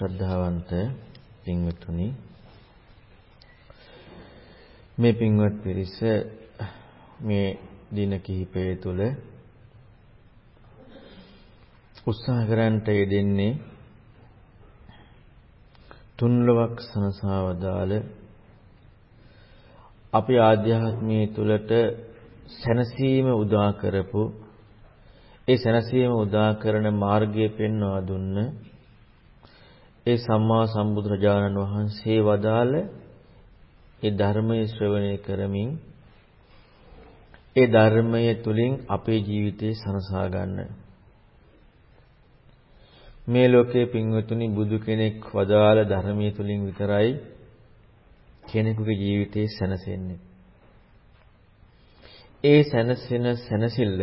ශ්‍රද්ධාවන්ත පින්වතුනි මේ පින්වත් පිරිස මේ දින කිහිපය තුළ උත්සාහ කරන්ට යෙදෙන්නේ තුන්ලොවක් සනසවදාල අපි ආධ්‍යාත්මයේ තුලට සැනසීම උදා කරපු ඒ සැනසීම උදා කරන මාර්ගය පෙන්වා දුන්න ඒ සම්මා සම්බුදුරජාණන් වහන්සේ වදාළ ඒ ධර්මයේ ශ්‍රවණය කරමින් ඒ ධර්මයේ තුලින් අපේ ජීවිතේ සනසා ගන්න. මේ ලෝකේ පින්වතුනි බුදු කෙනෙක් වදාළ ධර්මයේ තුලින් විතරයි කෙනෙකුගේ ජීවිතේ සැනසෙන්නේ. ඒ සැනසෙන සැනසෙල්ල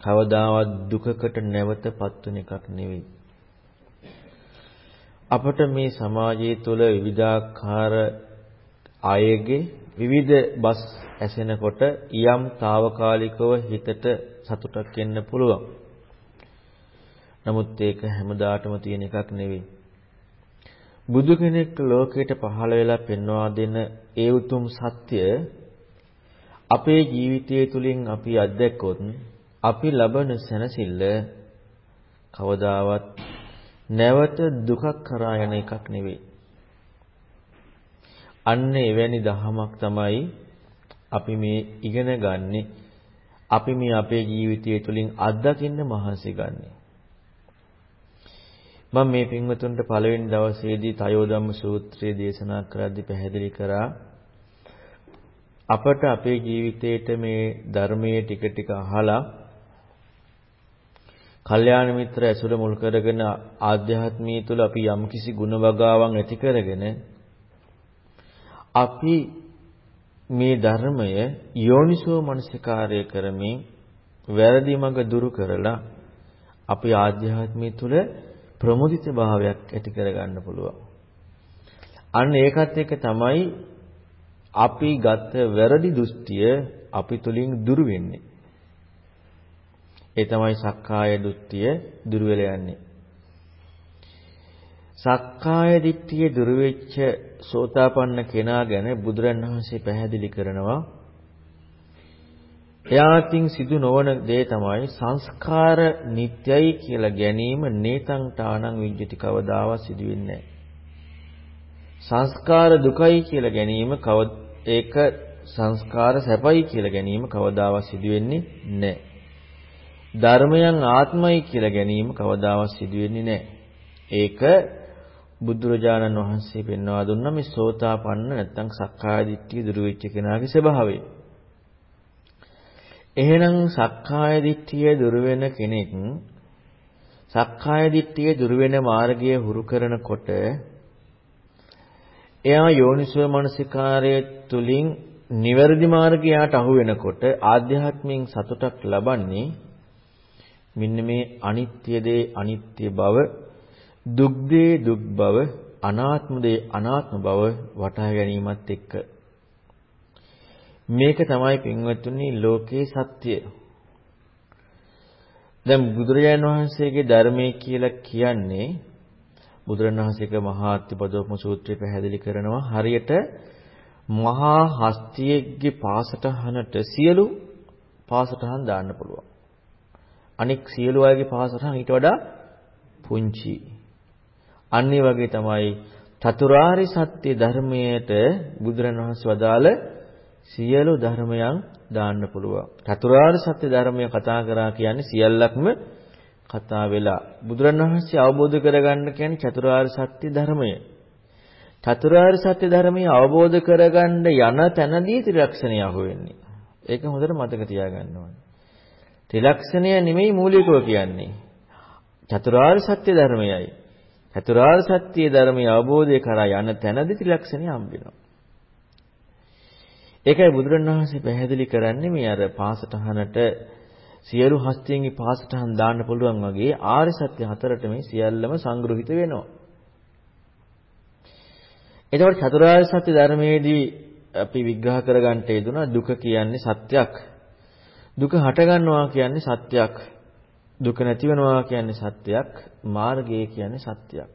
කවදාවත් දුකකට නැවතපත් වෙන එකක් නෙවෙයි. අපට මේ සමාජය තුළ විවිධාකාර අයගේ විවිධ බස් ඇසෙනකොට යම් తాවකාලිකව හිතට සතුටක් එන්න පුළුවන්. නමුත් ඒක හැමදාටම තියෙන එකක් නෙවෙයි. බුදු කෙනෙක් ලෝකයට පහළ වෙලා පෙන්වා දෙන ඒ උතුම් සත්‍ය අපේ ජීවිතය තුළින් අපි අත්දැක්කොත් අපි ලබන සැනසෙල්ල කවදාවත් නැවත දුකක් කරා යන එකක් නෙවෙයි. අන්න එවැනි දහමක් තමයි අපි මේ ඉගෙන ගන්නෙ. අපි මේ අපේ ජීවිතය තුළින් අත්දකින්න මහන්සි ගන්නෙ. මම මේ පින්වතුන්ට පළවෙනි දවසේදී තයෝදම්ම සූත්‍රය දේශනා කරද්දී පැහැදිලි කරා අපට අපේ ජීවිතේට මේ ධර්මයේ ටික ටික අහලා කල්යාණ මිත්‍ර ඇසුර මුල් කරගෙන ආධ්‍යාත්මීය තුල අපි යම්කිසි ಗುಣ වගාවන් ඇති කරගෙන අපි මේ ධර්මය යෝනිසෝ මනසිකාරය කරමින් වැරදි මඟ දුරු කරලා අපි ආධ්‍යාත්මීය තුල ප්‍රමුදිත භාවයක් ඇති කරගන්න පුළුවන්. අන්න ඒකත් එක්ක තමයි අපි ගත වැරදි දෘෂ්ටිය අපි තුලින් දුරු වෙන්නේ. ඒ තමයි සක්කාය දෘෂ්ටිය දුර වෙලා යන්නේ. සක්කාය දිට්ඨිය දුර වෙච්ච සෝතාපන්න කෙනා ගැන බුදුරණවහන්සේ පැහැදිලි කරනවා. එයාටින් සිදු නොවන දේ තමයි සංස්කාර නිට්යයි කියලා ගැනීම නේතං තානං විජ්ජති කවදාවත් සිදු වෙන්නේ සංස්කාර දුකයි කියලා ගැනීම කව ඒක සංස්කාර සැපයි කියලා ගැනීම කවදාවත් සිදු වෙන්නේ නැහැ. ධර්මයන් ආත්මයි කියලා ගැනීම කවදාවත් සිදු වෙන්නේ නැහැ. ඒක බුදුරජාණන් වහන්සේ පෙන්වා දුන්නා මේ සෝතාපන්න නැත්නම් සක්කාය දිට්ඨිය දුරු වෙච්ච කෙනාගේ ස්වභාවය. එහෙනම් සක්කාය දිට්ඨිය දුරු වෙන කෙනෙක් සක්කාය දිට්ඨිය දුරු වෙන මාර්ගය හුරු කරනකොට එයා යෝනිසෝ මනසිකාරයේ තුලින් නිවැරදි මාර්ගයට අහු වෙනකොට ආධ්‍යාත්මින් සතුටක් ලබන්නේ මෙන්න මේ අනිත්‍ය දේ අනිත්‍ය බව දුක් දේ දුක් බව අනාත්ම දේ අනාත්ම බව වටහා ගැනීමත් එක්ක මේක තමයි පින්වත්තුනි ලෝකේ සත්‍ය. දැන් බුදුරජාණන් වහන්සේගේ ධර්මයේ කියලා කියන්නේ බුදුරජාණන් වහන්සේගේ මහා අත්පදෝපම සූත්‍රය පැහැදිලි කරනවා හරියට මහා හස්තියෙක්ගේ පාසටහනට සියලු පාසටහන් දාන්න පුළුවන්. අනෙක් සියලු අයගේ පහසටහන් ඊට වඩා පුංචි. අන්න වගේ තමයි චතුරාරි සත්‍ය ධර්මයට බුදුරණවහන්සේ වදාළ සියලු ධර්මයන් දාන්න පුළුවන්. චතුරාර්ය සත්‍ය ධර්මය කතා කරා කියන්නේ සියල්ලක්ම කතා වෙලා බුදුරණවහන්සේ අවබෝධ කරගන්න කියන්නේ චතුරාර්ය සත්‍ය ධර්මය. චතුරාර්ය සත්‍ය ධර්මය අවබෝධ කරගන්න යන තැනදී ත්‍රිලක්ෂණය අහුවෙන්නේ. ඒක හොඳට මතක තියාගන්න ඕනේ. ත්‍රිලක්ෂණය නෙමෙයි මූලිකව කියන්නේ. චතුරාර්ය සත්‍ය ධර්මයයි. චතුරාර්ය සත්‍ය ධර්මයේ අවබෝධය කරා යන තැනදී ත්‍රිලක්ෂණය හම්බ වෙනවා. ඒකයි බුදුරණවහන්සේ පැහැදිලි කරන්නේ මේ අර පාසටහනට සියලු හස්තියන්ගේ පාසටහන් දාන්න පුළුවන් වගේ ආර්ය සත්‍ය හතරට මේ සියල්ලම සංග්‍රහිත වෙනවා. එතකොට චතුරාර්ය සත්‍ය ධර්මයේදී අපි විග්‍රහ කරගන්න යෙදුනා දුක කියන්නේ සත්‍යක්. දුක හට ගන්නවා කියන්නේ සත්‍යක්. දුක නැති වෙනවා කියන්නේ සත්‍යක්. මාර්ගය කියන්නේ සත්‍යක්.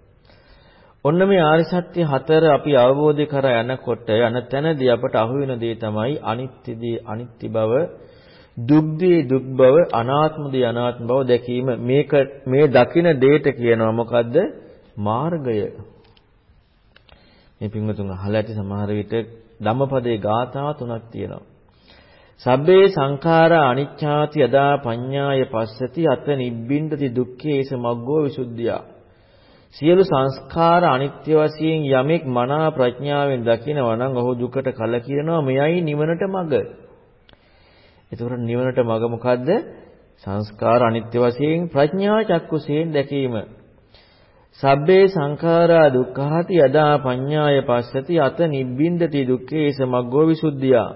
ඔන්න මේ ආර්ය සත්‍ය හතර අපි අවබෝධ කර යනකොට යන තැනදී අපට අහු වෙන දේ තමයි අනිත්‍යදී අනිත්‍ය බව දුක්දී දුක් බව අනාත්මදී අනාත්ම බව දැකීම මේක මේ දකින දෙයට කියනවා මොකද්ද මාර්ගය මේ පින්වතුන් අහලා ඇති සමහර විට ධම්මපදයේ ගාථා තුනක් තියෙනවා සබ්බේ සංඛාරා අනිච්ඡාති යදා පඤ්ඤාය පස්සති අත නිබ්බින්දති දුක්ඛේස මග්ගෝ විසුද්ධියා සියලු සංස්කාර අනිත්‍ය වශයෙන් යමෙක් මනා ප්‍රඥාවෙන් දකිනවා නම් ඔහු දුකට කලකිරෙනවා මෙයයි නිවනට මඟ. එතකොට නිවනට මඟ මොකද්ද? සංස්කාර අනිත්‍ය වශයෙන් ප්‍රඥා චක්කුසයෙන් දැකීම. සබ්බේ සංඛාරා දුක්ඛාති යදා පඤ්ඤාය පස්සති අත නිබ්බින්දති දුක්ඛේ සමග්ගෝ විසුද්ධියා.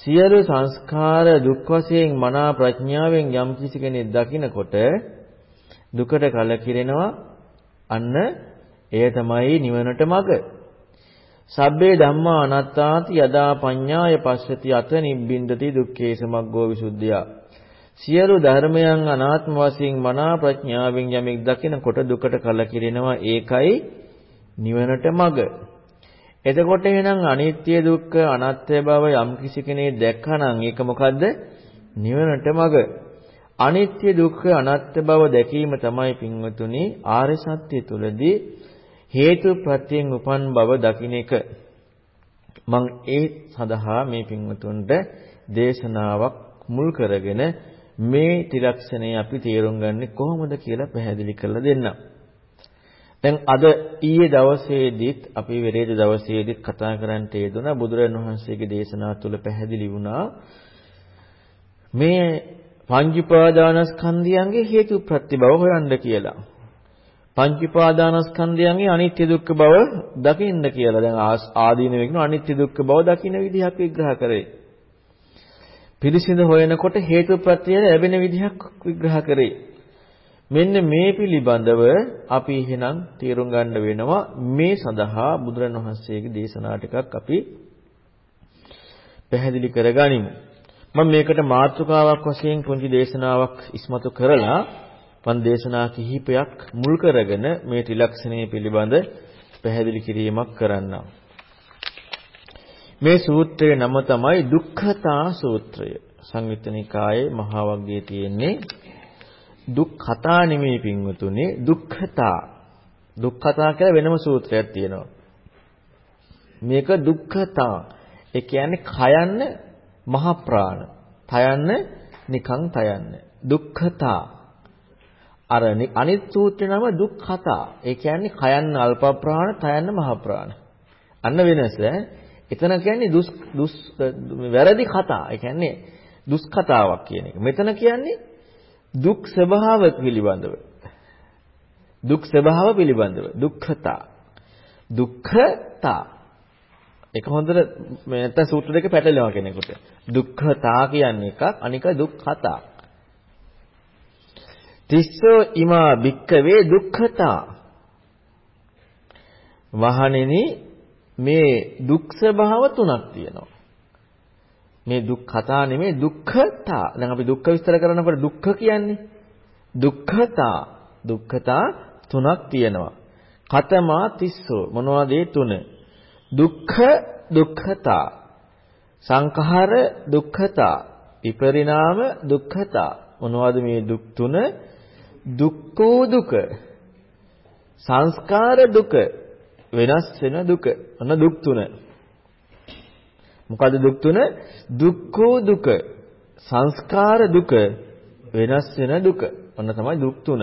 සියලු සංස්කාර දුක් වශයෙන් මනා ප්‍රඥාවෙන් යම් කිසි කෙනෙක් දකිනකොට දුකට කලකිරෙනවා අන්න එය තමයි නිවනට මඟ. සබ්බේ ධම්මා අනාත්තාති යදා පඤ්ඤාය පස්සති අත නිබ්බින්දති දුක්ඛේ සමග්ගෝ විසුද්ධිය. සියලු ධර්මයන් අනාත්ම වශයෙන් මනා ප්‍රඥාවෙන් යමෙක් දකිනකොට දුකට කලකිරෙනවා ඒකයි නිවනට මඟ. එතකොට එහෙනම් අනිත්‍ය දුක්ඛ අනාත්ම බව යම් කිසි කෙනෙක් දැක්කනම් ඒක මොකද්ද? නිවනට මඟ. අනිත්‍ය දුක්ඛ අනාත්ම බව දැකීම තමයි පින්වතුනි ආර්ය සත්‍ය තුලදී හේතු ප්‍රත්‍යයෙන් උපන් බව දකින්න එක. මම ඒ සඳහා මේ පින්වතුන්ට දේශනාවක් මුල් කරගෙන මේ ත්‍රිලක්ෂණය අපි තේරුම් ගන්න කොහොමද කියලා පැහැදිලි කරලා දෙන්නම්. දැන් අද ඊයේ දවසේදීත් අපි වෙරේද දවසේදීත් කතා කරන්නට යෙදුණා බුදුරජාණන් වහන්සේගේ දේශනාව තුළ පැහැදිලි වුණා මේ පංච උපාදානස්කන්ධයන්ගේ හේතු ප්‍රත්‍ය බව හොයන්න කියලා. පංච උපාදානස්කන්ධයන්ගේ අනිත්‍ය දුක්ඛ බව දකින්න කියලා. දැන් ආදීනව කියන අනිත්‍ය දුක්ඛ බව දකින්න විදිහක් විග්‍රහ කරේ. පිළිසිඳ හොයනකොට හේතු ප්‍රත්‍ය ලැබෙන විදිහක් විග්‍රහ කරේ. මෙන්න මේ පිළිබඳව අපි එහෙනම් තේරුම් ගන්න වෙනවා මේ සඳහා බුදුරණවහන්සේගේ දේශනා ටිකක් අපි පැහැදිලි කරගනිමු. මම මේකට මාතෘකාවක් වශයෙන් පුංචි දේශනාවක් ඉස්මතු කරලා මම දේශනා කිහිපයක් මුල් කරගෙන මේ ත්‍රිලක්ෂණය පිළිබඳ පැහැදිලි කිරීමක් කරන්නම්. මේ සූත්‍රයේ නම තමයි දුක්ඛතා සූත්‍රය. සංයුත්ත නිකායේ මහා වග්ගයේ තියෙන්නේ දුක්ඛතා නෙමෙයි පින්වතුනේ දුක්ඛතා. දුක්ඛතා කියලා වෙනම සූත්‍රයක් තියෙනවා. මේක දුක්ඛතා. ඒ කියන්නේ කයන්න මහ ප්‍රාණ. තයන්න නිකං තයන්න. දුක්ඛතා. අර අනිත් සූත්‍රේ නම දුක්ඛතා. ඒ කියන්නේ කයන්න අල්ප ප්‍රාණ, තයන්න මහ ප්‍රාණ. අන්න වෙනස. එතන කියන්නේ දුස් දුස් වැරදි කතා. ඒ කියන්නේ දුස් කතාවක් කියන එක. මෙතන කියන්නේ දුක් ස්වභාව පිළිබඳව. දුක් ස්වභාව පිළිබඳව. දුක්ඛතා. දුක්ඛතා ඒක හොඳට මේ නැත්නම් සූත්‍ර දෙක පැටලෙනවා කෙනෙකුට. දුක්ඛතා කියන්නේ එකක් අනික දුක්ඛතා. තිස්සෝ ඉමා භික්කවේ දුක්ඛතා. වහණෙනි මේ දුක් ස්වභාව තුනක් තියෙනවා. මේ දුක්ඛතා නෙමෙයි දුක්ඛතා. දැන් අපි දුක්ඛ විස්තර කරනකොට දුක්ඛ කියන්නේ? දුක්ඛතා. දුක්ඛතා තුනක් තියෙනවා. කතමා තිස්සෝ. මොනවද ඒ තුන? දුක්ඛ දුක්ඛතා. සංඛාර දුක්ඛතා. විපරිණාම දුක්ඛතා. මොනවද මේ දුක් තුන? දුක්ඛෝ දුක. සංස්කාර දුක. වෙනස් වෙන දුක. ඔන්න දුක් තුන. මොකද දුක් තුන? දුක්ඛෝ දුක. සංස්කාර දුක වෙනස් වෙන දුක. ඔන්න තමයි දුක් තුන.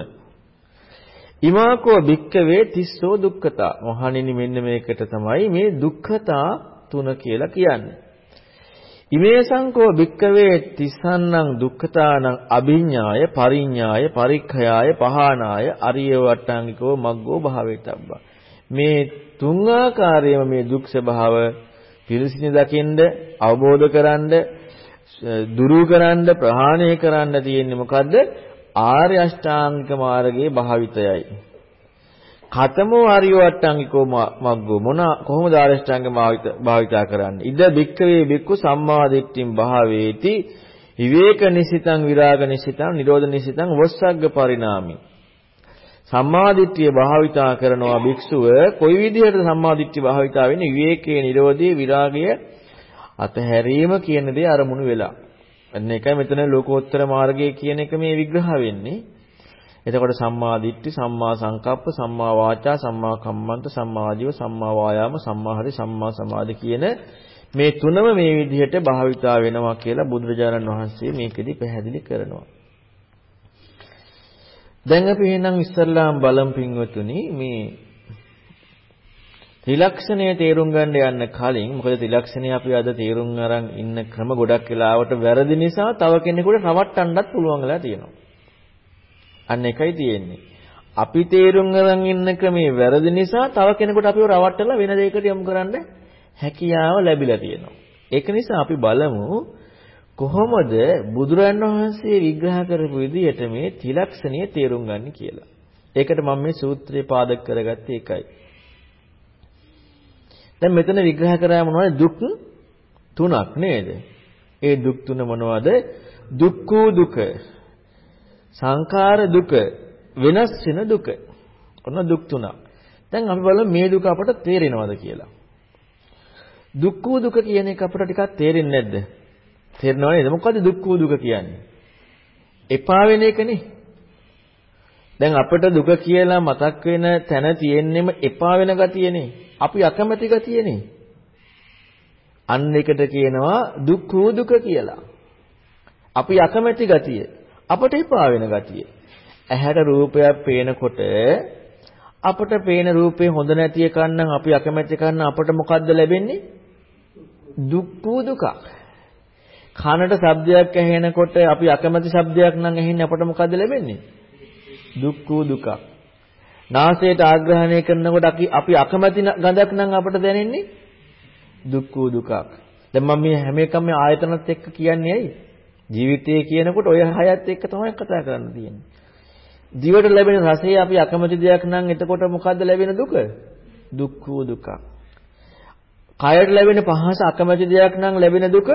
ඉමාකෝ භික්කවේ තිස්සෝ දුක්ඛතා. මහණෙනි මෙන්න මේකට තමයි මේ දුක්ඛතා තුන කියලා කියන්නේ. ඉමේ සංකෝ භික්කවේ තිසන්නං දුක්ඛතානං අභිඤ්ඤාය පරිඤ්ඤාය පරික්ඛයාය පහානාය අරිය වට්ටාංගිකෝ මග්ගෝ භාවේතබ්බා මේ තුන් ආකාරයේම මේ දුක් ස්වභාව පිරිසිදු දකින්ද අවබෝධ කරන්ද දුරු කරන්න ප්‍රහාණය කරන්න තියෙන්නේ මොකද්ද? ආර්ය අෂ්ටාංගික මාර්ගයේ භාවිතයයි. කතමෝ ආර්ය වට්ටාංගිකෝ මග්ගෝ මොන කොහොමද ආර්ය අෂ්ටාංග භාවිතා කරන්නේ? ඉද බික්කවේ බික්කු සම්මා දිට්ඨින් භාවේති. විවේක නිසිතං විරාග නිසිතං නිරෝධ නිසිතං වස්සග්ග පරිණාමි. සම්මාදිට්ඨිය භාවිතා කරනවා භික්ෂුව කොයි විදිහට සම්මාදිට්ඨිය භාවිතා වෙන්නේ විවේකයේ නිරෝධයේ විරාගය අතහැරීම කියන දේ අරමුණු වෙලා. අන්න ඒකයි මෙතන ලෝකෝත්තර මාර්ගය කියන එක මේ විග්‍රහ වෙන්නේ. එතකොට සම්මා දිට්ඨි, සම්මා සංකප්ප, සම්මා වාචා, සම්මා කම්මන්ත, සම්මා ආජීව, සම්මා වායාම, සම්මා හරි, සම්මා සමාධි කියන මේ තුනම මේ විදිහට භාවිතා වෙනවා කියලා බුදුරජාණන් වහන්සේ මේකෙදි පැහැදිලි කරනවා. දැන් අපි එහෙනම් ඉස්සල්ලාම් බලම් පින්වතුනි මේ ත්‍රිලක්ෂණය තේරුම් ගන්න යන්න කලින් මොකද ත්‍රිලක්ෂණය අපි අද තේරුම් අරන් ඉන්න ක්‍රම ගොඩක් වෙලාවට වැරදි නිසා තව කෙනෙකුට රවට්ටන්නත් පුළුවන් වෙලා තියෙනවා. අන්න එකයි තියෙන්නේ. අපි තේරුම් අරන් ඉන්න ක්‍රමේ වැරදි නිසා තව කෙනෙකුට අපිව රවට්ටලා වෙන දෙයකට යොමු කරන්න හැකියාව ලැබිලා තියෙනවා. ඒක නිසා අපි බලමු කොහොමද බුදුරන් වහන්සේ විග්‍රහ කරපු විදිහට මේ ත්‍රිලක්ෂණය තේරුම් ගන්න කියලා. ඒකට මම මේ සූත්‍රය පාදක කරගත්තේ ඒකයි. දැන් මෙතන විග්‍රහ කරා මොනවද දුක් තුනක් නේද? ඒ දුක් තුන මොනවද? දුක්ඛෝ දුක. සංඛාර දුක. වෙනස් වෙන දුක. ඔන්න දුක් තුනක්. දැන් අපි බලමු මේ දුක අපට තේරෙනවද කියලා. දුක්ඛෝ දුක කියන එක අපට ටිකක් තේරෙන්නේ නැද්ද? තේරෙනව නේද? මොකද්ද දුක්ඛ දුක කියන්නේ? එපා වෙන එකනේ. දැන් අපිට දුක කියලා මතක් වෙන තැන තියෙන්නෙම එපා වෙන ගතියනේ. අපි අකමැති ගතියනේ. අන්න එකට කියනවා දුක්ඛ දුක කියලා. අපි අකමැති ගතිය. අපට එපා වෙන ගතිය. ඇහැට රූපයක් පේනකොට අපට පේන රූපේ හොඳ නැති එකක් නම් අපි අකමැති එකක් නම් අපට මොකද්ද ලැබෙන්නේ? දුක්ඛ දුකක්. කනට ශබ්දයක් ඇහෙනකොට අපි අකමැති ශබ්දයක් නම් ඇහෙන්නේ අපට මොකද ලැබෙන්නේ? දුක් වූ දුකක්. නාසයට ආග්‍රහණය කරනකොට අපි අපි අකමැති ගඳක් නම් අපට දැනෙන්නේ දුක් වූ දුකක්. දැන් මම මේ හැම එකම මේ ආයතනත් එක්ක කියන්නේ ඇයි? ජීවිතය කියනකොට ඔය හයත් එක්ක තමයි කතා කරන්න තියෙන්නේ. දිවට ලැබෙන රසය අපි අකමැති දෙයක් නම් එතකොට මොකද්ද ලැබෙන දුක? දුක් වූ දුකක්. කයට ලැබෙන පහස අකමැති දෙයක් නම් ලැබෙන දුක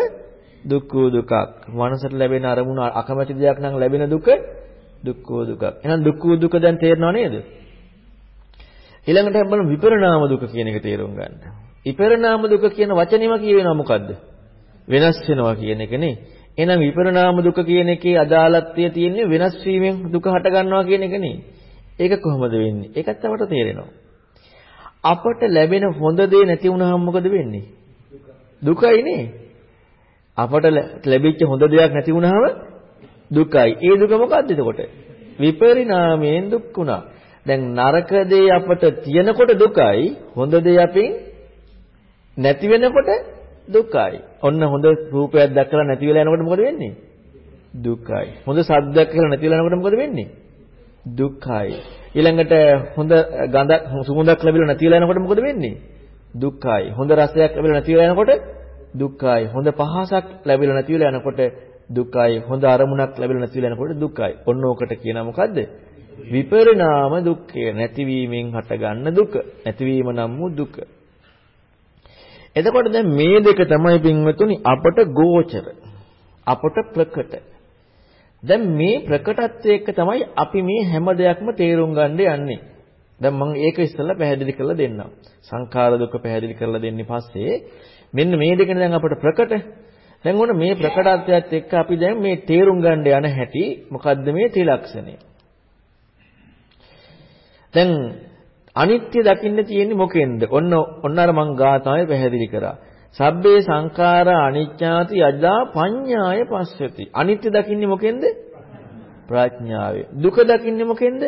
දුක්ඛ දුකක්. මනසට ලැබෙන අරමුණ අකමැති දෙයක් නම් ලැබෙන දුක දුක්ඛ දුකක්. එහෙනම් දුක්ඛ දුක දැන් තේරෙනව නේද? ඊළඟට බලමු විපරිණාම දුක කියන එක තේරුම් ගන්න. විපරිණාම දුක කියන වචනේම කියවෙනවා මොකද්ද? වෙනස් වෙනවා කියන එක නේ. එහෙනම් විපරිණාම දුක කියන එකේ අදාළත්වය තියෙන්නේ වෙනස් වීමෙන් දුක හට ගන්නවා කියන එක නේ. ඒක කොහොමද වෙන්නේ? ඒකත් අපට තේරෙනවා. අපට ලැබෙන හොඳ දේ නැති වුණාම මොකද වෙන්නේ? දුකයි නේ. අපට ලැබිච්ච හොඳ දෙයක් නැති වුනහම දුකයි. ඒ දුක මොකක්ද එතකොට? විපරිණාමයෙන් දුක් වුණා. දැන් නරක දේ අපට තියෙනකොට දුකයි, හොඳ දේ අපින් නැති වෙනකොට දුකයි. ඔන්න හොඳ රූපයක් දැක්කලා නැති වෙලා යනකොට මොකද වෙන්නේ? දුකයි. හොඳ සද්දයක් කියලා නැති වෙලා යනකොට මොකද වෙන්නේ? දුක්ඛයි. ඊළඟට හොඳ ගඳක් සුගඳක් ලැබිලා නැති වෙලා යනකොට මොකද වෙන්නේ? දුක්ඛයි. හොඳ රසයක් ලැබිලා නැති වෙලා යනකොට දුක්ඛයි. හොඳ පහසක් ලැබිලා නැති වෙලා යනකොට දුක්ඛයි. හොඳ අරමුණක් ලැබිලා නැති වෙලා යනකොට දුක්ඛයි. ඔන්න ඕකට කියනවා මොකද්ද? විපරිණාම දුක්ඛය. නැතිවීමෙන් හටගන්න දුක. නැතිවීම නම් වූ දුක. එතකොට දැන් මේ දෙක තමයි පින්වතුනි අපට ගෝචර. අපට ප්‍රකට. දැන් මේ ප්‍රකටත්වය එක්ක තමයි අපි මේ හැම දෙයක්ම තේරුම් ගන්න යන්නේ. දැන් මම ඒක ඉස්සෙල්ලා පැහැදිලි කරලා දෙන්නම්. සංඛාර දුක පැහැදිලි කරලා දෙන්නේ පස්සේ මෙන්න මේ දෙකනේ දැන් අපට ප්‍රකට. දැන් ඕන මේ ප්‍රකටත්වයත් එක්ක අපි දැන් මේ තේරුම් ගන්න යන හැටි මොකද්ද මේ ත්‍රිලක්ෂණය. දැන් අනිත්‍ය දකින්න තියෙන්නේ මොකෙන්ද? ඔන්න ඔන්න අර මං ගාතාවේ පැහැදිලි කරා. සබ්බේ සංඛාර අනිච්ඡාති යදා පඤ්ඤාය පස්සති. අනිත්‍ය දකින්නේ මොකෙන්ද? ප්‍රඥාවේ. දුක දකින්නේ මොකෙන්ද?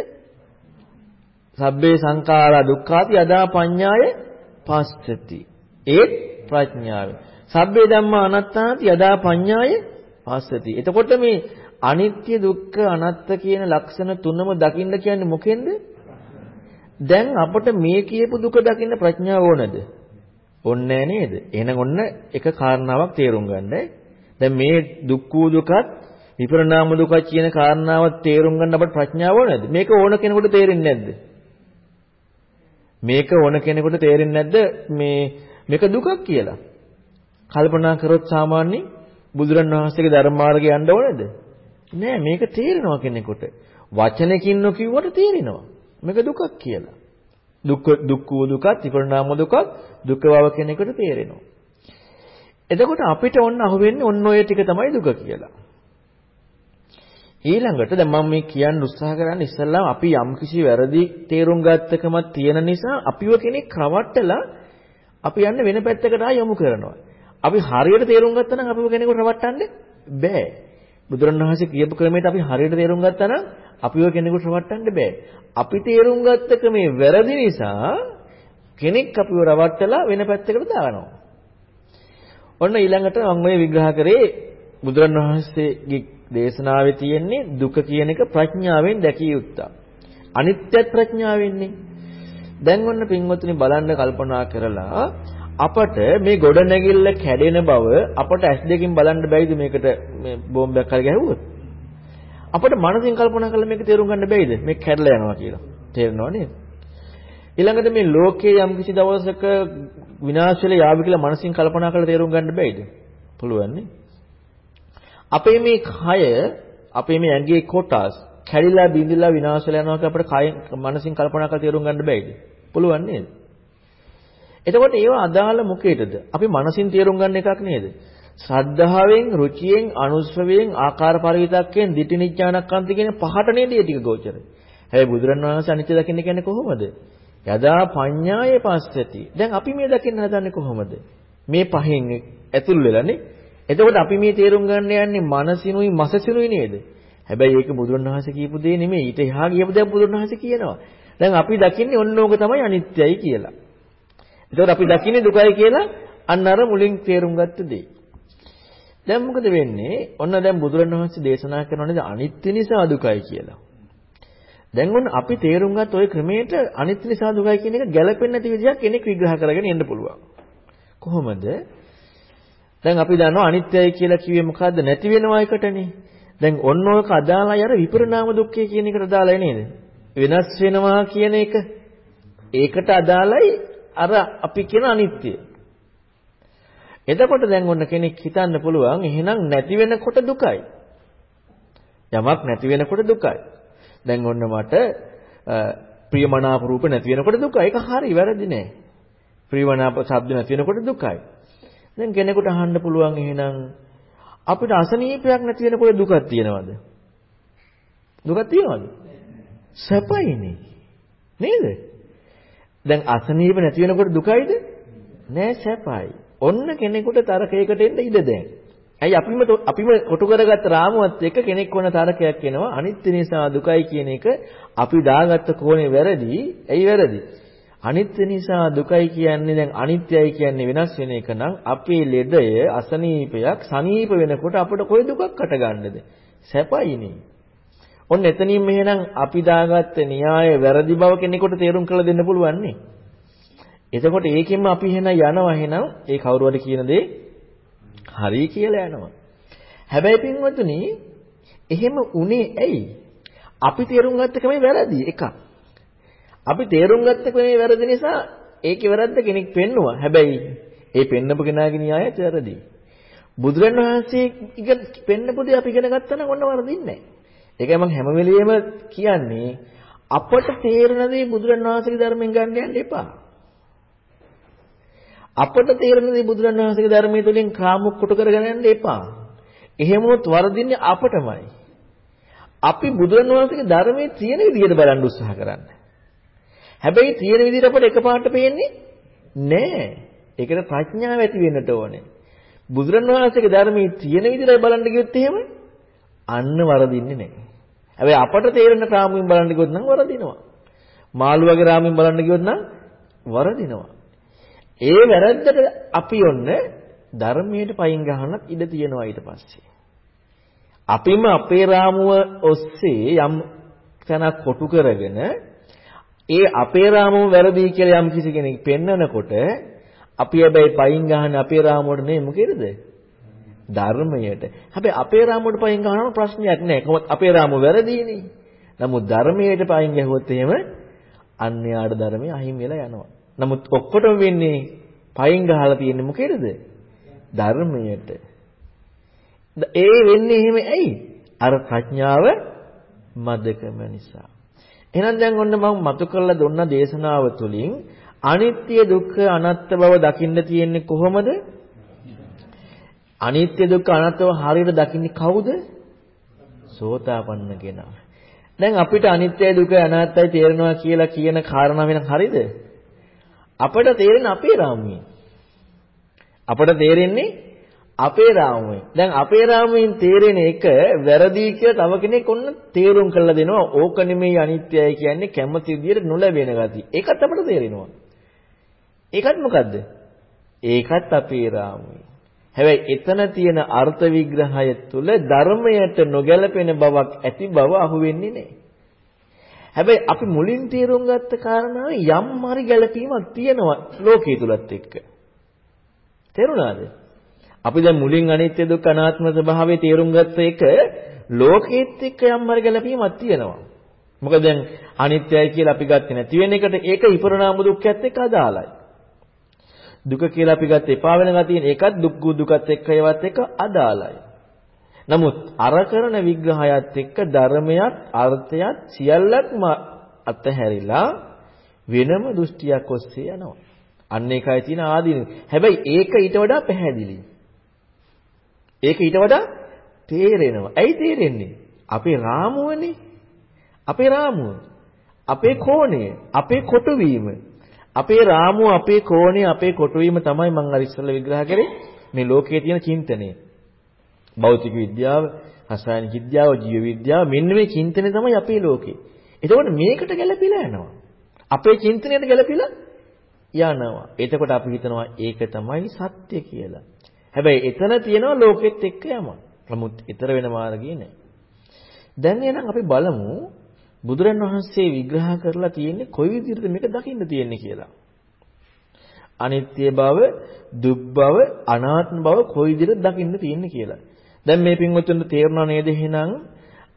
සබ්බේ සංඛාරා දුක්ඛාති යදා පඤ්ඤාය පස්සති. ඒත් ප්‍රඥාවෙන්. සබ්බේ ධම්මා අනාත්තාති යදා පඤ්ඤාය පස්සති. එතකොට මේ අනිත්‍ය දුක්ඛ අනාත්ත කියන ලක්ෂණ තුනම දකින්න කියන්නේ මොකෙන්ද? දැන් අපට මේ කියපු දුක දකින්න ප්‍රඥාව ඕනද? ඕනේ නේද? එහෙනම් ඔන්න එක කාරණාවක් තේරුම් ගන්න. දැන් මේ දුක් වූ දුකත් විපරණාම දුකක් කියන කාරණාව තේරුම් ගන්න අපට ප්‍රඥාව ඕනද? මේක ඕන කෙනෙකුට තේරෙන්නේ නැද්ද? මේක ඕන කෙනෙකුට තේරෙන්නේ නැද්ද මේ මේක දුකක් කියලා? කල්පනා කරොත් සාමාන්‍ය බුදුරණවහන්සේගේ ධර්ම මාර්ගය යන්න ඕනේද? නෑ මේක තේරෙනවා කෙනෙකුට. වචනකින් නොකියුවට තේරෙනවා. මේක දුකක් කියලා. දුක් දුක් වූ දුකත් විපරණාම දුකත් දුක බව කෙනෙකුට තේරෙනවා. එතකොට අපිට ඔන්න අහුවෙන්නේ ඔන්න ඔය ටික තමයි දුක කියලා. ඊළඟට දැන් මම මේ කියන්න උත්සාහ කරන්නේ ඉස්සල්ලාම අපි යම්කිසි වැරදි තේරුම් ගත්තකමක් තියෙන නිසා අපිව කෙනෙක් රවට්ටලා අපි යන්නේ වෙන පැත්තකට ආ යොමු කරනවා. අපි හරියට තේරුම් ගත්තා නම් අපිව කෙනෙකුට රවට්ටන්න බෑ. බුදුරණවහන්සේ කියපු ක්‍රමයට අපි හරියට තේරුම් ගත්තා නම් අපිව කෙනෙකුට රවට්ටන්න බෑ. අපි තේරුම් ගත්ත ක්‍රමේ වැරදි නිසා කෙනෙක් අපිව රවට්ටලා වෙන පැත්තකට දානවා. ඔන්න ඊළඟට මම මේ විග්‍රහ කරේ බුදුරණවහන්සේගේ දේශනාවේ තියෙන්නේ දුක කියන එක ප්‍රඥාවෙන් දැකිය යුත්තා. අනිත්‍යත් ප්‍රඥාවෙන්නේ. දැන් ඔන්න පින්වතුනි බලන්න කල්පනා කරලා අපට මේ ගොඩ නැගිල්ල කැඩෙන බව අපට ඇස් දෙකින් බලන්න බැයිද මේකට මේ බෝම්බයක් හරි ගැහුවොත්? අපිට මනසින් කල්පනා කරලා මේක තේරුම් ගන්න බැයිද? මේක කැඩලා යනවා කියලා. තේරෙනව නේද? ඊළඟට මේ ලෝකයේ යම් කිසි දවසක විනාශ වෙලා යාවි කියලා මනසින් කල්පනා කරලා තේරුම් ගන්න බැයිද? පුළුවන් නේ. අපේ මේ කය අපේ මේ ඇඟේ කොටස් කැඩිලා බිඳිලා විනාශ වෙලා යනවා කියලා අපිට කය මනසින් කල්පනා කරලා තේරුම් ගන්න බැයිද? පුළුවන් නේද? එතකොට ඒවා අදාළ මොකේද? අපි මනසින් තේරුම් ගන්න එකක් නේද? ශ්‍රද්ධාවෙන්, රුචියෙන්, අනුස්වවයෙන්, ආකාර පරිවිතක්යෙන්, දිටිනිඥානක්කාන්ති කියන පහට නේද මේ ටික ගෝචරයි. හැබැයි බුදුරණවහන්සේ අනිත්‍ය දකින්න කියන්නේ කොහොමද? යදා පඤ්ඤායේ පස්සති. දැන් අපි මේ දකින්න හදන්නේ කොහොමද? මේ පහෙන් ඇතුල් වෙලානේ. එතකොට අපි මේ තේරුම් ගන්න යන්නේ මනසිනුයි මසසිනුයි නේද? හැබැයි ඒක බුදුරණවහන්සේ කියපු දේ නෙමෙයි. ඊට එහා ගියපු දේ බුදුරණවහන්සේ කියනවා. දැන් අපි දකින්නේ ඔන්න ඕක තමයි අනිත්‍යයි කියලා. එතකොට අපි දකින්නේ දුකයි කියලා අන්න අර මුලින් තේරුම් ගත්ත දේ. දැන් මොකද වෙන්නේ? ඔන්න දැන් බුදුරණවහන්සේ දේශනා කරනවානේ අනිත්‍ය නිසා දුකයි කියලා. දැන් ඔන්න අපි තේරුම් ගත්ත ওই ක්‍රමයට අනිත්‍ය නිසා දුකයි කියන එක ගැළපෙන්නේ නැති විදිහක් කෙනෙක් විග්‍රහ කරගෙන එන්න පුළුවන්. කොහොමද? දැන් අපි දන්නවා අනිත්‍යයි කියලා කිව්වේ මොකද්ද? නැති වෙනවා එකටනේ. දැන් ඔන්න ඔයක අදාළයි අර විපරිණාම දුක්ඛය කියන එකට අදාළයි නේද? වෙනස් වෙනවා කියන එක. ඒකට අදාළයි අර අපි කියන අනිත්‍ය. එතකොට දැන් ඔන්න කෙනෙක් හිතන්න පුළුවන් එහෙනම් නැති වෙනකොට දුකයි. යමක් නැති වෙනකොට දුකයි. දැන් ඔන්න මට ප්‍රියමනාප රූප නැති වෙනකොට දුකයි. ඒක හරි වැරදි නෑ. ප්‍රියමනාප ශබ්ද නැති වෙනකොට දුකයි. දැන් කෙනෙකුට අහන්න පුළුවන් එහෙනම් අපිට අසනීපයක් නැති වෙනකොට දුකක් තියෙනවද? දුකක් තියෙනවද? සැපයිනේ. නේද? දැන් අසනීප නැති වෙනකොට දුකයිද? නෑ සැපයි. ඔන්න කෙනෙකුට තරකයකට එන්න ඉඩ දැන්. ඇයි අපිම අපිම කොටු කරගත්ත රාමුවත් එක්ක කෙනෙක් වන තරකයක් එනවා අනිත්‍ය නිසා දුකයි කියන එක අපි දාගත්ත කෝණේ වැරදි. ඇයි වැරදි? අනිත්‍ය නිසා දුකයි කියන්නේ දැන් අනිත්‍යයි කියන්නේ වෙනස් වෙන එක නම් අපේ ලෙඩය අසනීපයක් සනීප වෙනකොට අපිට කොයි දුකක් අටගන්නද? සැපයිනේ. ඔන්න එතනින් මෙහෙනම් අපි දාගත්ත න්‍යාය වැරදි බව කෙනෙකුට තේරුම් කරලා දෙන්න පුළුවන් නේ. එතකොට ඒකෙන්ම අපි එහෙනම් යනවා එහෙනම් ඒ කවුරු හරි කියන දේ හරි කියලා යනවා. හැබැයි පින්වතුනි එහෙම උනේ ඇයි? අපි තේරුම් ගත්ත කමේ වැරදි එකක්. අපි තේරුම් ගත්ත කමේ වැරදි නිසා ඒකේ වැරද්ද කෙනෙක් පෙන්නුවා. හැබැයි ඒ පෙන්නපු කෙනාගේ න්‍යායත් වැරදි. බුදුරණවහන්සේ ඉගෙන පෙන්නපු දේ අපි ඉගෙන ගත්තා නම් ඔන්න වරදින්නේ නැහැ. ඒකයි මම හැම වෙලෙම කියන්නේ අපට තේරෙන දේ බුදුරණවහන්සේගේ ධර්මයෙන් ගන්න යන්න එපා. අපට තේරෙන දේ බුදුරණවහන්සේගේ ධර්මයේ තුලින් කාමුක් කොට කරගෙන යන්න එපා. එහෙම වුණොත් වරදින්නේ අපටමයි. අපි බුදුරණවහන්සේගේ ධර්මයේ තියෙන විදිහට බලන්න උත්සාහ කරන්න. හැබැයි තියෙන විදිහට අපට එකපාරට පේන්නේ නෑ. ඒකට ප්‍රඥාව ඇති වෙන්නට ඕනේ. බුදුරණවහන්සේගේ ධර්මයේ තියෙන විදිහට බලන්න ගියොත් එහෙම අන්න වරදින්නේ නැහැ. හැබැයි අපට තේරෙන රාමුවෙන් බලන්න ගියොත් නම් වරදිනවා. මාළු වගේ රාමුවෙන් බලන්න ගියොත් නම් වරදිනවා. ඒ වැරද්දට අපි ඔන්න ධර්මයට පයින් ගහන්නත් ඉඩ තියෙනවා ඊට පස්සේ. අපිම අපේ රාමුව ඔස්සේ යම් තැනක් කොටු කරගෙන ඒ අපේ රාමුව වැරදි කියලා යම් කිසි කෙනෙක් පෙන්නනකොට අපි හැබැයි පයින් ගහන්නේ අපේ රාමුවට නෙමෙයි මොකේද? ධර්මයට. හැබැයි අපේ රාමුවට පයින් ගහනම ප්‍රශ්නයක් නෑ. කොහොමද අපේ රාමුව වැරදිනේ. නමුත් ධර්මයට පයින් ගැහුවොත් එහෙම අන්‍යයාට ධර්මයේ අහිමි වෙලා යනවා. නමුත් ඔක්කොටම වෙන්නේ පයින් ගහලා තියෙන්නේ මොකේද? ධර්මයට. ඒ වෙන්නේ එහෙම ඇයි? අර ප්‍රඥාව මදකම නිසා. එහෙනම් දැන් ඔන්න මම මතු කරලා දුන්න දේශනාව තුළින් අනිත්‍ය දුක්ඛ අනාත්ම බව දකින්න තියෙන්නේ කොහොමද? අනිත්‍ය දුක්ඛ අනාත්ම හරියට දකින්නේ කවුද? සෝතාපන්න කෙනා. දැන් අපිට අනිත්‍ය දුක්ඛ අනාත්මයි තේරෙනවා කියලා කියන කාරණා වෙන හරියද? අපට තේරෙන්නේ අපේ රාමුවේ. අපට තේරෙන්නේ අපේ රාමුවෙන්. දැන් අපේ රාමුවෙන් තේරෙන එක වැරදි කියලා තව කෙනෙක් ඔන්න තේරුම් කරලා දෙනවා. ඕක නෙමෙයි අනිත්‍යයි කියන්නේ කැමති විදියට නොලැබෙන ගතිය. ඒකත් අපට තේරෙනවා. ඒකත් මොකද්ද? ඒකත් අපේ රාමුවේ. හැබැයි එතන තියෙන අර්ථ විග්‍රහය තුළ ධර්මයට නොගැලපෙන බවක් ඇති බව අහුවෙන්නේ නැහැ. හැබැයි අපි මුලින් තේරුම් ගත්ත කාරණාව යම් හරි ගැළපීමක් තියෙනවා ලෝකයේ තුලත් එක්ක. තේරුණාද? අපි දැන් මුලින් අනිත්‍ය දුක්ඛ අනාත්ම ස්වභාවය තේරුම් ගත්ත එක ලෝකයේත් එක්ක යම් හරි ගැළපීමක් තියෙනවා. මොකද දැන් අනිත්‍යයි කියලා අපි ගත්තේ නැති වෙන එකට ඒක විපරණාම දුක්ඛයත් එක්ක අදාළයි. දුක කියලා අපි ගත්ත එපා වෙන ගතියන ඒකත් දුක් දුකත් එක්ක ඒවත් එක්ක අදාළයි. නමුත් අර කරන විග්‍රහයත් එක්ක ධර්මයක් අර්ථයක් සියල්ලක්ම අතහැරිලා වෙනම දෘෂ්ටියක් ඔස්සේ යනවා. අන්න ඒකයි තියෙන ආදීන. හැබැයි ඒක ඊට වඩා පැහැදිලි. ඒක ඊට වඩා තේරෙනවා. ඇයි තේරෙන්නේ? අපේ රාමුවනේ. අපේ රාමුව. අපේ කෝණය, අපේ කොටුවීම. අපේ රාමුව, අපේ කෝණය, අපේ කොටුවීම තමයි මම අර ඉස්සෙල්ලා විග්‍රහ කරේ මේ ලෝකයේ තියෙන චින්තනය. භෞතික විද්‍යාව, රසායනික විද්‍යාව, ජීව විද්‍යාව මෙන්න මේ චින්තනය තමයි අපේ ලෝකේ. එතකොට මේකට ගැළපීලා යනවා. අපේ චින්තනයට ගැළපීලා යනවා. එතකොට අපි හිතනවා ඒක තමයි සත්‍ය කියලා. හැබැයි එතන තියෙනවා ලෝකෙත් එක්ක යම. නමුත් ඊතර වෙන මාර්ගය නෑ. දැන් එහෙනම් අපි බලමු බුදුරන් වහන්සේ විග්‍රහ කරලා තියෙන්නේ කොයි විදිහටද මේක දකින්න තියෙන්නේ කියලා. අනිත්‍ය බව, දුක් බව, අනාත්ම බව කොයි විදිහටද දකින්න තියෙන්නේ කියලා. දැන් මේ පින්වතුන්ට තේරුණා නේද එහෙනම්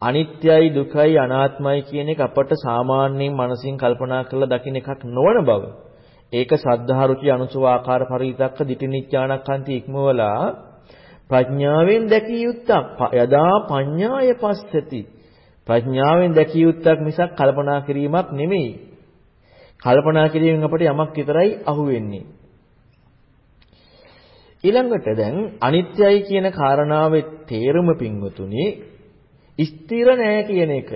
අනිත්‍යයි දුකයි අනාත්මයි කියන එක අපට සාමාන්‍යයෙන් මනසින් කල්පනා කරලා දකින්න එකක් නොවන බව. ඒක සද්ධාරුචි අනුසව ආකාර පරිවිතක්ක දිටිනිච්ඡානක්ඛන්ති ඉක්මවලා ප්‍රඥාවෙන් දැකිය යුත්තක් යදා පඤ්ඤාය පස්සති ප්‍රඥාවෙන් දැකිය යුත්තක් මිසක් කල්පනා කිරීමක් නෙමෙයි. කල්පනා කිරීමෙන් අපට යමක් විතරයි අහුවෙන්නේ ඊළඟට දැන් අනිත්‍යයි කියන කාරණාවේ තේරුම පින්වතුනි ස්ථිර නෑ කියන එක.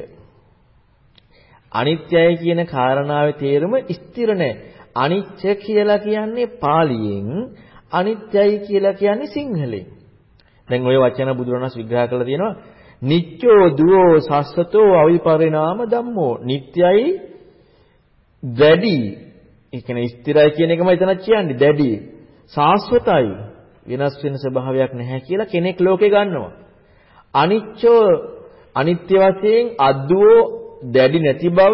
අනිත්‍යයි කියන කාරණාවේ තේරුම ස්ථිර නෑ අනිත්‍ය කියලා කියන්නේ පාලියෙන් අනිත්‍යයි කියලා කියන්නේ සිංහලෙන්. දැන් ওই වචන බුදුරණස් විග්‍රහ කරලා තියෙනවා නිච්චෝ දුවෝ සස්සතෝ අවිපරිණාම ධම්මෝ. නිට්යයි දැඩි. ඒ කියන්නේ ස්ථිරයි කියන එකමයි එතන කියන්නේ දැඩි. සාස්වතයි. වෙනස් වෙන ස්වභාවයක් නැහැ කියලා කෙනෙක් ලෝකේ ගන්නවා. අනිච්චෝ අනිත්‍ය වශයෙන් අද්දුවෝ දැඩි නැති බව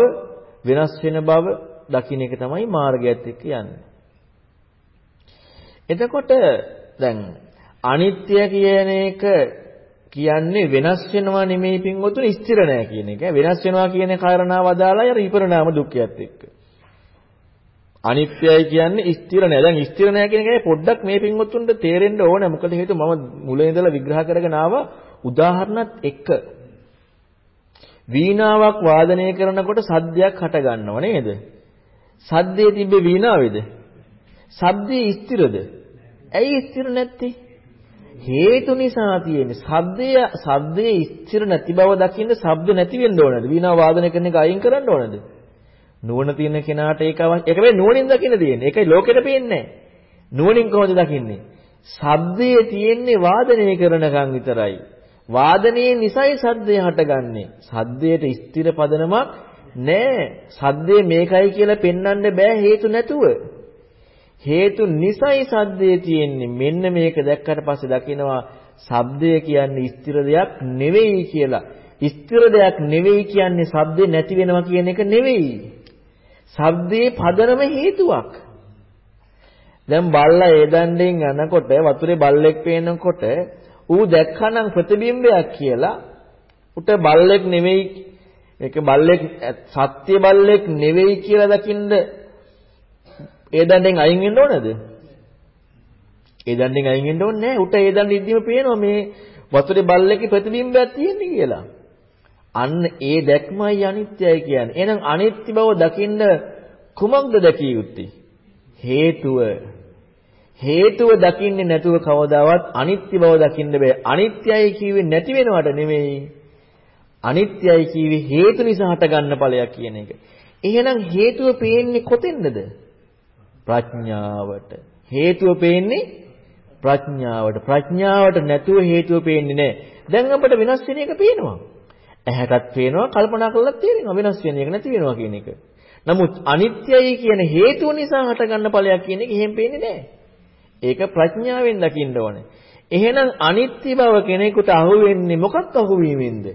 වෙනස් වෙන බව දකින්න එක තමයි මාර්ගයත් එක්ක යන්නේ. එතකොට දැන් අනිත්‍ය කියන එක කියන්නේ වෙනස් වෙනවා නෙමෙයි පින්වතුනි ස්ථිර නෑ කියන එක. වෙනස් වෙනවා කියන කාරණාව අදාළයි අර විපරණාම දුක්ඛයත් එක්ක. අනිත්‍යයි කියන්නේ ස්ථිර නෑ. දැන් ස්ථිර නෑ කියන එකයි පොඩ්ඩක් මේ පින්වතුන්ට තේරෙන්න ඕනේ. මොකද හේතුව මම මුලින් ඉඳලා විග්‍රහ කරගෙන ආවා උදාහරණත් එක්ක. වීණාවක් වාදනය කරනකොට සද්දයක් හට ගන්නව නේද? සද්දේ තිබ්බේ වීණාවේද? සද්දේ ස්ථිරද? ඇයි ස්ථිර නැත්තේ? හේතු නිසා තියෙන්නේ. සද්දය සද්දේ ස්ථිර නැති බව දකින්න ශබ්ද නැති වෙන්න ඕනද? වීණාව වාදනය කරන එක අයින් කරන්න ඕනද? නුවණ තියෙන කෙනාට ඒක අවශ්‍ය. ඒක වෙයි නුවණින් දකින්න තියෙන්නේ. ඒකයි ලෝකෙට පේන්නේ නැහැ. නුවණින් කොහොමද දකින්නේ? ශබ්දයේ තියෙන්නේ වාදනය කරනකම් විතරයි. වාදනයේ නිසයි සද්දය හටගන්නේ. සද්දයට ස්ථිර පදනමක් නෑ. සද්දේ මේකයි කියලා පෙන්වන්න බෑ හේතු නැතුව. හේතු නිසයි සද්දේ තියෙන්නේ. මෙන්න මේක දැක්කට පස්සේ දකිනවා සද්දය කියන්නේ ස්ථිර දෙයක් නෙවෙයි කියලා. ස්ථිර දෙයක් නෙවෙයි කියන්නේ සද්දේ නැති වෙනවා කියන එක නෙවෙයි. සද්දේ පදනම හේතුවක්. දැන් බල්ලා ඒ දණ්ඩෙන් යනකොට වතුරේ බල්ලෙක් පේනකොට ඌ දැක්කනම් ප්‍රතිබිම්බයක් කියලා උට බල්ලෙක් නෙවෙයි ඒක බල්ලෙක් සත්‍ය බල්ලෙක් නෙවෙයි කියලා දකින්න ඒ දණ්ඩෙන් අයින් වෙන්න ඕනද? ඒ දණ්ඩෙන් අයින් වෙන්න ඕනේ නැහැ. උට ඒ දණ්ඩ ඉද්දිම පේනවා මේ වතුරේ බල්ලෙක්ගේ ප්‍රතිබිම්බයක් තියෙන්නේ කියලා. අන්න ඒ දැක්මයි අනිත්‍යයි කියන්නේ. එහෙනම් අනිත්‍ය බව දකින්න කුමක්ද දැකිය යුත්තේ? හේතුව. හේතුව දකින්නේ නැතුව කවදාවත් අනිත්‍ය බව දකින්න බෑ. අනිත්‍යයි කිව්වේ නැති වෙනවට නෙමෙයි. අනිත්‍යයි කිව්වේ හේතු නිසා හටගන්න ඵලයක් කියන එක. එහෙනම් හේතුව පේන්නේ කොතෙන්ද? ප්‍රඥාවට. හේතුව පේන්නේ ප්‍රඥාවට. ප්‍රඥාවට නැතුව හේතුව පේන්නේ නැහැ. දැන් අපිට වෙනස් වෙන එක පේනවා. ඇහැටත් පේනවා කල්පනා කළාත් තේරෙනවා වෙනස් වෙන එක නැති වෙනවා කියන එක. නමුත් අනිත්‍යයි කියන හේතුව නිසා හටගන්න ඵලයක් කියන එක එහෙම පේන්නේ නැහැ. ඒක ප්‍රඥාවෙන් දකින්න ඕනේ. එහෙනම් අනිත්‍ය බව කෙනෙකුට අහු වෙන්නේ මොකක් අහුවීමෙන්ද?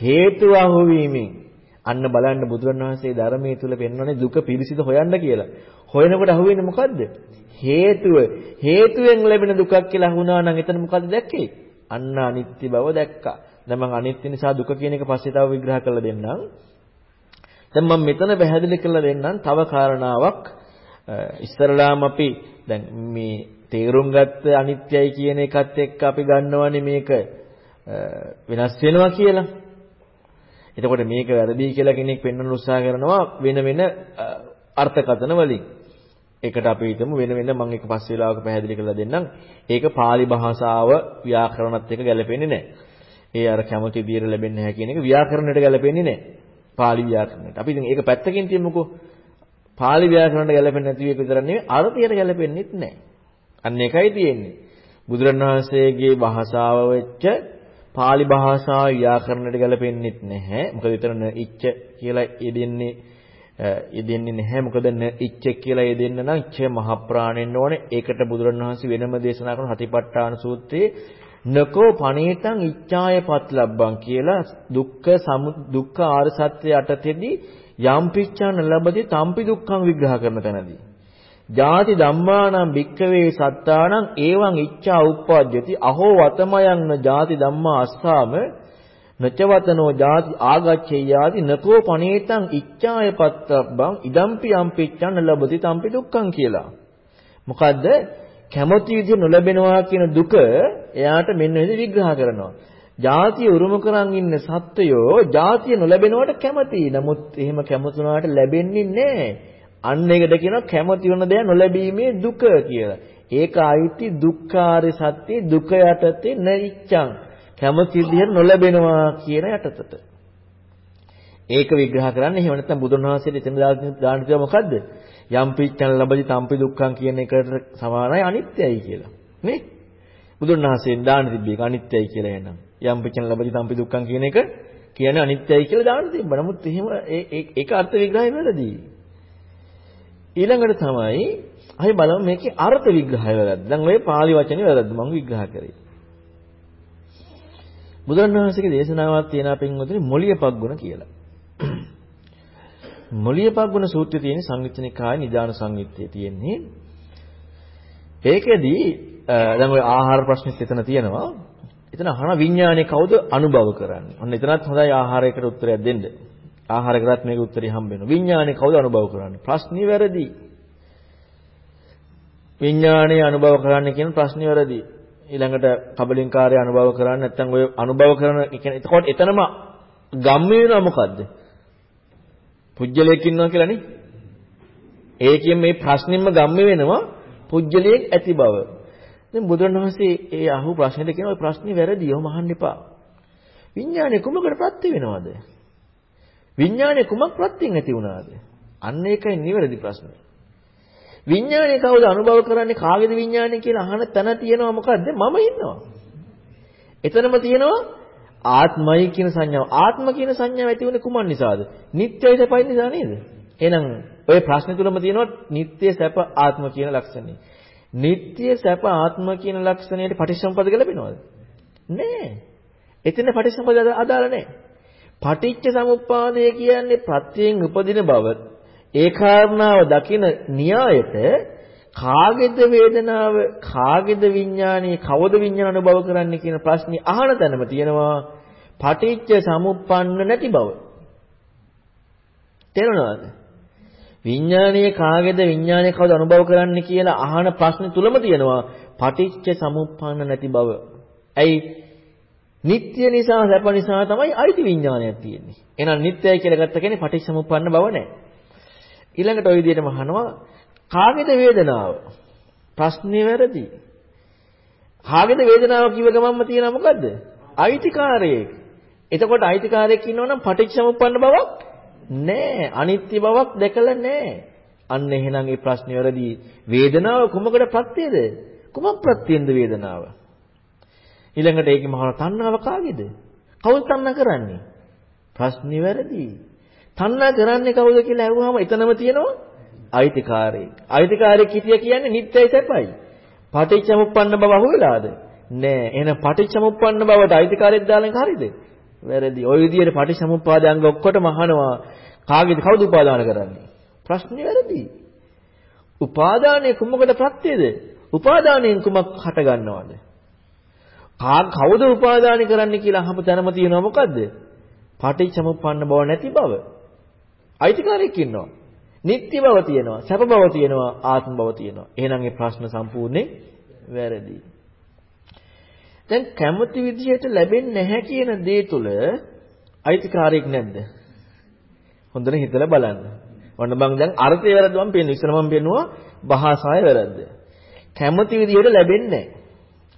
හේතු අහුවීමෙන්. අන්න බලන්න බුදුරණවහන්සේ ධර්මයේ තුල පෙන්වන්නේ දුක පිරිසිදු හොයන්න කියලා. හොයනකොට අහුවෙන්නේ මොකද්ද? හේතුව. හේතුවෙන් ලැබෙන දුකක් කියලා අහුණා නම් එතන මොකද්ද දැක්කේ? අන්න අනිත්‍ය බව දැක්කා. දැන් මම අනිත්‍ය නිසා දුක කියන එක පස්සේ තව විග්‍රහ කරලා දෙන්නම්. දැන් මම මෙතන පැහැදිලි කරලා දෙන්නම් තව කාරණාවක්. ඉස්සරලාම අපි දැන් මේ තේරුම් ගත්ත අනිත්‍යයි කියන එකත් එක්ක අපි ගන්නවනේ මේක වෙනස් වෙනවා කියලා. එතකොට මේක වැරදි කියලා කෙනෙක් පෙන්වන්න උත්සාහ කරනවා වෙන වෙන අර්ථකථන වලින්. ඒකට අපි හිතමු වෙන වෙන මම එක පස් වෙලාවක පැහැදිලි කරලා දෙන්නම්. ඒක pāli භාෂාව ව්‍යාකරණත් එක්ක ගැලපෙන්නේ නැහැ. ඒ අර කැමති විදියට ලැබෙන්නේ නැහැ කියන එක ව්‍යාකරණයට ගැලපෙන්නේ නැහැ. pāli ව්‍යාකරණයට. අපි ඉතින් ඒක පැත්තකින් තියමුකෝ. pāli ව්‍යාකරණයට ගැලපෙන්නේ නැති එක විතර නෙවෙයි අර්ථයට ගැලපෙන්නේත් නැහැ. අන්න එකයි තියෙන්නේ. බුදුරණවහන්සේගේ භාෂාව වෙච්ච pāli භාෂාව ව්‍යාකරණයට ගැලපෙන්නේත් නැහැ. මොකද විතර ඉච්ඡ කියලා යෙදෙන්නේ යෙදෙන්නේ නැහැ. මොකද ඉච්ඡ කියලා යෙදෙන්න නම් ඉච්ඡ මහ ප්‍රාණෙන්න ඕනේ. ඒකට බුදුරණවහන්සේ වෙනම දේශනා කරන හතිපට්ඨාන සූත්‍රයේ නකෝ පණේතං ඉච්ඡායපත් ලබ්බං කියලා දුක්ඛ සමු දුක්ඛ ආර්ය සත්‍ය යටතේදී යම් පිච්ඡාන ලැබදී තම්පි දුක්ඛං විග්‍රහ කරන තැනදී ජාති ධම්මානම් භික්ඛවේ සත්තානම් ඒවං ඉච්ඡා උප්පජ්ජති අහෝ වතමයන් න ජාති ධම්මා අස්සාම නචවතනෝ ජාති ආගච්ඡේයාති නකෝ පණේතං ඉච්ඡායපත්තබ්බං ඉදම්පි යම් පිච්ඡාන ලැබදී තම්පි දුක්ඛං කියලා මොකද්ද කැමති විදිහ නොලැබෙනවා කියන දුක එයාට මෙන්න විදිහ විග්‍රහ කරනවා. ජාතිය උරුම කරන් ඉන්න සත්වයෝ ජාතිය නොලැබෙනවට කැමතියි. නමුත් එහෙම කැමතුනාට ලැබෙන්නේ නැහැ. අන්න ඒකට කියනවා කැමති වුණ දේ නොලැබීමේ දුක කියලා. ඒක ආයිති දුක්ඛාරය සත්‍ය දුක යටතේ නැරිච්ඡං. කැමති විදිහට නොලැබෙනවා කියන යටතට. ඒක විග්‍රහ කරන්නේ එහෙම නැත්නම් බුදුන් වහන්සේට එතන දාන්න තියෙන මොකද්ද? යම් පිච්ඡන් ලැබදි තම්පි දුක්ඛං කියන එකට සමානයි අනිත්‍යයි කියලා. නේ? බුදුන් වහන්සේ දාන්න තිබ්බේක අනිත්‍යයි කියලා එනම්. යම් පිච්ඡන් ලැබදි තම්පි දුක්ඛං කියන එක කියන්නේ අනිත්‍යයි කියලා දාන්න තිබ්බා. නමුත් එහෙම ඒක අර්ථ විග්‍රහය වැරදි. ඊළඟට තමයි අපි බලමු මේකේ අර්ථ විග්‍රහය වැරද්ද. දැන් ඔය pāli වචනේ වැරද්ද මම විග්‍රහ කරේ. බුදුරණවහන්සේගේ දේශනාවක් තියෙනවා පින්වතුනි මොළියපග්ගුණ කියලා. මොළියපග්ගුණ සූත්‍රයේ තියෙන සංයුත්නිකාය නිදාන සංයුත්තේ තියෙන්නේ. ඒකෙදී දැන් ওই ආහාර ප්‍රශ්නෙත් එතන තියෙනවා. එතන අහන විඥානේ කවුද අනුභව කරන්නේ? ඔන්න එතනත් හොඳයි ආහාරයකට උත්තරයක් දෙන්න. ආහාරයකටත් මේක උත්තරي හම්බ වෙනවා. විඥානේ කවුද අනුභව කරන්නේ? ප්‍රශ්නේ වැරදි. විඥානේ අනුභව කරන්නේ කියන ප්‍රශ්නේ වැරදි. ඊළඟට කබලින්කාරය අනුභව කරන්නේ නැත්නම් ඔය අනුභව කරන කියන්නේ එතකොට එතනම ගම්ම වෙනවා මොකද්ද? පුජ්‍යලයක් ඉන්නවා කියලානේ. ඒකෙන් මේ ප්‍රශ්නින්ම ගම්ම වෙනවා පුජ්‍යලයක් ඇති බව. දැන් බුදුරණවහන්සේ ඒ අහු ප්‍රශ්නෙට කියන ඔය ප්‍රශ්නේ වැරදි. ඔහොම අහන්න එපා. විඥානය කුමකට ප්‍රත්‍ය වෙනවද? විඥානය කුමක් ප්‍රත්‍යයෙන් ඇති වුණාද? අන්න ඒකයි නිවැරදි ප්‍රශ්නේ. විඥානය කවුද අනුභව කරන්නේ කාගේද විඥානය කියලා අහන තැන තියෙනවා මොකද්ද? මම ඉන්නවා. එතනම තියෙනවා ආත්මයි කියන සංඥාව. ආත්ම කියන සංඥාව ඇති වුණේ කුමන් නිසාද? නිට්ටයයි සැපයි නිසා නේද? එහෙනම් ඔය ප්‍රශ්නේ තුලම තියෙනවා නිට්ටය සැප ආත්ම කියන ලක්ෂණය. නිට්ටය සැප ආත්ම කියන ලක්ෂණයට පටිච්චසමුප්පාද ගැලපෙනවද? නෑ. එතන පටිච්චසමුප්පාද අදාළ නෑ. පටිච්ච සමුප්පාදය කියන්නේ ප්‍රත්‍යයෙන් උපදින බව ඒ කාරණාව දකින න්‍යායට කාගේද වේදනාව කාගේද විඥානයේ කවද විඥාන අනුභව කරන්නේ කියන ප්‍රශ්නේ අහන තැනම තියෙනවා පටිච්ච සමුප්පන්න නැති බව. තේරුණාද? විඥානයේ කාගේද විඥානයේ කවද අනුභව කරන්නේ කියලා අහන ප්‍රශ්නේ තුලම තියෙනවා පටිච්ච සමුප්පන්න නැති බව. ඇයි? නিত্য නිසා සැප නිසා තමයි අයිති විඥානයක් තියෙන්නේ. එහෙනම් නিত্যයි කියලා ගත්ත කෙනේ පටිච්චසමුප්පන්න බව නැහැ. ඊළඟට ওই විදිහටම අහනවා කාගේද වේදනාව? ප්‍රශ්නේ වැරදි. කාගේද වේදනාව කිව ගමන්ම තියෙන මොකද්ද? අයිතිකාරයෙක්. එතකොට අයිතිකාරයෙක් ඉන්නවනම් පටිච්චසමුප්පන්න බවක් නැහැ. අනිත්‍ය බවක් දැකලා නැහැ. අන්න එහෙනම් මේ ප්‍රශ්නේ වැරදි. වේදනාව කුමකට ප්‍රත්‍යද? කුමක් ප්‍රත්‍යෙන්ද වේදනාව? ඊළඟට ඒකේ මහා තණ්හාව කාගේද? කවුද තණ්හා කරන්නේ? ප්‍රශ්නේ වැරදි. තණ්හා කරන්නේ කවුද කියලා අහුවාම එතනම තියෙනවා අයිතිකාරයෙක්. අයිතිකාරයෙක් හිටිය කියන්නේ නිත්‍යයි සැපයි. පටිච්චසමුප්පන්න බව අහුවෙලාද? නෑ. එහෙනම් පටිච්චසමුප්පන්න බවට අයිතිකාරයෙක් දාලා එක හරියද? වැරදි. ওই විදිහට පටිච්චසමුප්පාදාංග ඔක්කොටම අහනවා කාගේද කවුද උපාදාන කරන්නේ? ප්‍රශ්නේ වැරදි. උපාදානයේ කුමකට ප්‍රත්‍යද? උපාදානයෙන් කුමක් හට ගන්නවද? කා කවුද උපාදාන කරන්නේ කියලා අහපු තැනම තියෙනවා මොකද්ද? පටිච්චසමුප්පන්න බව නැති බව. අයිතිකාරයෙක් ඉන්නවා. නිත්‍ය බව තියෙනවා, සැප බව තියෙනවා, ආත්ම බව තියෙනවා. එහෙනම් මේ ප්‍රශ්න සම්පූර්ණයෙන් වැරදි. දැන් කැමති විදිහට ලැබෙන්නේ නැහැ කියන දේ තුල අයිතිකාරයෙක් නැද්ද? හොඳට හිතලා බලන්න. ඔන්න මම දැන් අර්ථය වැරද්ද මම පේන ඉස්සර මම පේනවා භාෂාය වැරද්ද. කැමති විදිහට ලැබෙන්නේ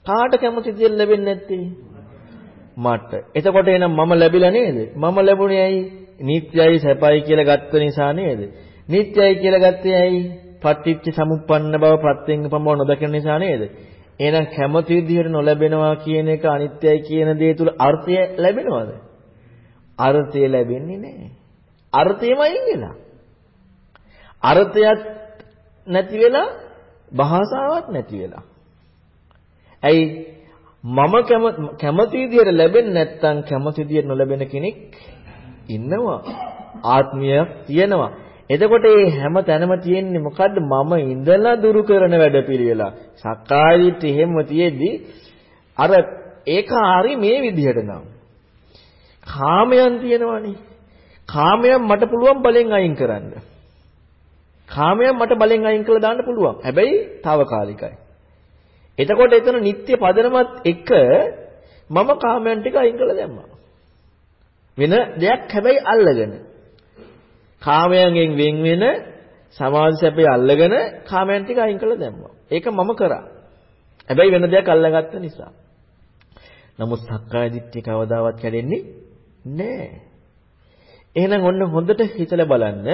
කාට කැමති විදිහට ලැබෙන්නේ නැත්තේ? මට. එතකොට එනම් මම ලැබිලා නේද? මම ලැබුණේ ඇයි? නිත්‍යයි සැපයි කියලා ගත්ත නිසා නේද? නිත්‍යයි කියලා ගත්තේ ඇයි? පටිච්ච සමුප්පන්න බව ප්‍රත්‍යයෙන් පමව නොදකින නිසා නේද? එහෙනම් කැමති විදිහට නොලැබෙනවා කියන එක අනිත්‍යයි කියන දේ තුල අර්ථය ලැබෙනවද? අර්ථය ලැබෙන්නේ නැහැ. අර්ථයම අයින් වෙලා. අර්ථයත් නැති වෙලා භාෂාවක් නැති වෙලා. ඇයි මම කැමති විදිහට ලැබෙන්නේ නැත්නම් කැමති විදිහට නොලැබෙන කෙනෙක් ඉන්නවා. ආත්මියක් තියෙනවා. එතකොට මේ හැම තැනම තියෙන්නේ මොකද්ද? මම ඉඳලා දුරු කරන වැඩපිළිවෙල. සක්කාය දිට්ඨි එහෙම තියෙද්දි අර ඒක හරි මේ විදිහට නම්. කාමයන් තියෙනවනේ. කාමයන් මට පුළුවන් බලෙන් අයින් කරන්න. කාමයන් මට බලෙන් අයින් කළා දාන්න පුළුවන්. හැබැයි తాවකාලිකයි. එතකොට එතන නිත්‍ය පදනමත් එක මම කාමයන් ටික අයින් කළා දැම්මා. වෙන දෙයක් හැබැයි අල්ලගෙන කාමයන්ගෙන් වෙන් වෙන සමාධි සැපේ අල්ලගෙන කාමයන් ටික අයින් කළා දැම්මා. ඒක මම කරා. හැබැයි වෙන දෙයක් අල්ලගත්ත නිසා. නමුත් සක්කාය දිට්ඨිය කවදාවත් කැඩෙන්නේ නැහැ. එහෙනම් ඔන්න හොඳට හිතලා බලන්න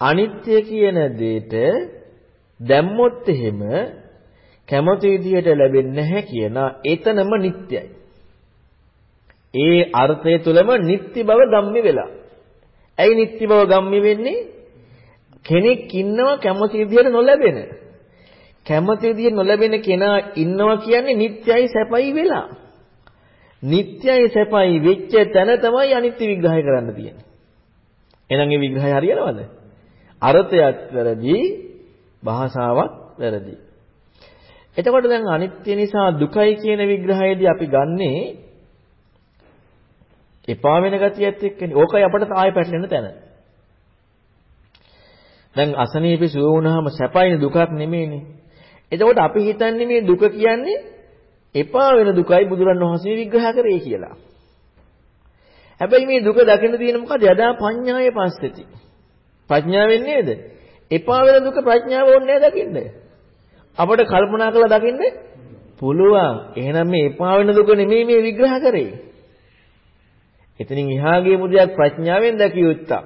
අනිත්‍ය කියන දෙයට දැම්මොත් එහෙම කැමති විදිහට ලැබෙන්නේ නැහැ කියන එතනම නිට්ටයයි. ඒ අර්ථය තුලම නිට්ටි බව ගම්මි වෙලා. ඇයි නිත්‍ය බව ගම්මි වෙන්නේ? කෙනෙක් ඉන්නවා කැමති විදිහට නොලැබෙන. කැමති විදිහට නොලැබෙන කෙනා ඉන්නවා කියන්නේ නිත්‍යයි සැපයි වෙලා. නිත්‍යයි සැපයි වෙච්ච තැන තමයි අනිත්‍ය විග්‍රහය කරන්න තියෙන්නේ. එහෙනම් මේ විග්‍රහය හරියනවද? අර්ථයත් වැරදි, භාෂාවත් වැරදි. එතකොට දැන් අනිත්‍ය නිසා දුකයි කියන විග්‍රහයේදී අපි ගන්නේ එපා වෙන ගතියත් එක්කනේ. ඕකයි අපිට ආයෙ පැටලෙන තැන. දැන් අසනීපේ සුව වුණාම සැපයිනේ දුකක් නෙමෙයිනේ. එතකොට අපි හිතන්නේ මේ දුක කියන්නේ එපා වෙන දුකයි බුදුරණවහන්සේ විග්‍රහ කරේ කියලා. හැබැයි මේ දුක දකින්න තියෙන මොකද? යදා පඤ්ඤායේ පස්සති. ප්‍රඥාවෙන් නේද? එපා වෙන දුක ප්‍රඥාව ඕනේ දකින්න. අපිට කල්පනා කරලා දකින්න පුළුවන්. එහෙනම් මේ එපා වෙන දුක නෙමෙයි මේ විග්‍රහ කරේ. එතනින් එහා ගියපු දෙයක් ප්‍රඥාවෙන් දැකිය යුත්තා.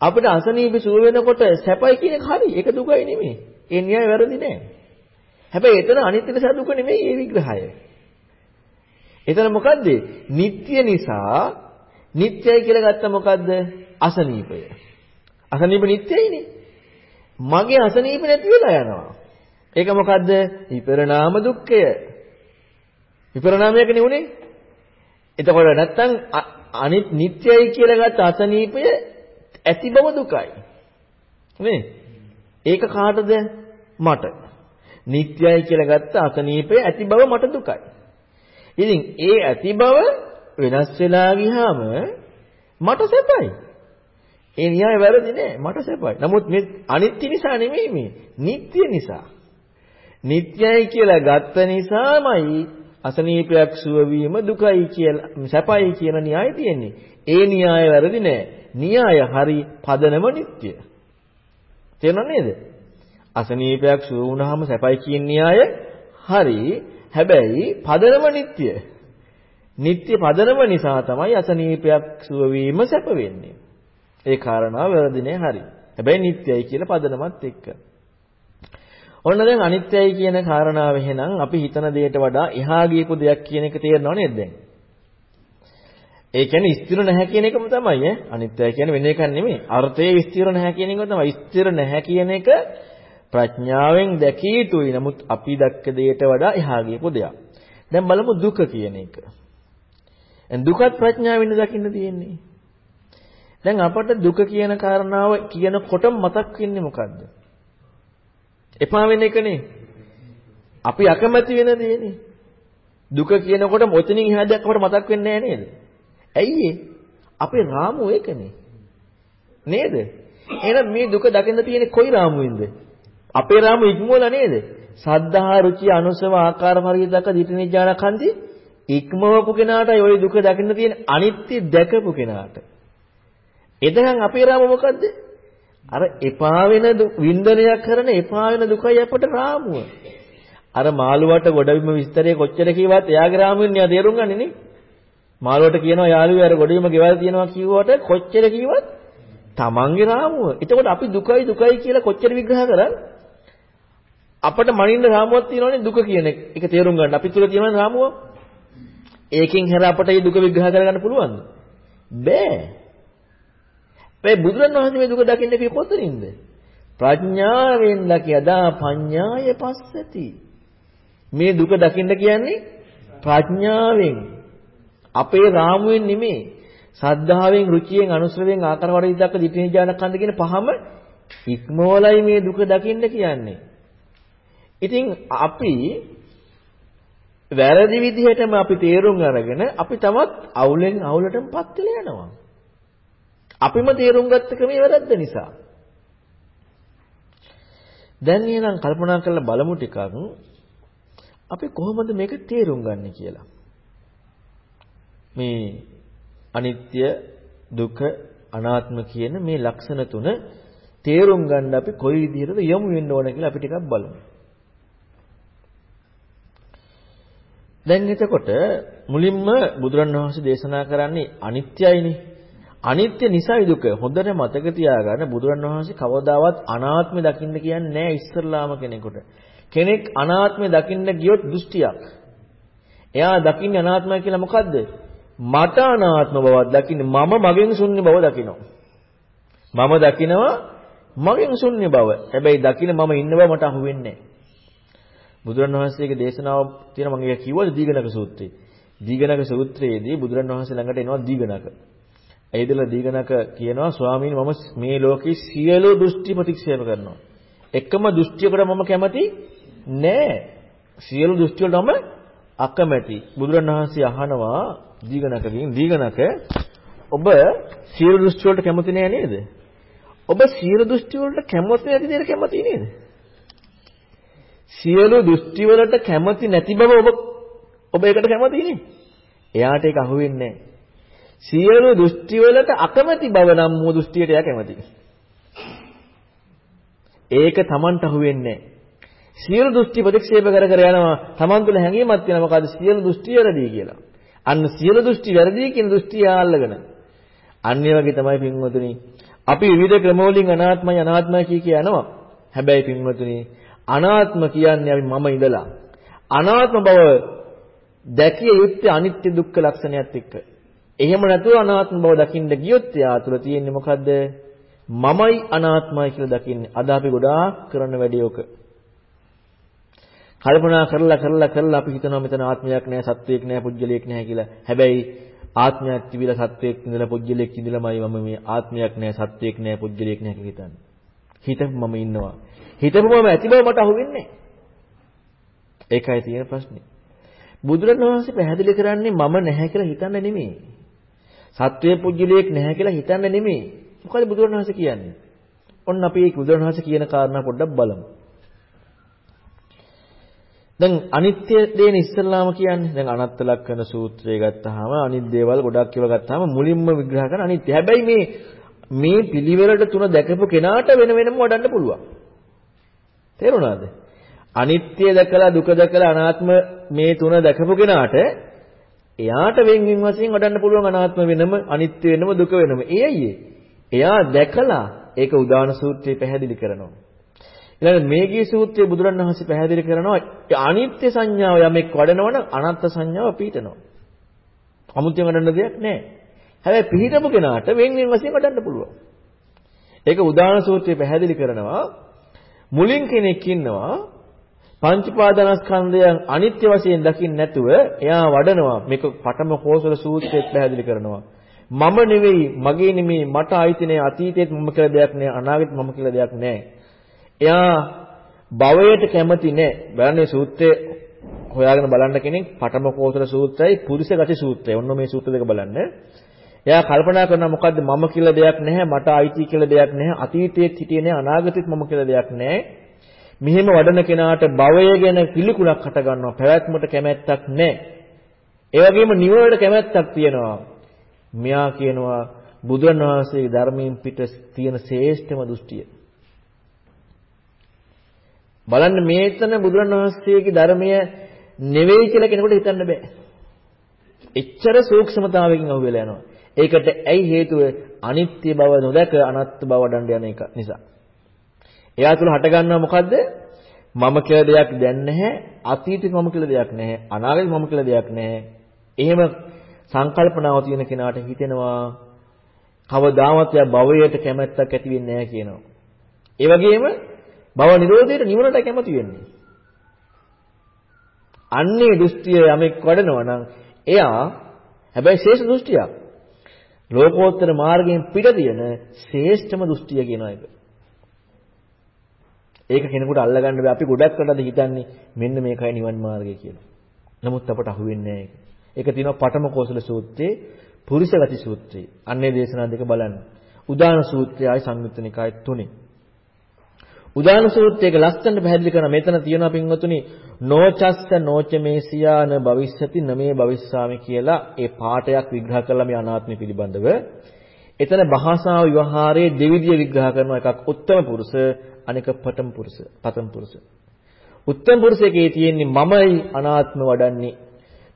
අපිට අසනීප සුව වෙනකොට සැපයි කියන එක හරි. ඒක දුකයි නෙමෙයි. ඒ න්‍යාය වැරදි නෑ. හැබැයි එතන අනිත්‍ය නිසා දුක නෙමෙයි මේ විග්‍රහය. එතන මොකද්ද? නিত্য නිසා නিত্যයි කියලා ගත්ත මොකද්ද? අසනීපය. අසනීප නিত্যයිනේ. මගේ අසනීප නැති වෙලා යනවා. ඒක මොකද්ද? විපරණාම දුක්ඛය. විපරණාමයකනේ උනේ. එතකොට නැත්තම් අනිත් නිට්ටයයි කියලා ගත්ත අසනීපය ඇති බව දුකයි. නේ? ඒක කාටද? මට. නිට්ටයයි කියලා ගත්ත අසනීපය ඇති බව මට දුකයි. ඉතින් ඒ ඇති බව වෙනස් වෙලා ගියාම මට සැපයි. ඒ න්‍යාය වැරදි නෑ මට සැපයි. නමුත් මේ අනිත්‍ය නිසා නෙමෙයි මේ. නිට්ටය නිසා. නිට්ටයයි කියලා ගත්ත නිසාමයි අසනීපයක් සුව වීම දුකයි කියලා සැපයි කියන න්‍යාය තියෙන්නේ. ඒ න්‍යාය වැරදි නෑ. න්‍යාය හරි පදනම නිට්ටය. තේරෙනව නේද? අසනීපයක් සුව වුණාම සැපයි කියන න්‍යාය හරි. හැබැයි පදනම නිට්ටය. නිට්ටය පදනම නිසා තමයි අසනීපයක් සුව වීම සැප වෙන්නේ. ඒ කාරණාව වැරදි නෑ හරි. හැබැයි නිට්ටයයි කියලා පදනමත් එක්ක. ඔන්න දැන් අනිත්‍යයි කියන කාරණාව එහෙනම් අපි හිතන දෙයට වඩා එහා ගියපු දෙයක් කියන එක තේරෙනව නේද දැන්? ඒ කියන්නේ ස්ථිර නැහැ කියන එකම තමයි ඈ. අනිත්‍යයි කියන්නේ වෙන එකක් නෙමෙයි. අර්ථයේ ස්ථිර නැහැ කියන එක තමයි. ස්ථිර නැහැ කියන එක ප්‍රඥාවෙන් දැකිය යුතුයි. නමුත් අපි දැක්ක දෙයට වඩා එහා ගියපු දෙයක්. දැන් බලමු දුක කියන එක. දැන් දුකත් ප්‍රඥාවෙන් දකින්න තියෙන්නේ. දැන් අපට දුක කියන කාරණාව කියනකොට මතක් වෙන්නේ මොකද්ද? එපා වෙන එකනේ. අපි අකමැති වෙන දේනේ. දුක කියනකොට මොතනින් එහා දෙයක් අපට මතක් වෙන්නේ නැහැ නේද? ඇයි අපේ රාමුව ඒකනේ. නේද? එහෙනම් මේ දුක දකින්න තියෙන්නේ කොයි රාමුවෙන්ද? අපේ රාමුව ඉක්මවලා නේද? සද්ධා රුචි අනුසව ආකාර පරිදක දිටනිඥාන කන්ති ඉක්මවපු කෙනාටයි ওই දුක දකින්න තියෙන අනිත්‍ය දැකපු කෙනාට. එදහන් අපේ රාමුව මොකද්ද? අර එපා වෙන වින්දනයක් කරන එපා වෙන දුකයි අපට රාමුව. අර මාළුවට ගොඩබිම විස්තරය කොච්චර කිව්වත් එයාගේ රාමුවෙන් එයා තේරුම් ගන්නේ නේ. මාළුවට කියනවා යාළුවෝ අර ගොඩබිම ගෙවල් තියනවා කිව්වට කොච්චර කිව්වත් තමන්ගේ රාමුව. එතකොට අපි දුකයි දුකයි කියලා කොච්චර විග්‍රහ කරත් අපට මනින්න රාමුවක් තියෙනවනේ දුක කියන එක තේරුම් ගන්න. අපි තුල තියෙන රාමුව. ඒකෙන් හැර අපට මේ දුක විග්‍රහ කරගන්න පුළුවන්ද? බෑ. මේ බුදුරණවහන්සේ මේ දුක දකින්න අපි කොතනින්ද? ප්‍රඥාවෙන් දකියදා පඤ්ඤාය පස්සති. මේ දුක දකින්න කියන්නේ ප්‍රඥාවෙන්. අපේ රාමුවෙන් නෙමෙයි. සද්ධාවෙන්, රුචියෙන්, අනුශ්‍රවයෙන්, ආකාරවලින් දක්ක දිටිනිජාන කන්ද කියන පහම ඉක්මවලයි මේ දුක දකින්න කියන්නේ. ඉතින් අපි වැරදි විදිහටම අපි තේරුම් අරගෙන අපි තමත් අවුලෙන් අවුලටමපත් වෙලා යනවා. අපිම තේරුම් ගත්ත ක්‍රමේ වැරද්ද නිසා. දැන් එහෙනම් කල්පනා කරලා බලමු ටිකක් අපි කොහොමද මේක තේරුම් ගන්න කියලා. මේ අනිත්‍ය දුක අනාත්ම කියන මේ ලක්ෂණ තුන තේරුම් ගන්න අපි කොයි විදිහටද යමු වෙන්න ඕන කියලා අපි ටිකක් බලමු. දැන් එතකොට මුලින්ම බුදුරණවහන්සේ දේශනා කරන්නේ අනිත්‍යයිනේ. අනිත්‍ය නිසයි දුක. හොඳට මතක තියාගන්න බුදුරණවහන්සේ කවදාවත් අනාත්මය දකින්න කියන්නේ නැහැ ඉස්සරලාම කෙනෙකුට. කෙනෙක් අනාත්මය දකින්න ගියොත් දෘෂ්ටියක්. එයා දකින්නේ අනාත්මයි කියලා මොකද්ද? මට අනාත්ම බවක් දකින්නේ මම මගෙන් ශුන්‍ය බව දකිනවා. මම දකිනවා මගෙන් ශුන්‍ය බව. හැබැයි දකින්න මම ඉන්න බව මට අහුවෙන්නේ නැහැ. බුදුරණවහන්සේගේ දේශනාව තියෙන මම ඒක කිව්වද දීගණක සූත්‍රයේ. දීගණක සූත්‍රයේදී බුදුරණවහන්සේ ළඟට එනවා දීගණක. ඇයිදලා දීගණක කියනවා ස්වාමීනි මම මේ ලෝකේ සියලු දෘෂ්ටි ප්‍රතික්ෂේප කරනවා. එකම දෘෂ්ටියකට මම කැමති නෑ. සියලු දෘෂ්ටි වලට මම අකමැති. බුදුරණවහන්සේ අහනවා දීගණකගෙන් දීගණක ඔබ සියලු දෘෂ්ටි වලට කැමති නෑ නේද? ඔබ සියලු දෘෂ්ටි වලට කැමති නැති දේට කැමති නේද? සියලු දෘෂ්ටි වලට කැමති නැති බව ඔබ ඔබ ඒකට කැමති නේ? එයාට ඒක අහුවෙන්නේ නැහැ. සියලු දෘෂ්ටි වලට අකමැති බව නම් වූ දෘෂ්ටියට එයා කැමතියි. ඒක Tamanට අහුවෙන්නේ සියලු දෘෂ්ටි ප්‍රතික්ෂේප කර කර යනවා Taman තුළ හැඟීමක් තියෙනවා මොකද සියලු දෘෂ්ටි වැරදි කියලා. අන්න සියලු දෘෂ්ටි වැරදි කියන දෘෂ්ටිය ආල්ලගෙන. අන්න වගේ තමයි පින්වතුනි. අපි විවිධ ක්‍රමවලින් අනාත්මයි අනාත්මයි කිය කිය යනවා. හැබැයි පින්වතුනි අනාත්ම කියන්නේ අපි මම ඉඳලා අනාත්ම බව දැකිය යුත්තේ අනිත්‍ය දුක්ඛ ලක්ෂණයත් එක්ක. එහෙම නැතුව අනාත්ම බව දකින්න ගියොත් එයා තුළ තියෙන්නේ මොකද්ද? මමයි අනාත්මයි කියලා දකින්නේ. අද අපි ගොඩාක් කරන වැඩේ ඔක. කල්පනා කරලා කරලා කරලා අපි හිතනවා මෙතන ආත්මයක් නැහැ, සත්වයක් නැහැ, පුජ්‍යලයක් නැහැ කියලා. හැබැයි ආත්මයක් තිබිලා සත්වයක් ඉඳලා පුජ්‍යලයක් ඉඳලාමයි මම මේ ආත්මයක් නැහැ, සත්වයක් නැහැ, පුජ්‍යලයක් නැහැ කියලා හිතන්නේ. හිතපු මම ඉන්නවා. හිතපු මම ඇති බව මට අහුවෙන්නේ ඒකයි තියෙන ප්‍රශ්නේ. බුදුරණවහන්සේ පැහැදිලි කරන්නේ මම නැහැ කියලා හිතන්න නෙමෙයි. සත්වයේ පුජ්‍යලයක් නැහැ කියලා හිතන්න නෙමෙයි. මොකද බුදුරණවහන්සේ කියන්නේ? ඔන්න අපි මේ බුදුරණවහන්සේ කියන කාරණා පොඩ්ඩක් බලමු. දැන් අනිත්‍ය දේන ඉස්සල්ලාම කියන්නේ දැන් අනත්ත ලක්ෂණ සූත්‍රය ගත්තාම අනිත් දේවල් ගොඩක් කියලා ගත්තාම මුලින්ම විග්‍රහ කරන අනිත්‍ය. හැබැයි මේ මේ පිළිවෙලට තුන දැකපු කෙනාට වෙන වෙනම වඩන්න පුළුවන්. තේරුණාද? අනිත්‍ය දැකලා දුක දැකලා අනාත්ම මේ තුන දැකපු කෙනාට එයාට වෙන් වෙන වශයෙන් වඩන්න පුළුවන් අනාත්ම වෙනම අනිත්‍ය වෙනම දුක වෙනම. ඒ අයියේ. එයා දැකලා ඒක උදාන සූත්‍රයේ පැහැදිලි කරනවා. ඊළඟ මේකී සූත්‍රයේ බුදුරණවහන්සේ පැහැදිලි කරනවා අනිත්‍ය සංඥාව යමෙක් වඩනවනම් අනත්ත් සංඥාව පිහිටනවා. අමුත්‍යෙන් වඩන්න දෙයක් නැහැ. හැබැයි පිහිටපු කෙනාට වෙන් වෙන වශයෙන් වඩන්න පුළුවන්. ඒක උදාන සූත්‍රයේ පැහැදිලි කරනවා මුලින් කෙනෙක් ඉන්නවා පංච පාදනස්කන්ධයන් අනිත්‍ය වශයෙන් දකින්න නැතුව එයා වඩනවා. මේක පඨම කෝසල සූත්‍රයේත් පැහැදිලි කරනවා. මම නෙවෙයි මගේ නෙමෙයි මට ආйти නේ අතීතයේත් මම කියලා දෙයක් නෑ අනාගතේත් මම කියලා දෙයක් නෑ. එයා භවයට කැමති නෑ. බලන්නේ සූත්‍රයේ හොයාගෙන බලන්න කෙනෙක් පඨම කෝසල සූත්‍රයයි පුරිස ගති සූත්‍රය ඔන්න මේ සූත්‍ර දෙක බලන්න. එයා කල්පනා කරනවා මොකද්ද? මම කියලා දෙයක් නැහැ මට ආйти කියලා දෙයක් නැහැ අතීතයේත් හිටියේ නෑ අනාගතේත් මම කියලා දෙයක් නෑ. මෙහෙම වඩන කෙනාට භවය ගැන පිළිකුලක් හට ගන්නවා පැවැත්මට කැමැත්තක් නැහැ ඒ වගේම නිවනට කැමැත්තක් තියෙනවා මෙයා කියනවා බුදුන් වහන්සේගේ ධර්මයෙන් පිට තියෙන ශ්‍රේෂ්ඨම දෘෂ්ටිය බලන්න මේතන බුදුන් වහන්සේගේ ධර්මය නෙවෙයි කියලා කෙනෙකුට හිතන්න බෑ. එච්චර සූක්ෂමතාවයකින් අහුවෙලා යනවා. ඒකට ඇයි හේතුව අනිත්‍ය බව නොදක අනාත්ම බව වඩන්න යන එක නිසා. එයා තුල හට ගන්නවා මොකද්ද? මම කියලා දෙයක් දැන් නැහැ, අතීතෙත් මම කියලා දෙයක් නැහැ, අනාගතෙත් මම කියලා දෙයක් නැහැ. එහෙම සංකල්පනාව තියෙන කෙනාට හිතෙනවා කවදාවත් යා භවයට කැමැත්තක් ඇති වෙන්නේ නැහැ කියනවා. ඒ වගේම භව නිරෝධයට නිවනට කැමති වෙන්නේ. අන්නේ දෘෂ්ටිය යමෙක් වඩනවා නම් එයා හැබැයි ශේෂ දෘෂ්ටියක්. ලෝකෝත්තර මාර්ගයෙන් පිට තියෙන ශ්‍රේෂ්ඨම දෘෂ්ටිය කියන එක. ඒක කෙනෙකුට අල්ලගන්න බෑ. අපි ගොඩක් කරලාද හිතන්නේ මෙන්න මේකයි නිවන් මාර්ගය කියලා. නමුත් අපට අහුවෙන්නේ නැහැ ඒක. ඒක තියෙනවා පඨම කෝසල සූත්‍රයේ පුරිසගති සූත්‍රයේ. අන්නේ දේශනා දෙක බලන්න. උදාන සූත්‍රයයි සංයුත්ත නිකාය තුනේ. උදාන සූත්‍රයක ලස්සනට පැහැදිලි කරන මෙතන තියෙනවා පින්වතුනි නොචස්ස නොචමේසියාන භවිෂ්‍යති නමේ භවිස්සාමි කියලා ඒ පාඩයක් විග්‍රහ කළා මේ අනාත්මය පිළිබඳව. එතන භාෂාව විවහාරයේ දෙවිදිය විග්‍රහ කරන එකක් උත්තම පුරුෂ අනික පතම් පුරුෂ පතම් පුරුෂ. උත්තම පුරුෂයේ තියෙන්නේ මමයි අනාත්ම වඩන්නේ.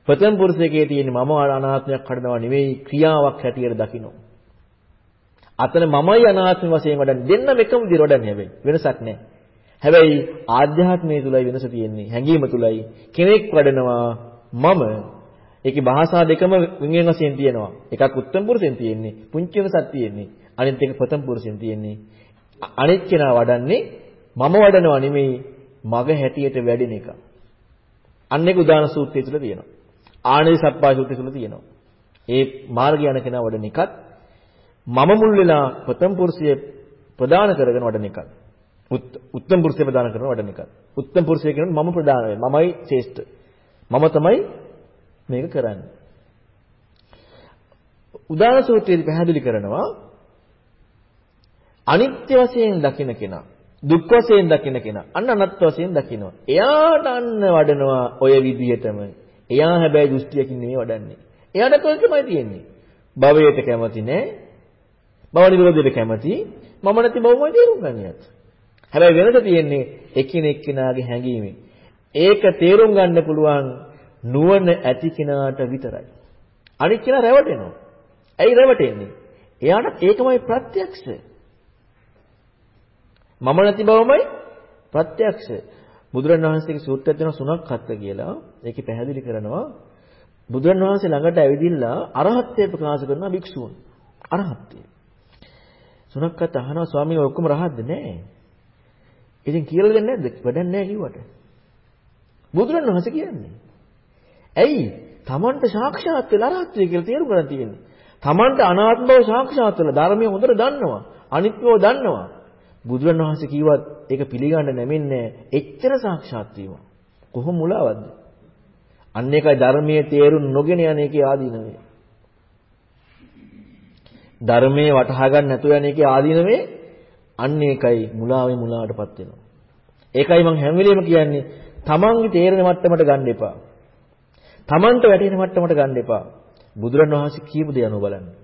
පතම් පුරුෂයේ තියෙන්නේ මම අනාත්මයක් හදනවා නෙවෙයි ක්‍රියාවක් හැටියට දකිනවා. අතන මමයි අනාත්ම වශයෙන් වඩන්නේ දෙන්නම එකම විදිහට වඩන්නේ හැබැයි වෙනසක් නැහැ. හැබැයි ආධ්‍යාත්මයේ තුලයි වෙනස තියෙන්නේ. හැඟීම තුලයි කෙනෙක් වඩනවා මම ඒකේ භාෂා දෙකම විඤ්ඤාණ වශයෙන් තියෙනවා. එකක් උත්තම පුරුෂෙන් තියෙන්නේ, පුංචි වෙනසක් තියෙන්නේ. අනිත් එක ප්‍රථම පුරුෂෙන් තියෙන්නේ. අනිත් කෙනා වඩන්නේ මම වඩනවා නෙමෙයි මග හැටියට වැඩෙන එක. අන්න ඒක උදාන සූත්‍රය තුල තියෙනවා. ආනේ සප්පා සූත්‍රය තුල තියෙනවා. ඒ මාර්ගය යන කෙනා වඩන එකත් මම මුල් වෙලා ප්‍රථම පුරුෂය ප්‍රදාන කරගෙන වඩන එකත්. උත්තම පුරුෂය ප්‍රදාන කරන වඩන එකත්. උත්තම පුරුෂය කියන්නේ මම ප්‍රදාන වෙන්නේ. මමයි ශ්‍රේෂ්ඨ. මම තමයි මේක කරන්නේ. උදාන සූත්‍රයේදී පැහැදිලි කරනවා අනිත්‍ය වශයෙන් දකින කෙනා දුක් වශයෙන් දකින කෙනා අන්න අනත්ත් වශයෙන් දකිනවා. එයාට අන්න වඩනවා ඔය විදිහටම. එයා හැබැයි දෘෂ්ටියකින් නෙවෙයි වඩන්නේ. එයාට කොහොමදයි තියෙන්නේ? භවයට කැමති නෑ. භව නිරෝධයට කැමති. මම නැති බවමයි තේරුම් ගන්නියත්. හැබැයි වෙනස තියෙන්නේ එකිනෙක කෙනාගේ හැඟීමෙන්. ඒක තේරුම් ගන්න පුළුවන් නුවණ ඇති කෙනාට විතරයි. අනිත් කෙනා රැවටෙනවා. ඇයි රැවටෙන්නේ? එයාට ඒකමයි ප්‍රත්‍යක්ෂ. මම නැති බවමයි ප්‍රත්‍යක්ෂ. බුදුරණවහන්සේගේ සූත්‍රය දෙන සුණක් හත්ත කියලා. ඒකේ පැහැදිලි කරනවා බුදුරණවහන්සේ ළඟට ඇවිදින්න අරහත්ත්වය ප්‍රකාශ කරන භික්ෂූන්. අරහත්ත්වය. සුනක්කත් අහනවා ස්වාමීන් වහන්සේ ඔක්කොම රහත්ද නෑ. ඉතින් කියලා දෙන්නේ නැද්ද? වැඩක් නෑ කිව්වට. බුදුරණවහන්සේ කියන්නේ. ඇයි? Tamanට සාක්ෂාත් වෙලා රහත් වෙයි කියලා තේරුම් ගන්න තියෙන්නේ. Tamanට අනාත්ම බව සාක්ෂාත් වෙලා ධර්මය හොඳට දන්නවා. අනිත්‍යව දන්නවා. බුදුරණවහන්සේ කිව්වත් ඒක පිළිගන්න නැමෙන්නේ එච්චර සාක්ෂාත් වීම. කොහොම මුලාවක්ද? අන්න ඒකයි ධර්මයේ තේරුම් නොගෙන යන එකේ ආදීනවේ. ධර්මයේ වටහා ගන්න නැතුව යන එකේ ආදීනවේ අන්න ඒකයි මුලාවේ මුලාවටපත් වෙනවා. ඒකයි මම හැම වෙලෙම කියන්නේ තමන්ගේ තේරෙන මට්ටමට ගන්න එපා. තමන්ට වැටෙන මට්ටමට ගන්න එපා. බුදුරණවහන්සේ කියපු දේ අනුව බලන්න.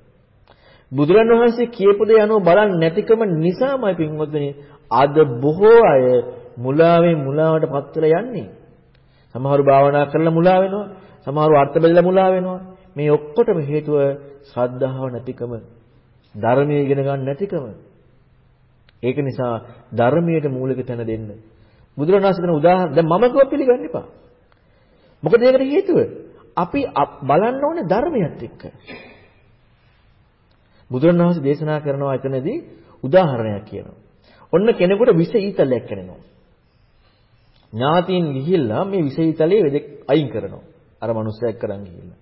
බුදුරණවහන්සේ කියපු දේ අනුව බලන්නේ නැතිකම නිසාමයි පින්වත්නි අද බොහෝ අය මුලාවෙන් මුලාවටපත් වෙලා යන්නේ. සමහරු භාවනා කරලා මුලා වෙනවා. සමහරු අර්ථ බෙදලා මුලා වෙනවා. මේ ඔක්කොටම හේතුව ශ්‍රද්ධාව නැතිකම. ධර්මයේ ඉගෙන ගන්න නැතිකම. ඒක නිසා ධර්මයට මූලික තැන දෙන්න. බුදුරණාහි කරන උදාහරණ දැන් මම කිව්ව පිළිගන්න එපා. මොකද ඒකට හේතුව අපි බලන්න ඕනේ ධර්මයත් එක්ක. බුදුරණාහි දේශනා කරනවා එතනදී උදාහරණයක් කියනවා. ඔන්න කෙනෙකුට විස ඊතලයක් කරනවා. ඥාතීන් ගිහිල්ලා මේ විස ඊතලයේ වෙදෙක් අයින් කරනවා. අර මනුස්සයෙක් කරන් ගිහිල්ලා.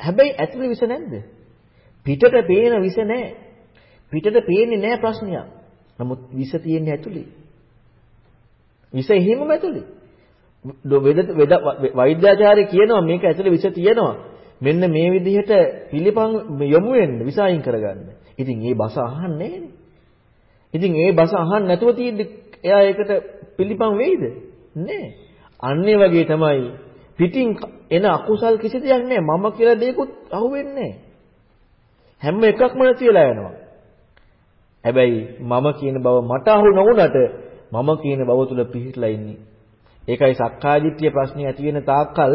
හැබැයි ඇතුලේ විස නැද්ද? පිටට පේන විස නැහැ. පිටට පේන්නේ නැහැ ප්‍රශ්නයක්. නමුත් විස තියෙන්නේ ඇතුලේ. විස එහෙමම ඇතුලේ. වෙද වෛද්‍යාචාර්ය කියනවා මේක ඇතුලේ විස තියෙනවා. මෙන්න මේ විදිහට පිළිපන් යොමු වෙන්න විස අයින් කරගන්න. ඉතින් ඒ බස අහන්නේ ඉතින් ඒ බස අහන්න නැතුව තියෙද්දි එයා ඒකට පිළිපන් වෙයිද? නෑ. අන්නේ වගේ තමයි පිටින් එන අකුසල් කිසි දෙයක් නෑ. මම කියලා දෙයක්වත් අහුවෙන්නේ නෑ. හැම එකක්ම නැති වෙලා යනවා. හැබැයි මම කියන බව මට අහු නොවුනට මම කියන බව තුල පිහිටලා ඉන්නේ. ඒකයි සක්කාය දිට්ඨිය ප්‍රශ්නේ ඇති වෙන තාක්කල්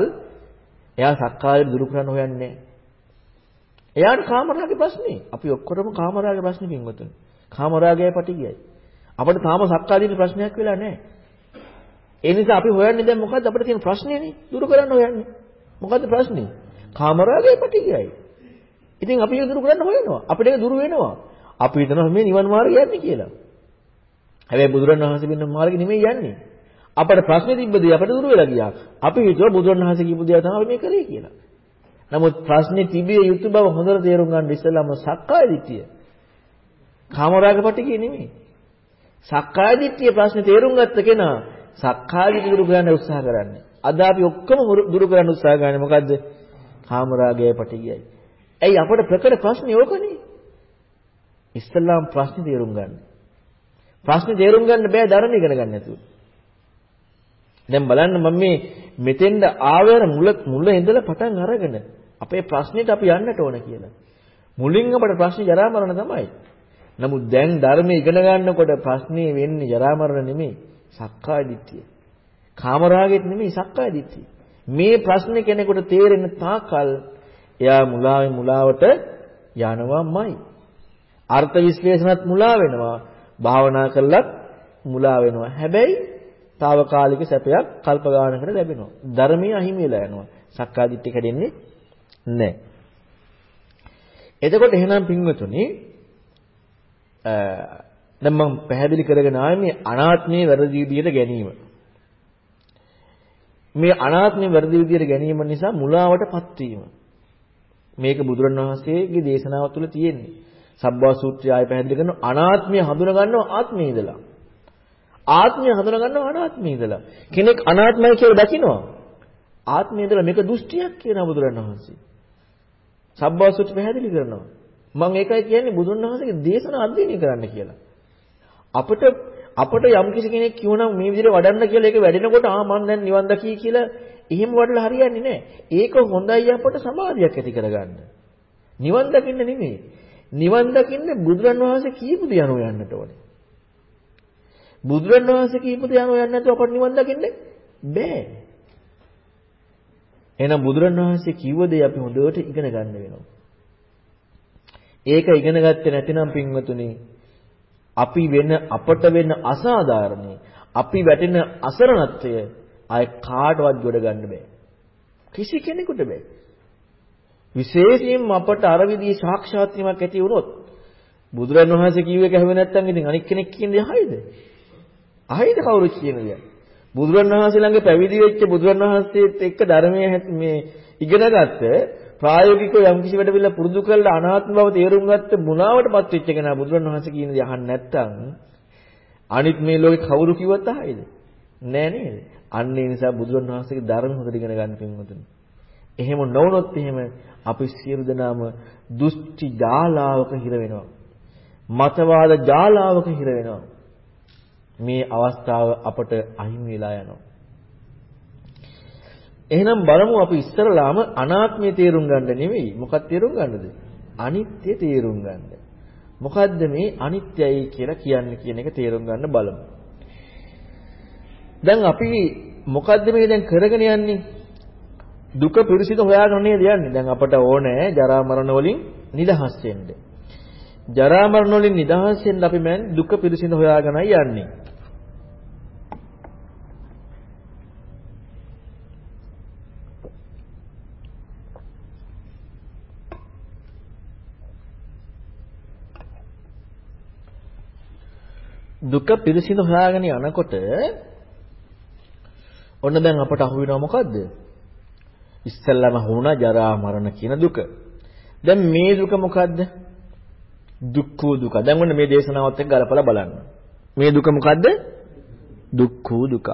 එයා සක්කාය දුරු කරන්න හොයන්නේ නැහැ. එයාට කාමරාගේ ප්‍රශ්නේ. අපි ඔක්කොටම කාමරාගේ ප්‍රශ්නේ පින්වතුනි. කාමරාගය පටිගයයි. අපිට තාම සක්කාය දිට්ඨි ප්‍රශ්නයක් වෙලා නැහැ. ඒ නිසා අපි හොයන්නේ දැන් මොකද්ද අපිට තියෙන ප්‍රශ්නේනේ දුරු කරන්න හොයන්නේ. මොකද්ද ප්‍රශ්නේ? කාමරාගය පටිගයයි. ඉතින් අපි ඒක දුරු කරන්න හොයනවා. අපිට ඒක දුරු වෙනවා. අපි හිතනවා මේ නිවන් මාර්ගය යන්නේ කියලා. හැබැයි බුදුරණවහන්සේ වෙන මාර්ගෙ නෙමෙයි යන්නේ. අපට ප්‍රශ්නේ තිබ්බදී අපට දුර වෙලා ගියා. අපි හිතුවා බුදුරණවහන්සේ කියපු දේ තමයි මේ කරේ කියලා. නමුත් ප්‍රශ්නේ තිබිය යුතු බව හොඳට තේරුම් ගන්න ඉස්සෙල්ලාම සක්කාය දිට්ඨිය. කාමරාග පිටිකේ නෙමෙයි. සක්කාය දිට්ඨිය ප්‍රශ්නේ තේරුම් ගත්ත කෙනා සක්කාය දිට්ඨිය දුරු කරන්න උත්සාහ කරන්නේ. අද අපි ඔක්කොම දුරු කරන්න උත්සාහ කරන්නේ මොකද්ද? කාමරාගය පිටිකයයි. ඇයි අපට ප්‍රකට ප්‍රශ්නේ ඕකනේ? ඉස්ලාම් ප්‍රශ්නේ තේරුම් ගන්න. ප්‍රශ්නේ තේරුම් ගන්න බෑ ධර්ම ඉගෙන ගන්න නැතුව. දැන් බලන්න මම මේ මෙතෙන්ද ආවර මුල මුල ඉඳලා පටන් අරගෙන අපේ ප්‍රශ්නෙට අපි යන්නට ඕන කියලා. මුලින් අපට ප්‍රශ්නේ ජරා මරණ තමයි. නමුත් දැන් ධර්මයේ ඉගෙන ගන්නකොට ප්‍රශ්නේ වෙන්නේ ජරා මරණ නෙමෙයි සක්කාය දිට්ඨිය. කාමරාගෙත් නෙමෙයි සක්කාය දිට්ඨිය. මේ ප්‍රශ්නේ කෙනෙකුට තේරෙන තාකල් එයා මුලාවෙන් මුලාවට යනවාමයි. අර්ථ විශ්ලේෂණත් මුලා වෙනවා. භාවනා කළත් මුලා වෙනවා. හැබැයි తాවකාලික සැපයක් කල්ප ගානකට ලැබෙනවා. ධර්මයේ අහිමි වෙලා යනවා. සක්කාදිට්ඨිය කැඩෙන්නේ නැහැ. එතකොට එහෙනම් පින්වතුනි දැන් මම පැහැදිලි කරගෙන ආවේ මේ අනාත්මයේ වැරදි විදියට ගැනීම. මේ අනාත්මයේ වැරදි විදියට ගැනීම නිසා මුලාවටපත් වීම. මේක බුදුරණවහන්සේගේ දේශනාව තුළ තියෙන්නේ. සබ්බා සූත්‍රය ආය පැහැදිලි කරන අනාත්මය හඳුනා ගන්නවා ආත්මයේ ඉඳලා. ආත්මය හඳුනා ගන්නවා අනාත්මයේ ඉඳලා. කෙනෙක් අනාත්මයි කියලා දකිනවා. ආත්මයේ ඉඳලා මේක දෘෂ්ටියක් කියන බුදුරණවහන්සේ. සබ්බා සූත්‍රය පැහැදිලි කරනවා. මම ඒකයි කියන්නේ බුදුන් වහන්සේගේ දේශනා අධ්‍යයනය කරන්න කියලා. අපිට අපිට යම් කිසි කෙනෙක් කියවනම් මේ විදිහට වඩන්න කියලා ඒක වැඩෙනකොට ආ මම දැන් නිවන් දකී කියලා එහෙම වඩලා හරියන්නේ නැහැ. ඒක හොඳයි අපට සමාධියක් ඇති කරගන්න. නිවන් දකින්න නෙමෙයි. නිවන් දකින්න බුදුරන් වහන්සේ කියපු දේ අනුව යන්නට ඕනේ. බුදුරන් වහන්සේ කියපු දේ අනුව යන්නේ නැතුව අපට නිවන් දකින්න බෑ. එහෙනම් බුදුරන් වහන්සේ කිව්ව දේ අපි හොඳට ඉගෙන ගන්න වෙනවා. ඒක ඉගෙන ගත්තේ නැතිනම් පින්වතුනි අපි වෙන අපට වෙන අසාධාරණේ අපි වැටෙන අසරණත්වය ආය කාටවත් ගොඩ ගන්න බෑ. කිසි කෙනෙකුට බෑ. විශේෂයෙන්ම අපට අර විදිහේ සාක්ෂාත් වීමක් ඇති වුණොත් බුදුරන් වහන්සේ කිව්ව එක හැම නැත්තම් ඉතින් අනික් කෙනෙක් කියන්නේ අහයිද? අහයිද කවුරු කියන දේ? බුදුරන් වහන්සේ ළඟ පැවිදි වෙච්ච බුදුරන් වහන්සේත් එක්ක ධර්මයේ මේ ඉගෙන ගත්ත ප්‍රායෝගිකව යම් කිසි වැඩ පිළිලා පුරුදු කරලා අනාත්ම බව තේරුම් ගත්ත මුණාවටපත් වෙච්ච කෙනා බුදුරන් වහන්සේ කියන දේ අහන්න නැත්තම් අනිත් මේ ලෝකේ කවුරු කිව්වත් අහයිද? නෑ නේද? අන්න ඒ නිසා බුදුරන් වහන්සේගේ ධර්ම හොඳට ඉගෙන ගන්න පින්වතුනි. එහෙම නොවුනොත් එහෙම අපි සියලු දෙනාම දුෂ්ටි ජාලාවක හිර වෙනවා. මතවාද ජාලාවක හිර වෙනවා. මේ අවස්ථාව අපට අහිමි වෙලා යනවා. එහෙනම් බලමු අපි ඉස්සරලාම අනාත්මය තේරුම් ගන්න නෙවෙයි මොකක්ද තේරුම් ගන්නද? අනිත්‍ය තේරුම් ගන්න. මොකද්ද මේ අනිත්‍යයි කියලා කියන්නේ කියන එක තේරුම් ගන්න බලමු. දැන් අපි මොකද්ද මේ දැන් කරගෙන යන්නේ? දුක පිරිසිදු හොයාගෙන නේද යන්නේ. දැන් අපට ඕනේ ජරා මරණ වලින් නිදහස් වෙන්න. ජරා මරණ වලින් නිදහස් වෙන්න අපි මන් දුක පිරිසිදු හොයාගෙනයි යන්නේ. දුක පිරිසිදු හොයාගෙන යනකොට ඔන්න දැන් අපට අහු වෙනවා මොකද්ද? ඉස්සෙල්ලාම වුණා ජරා මරණ කියන දුක. දැන් මේ දුක මොකද්ද? දුක්ඛ දුක. දැන් ඔන්න මේ දේශනාවත් එක්ක ගලපලා බලන්න. මේ දුක මොකද්ද? දුක්ඛ දුක.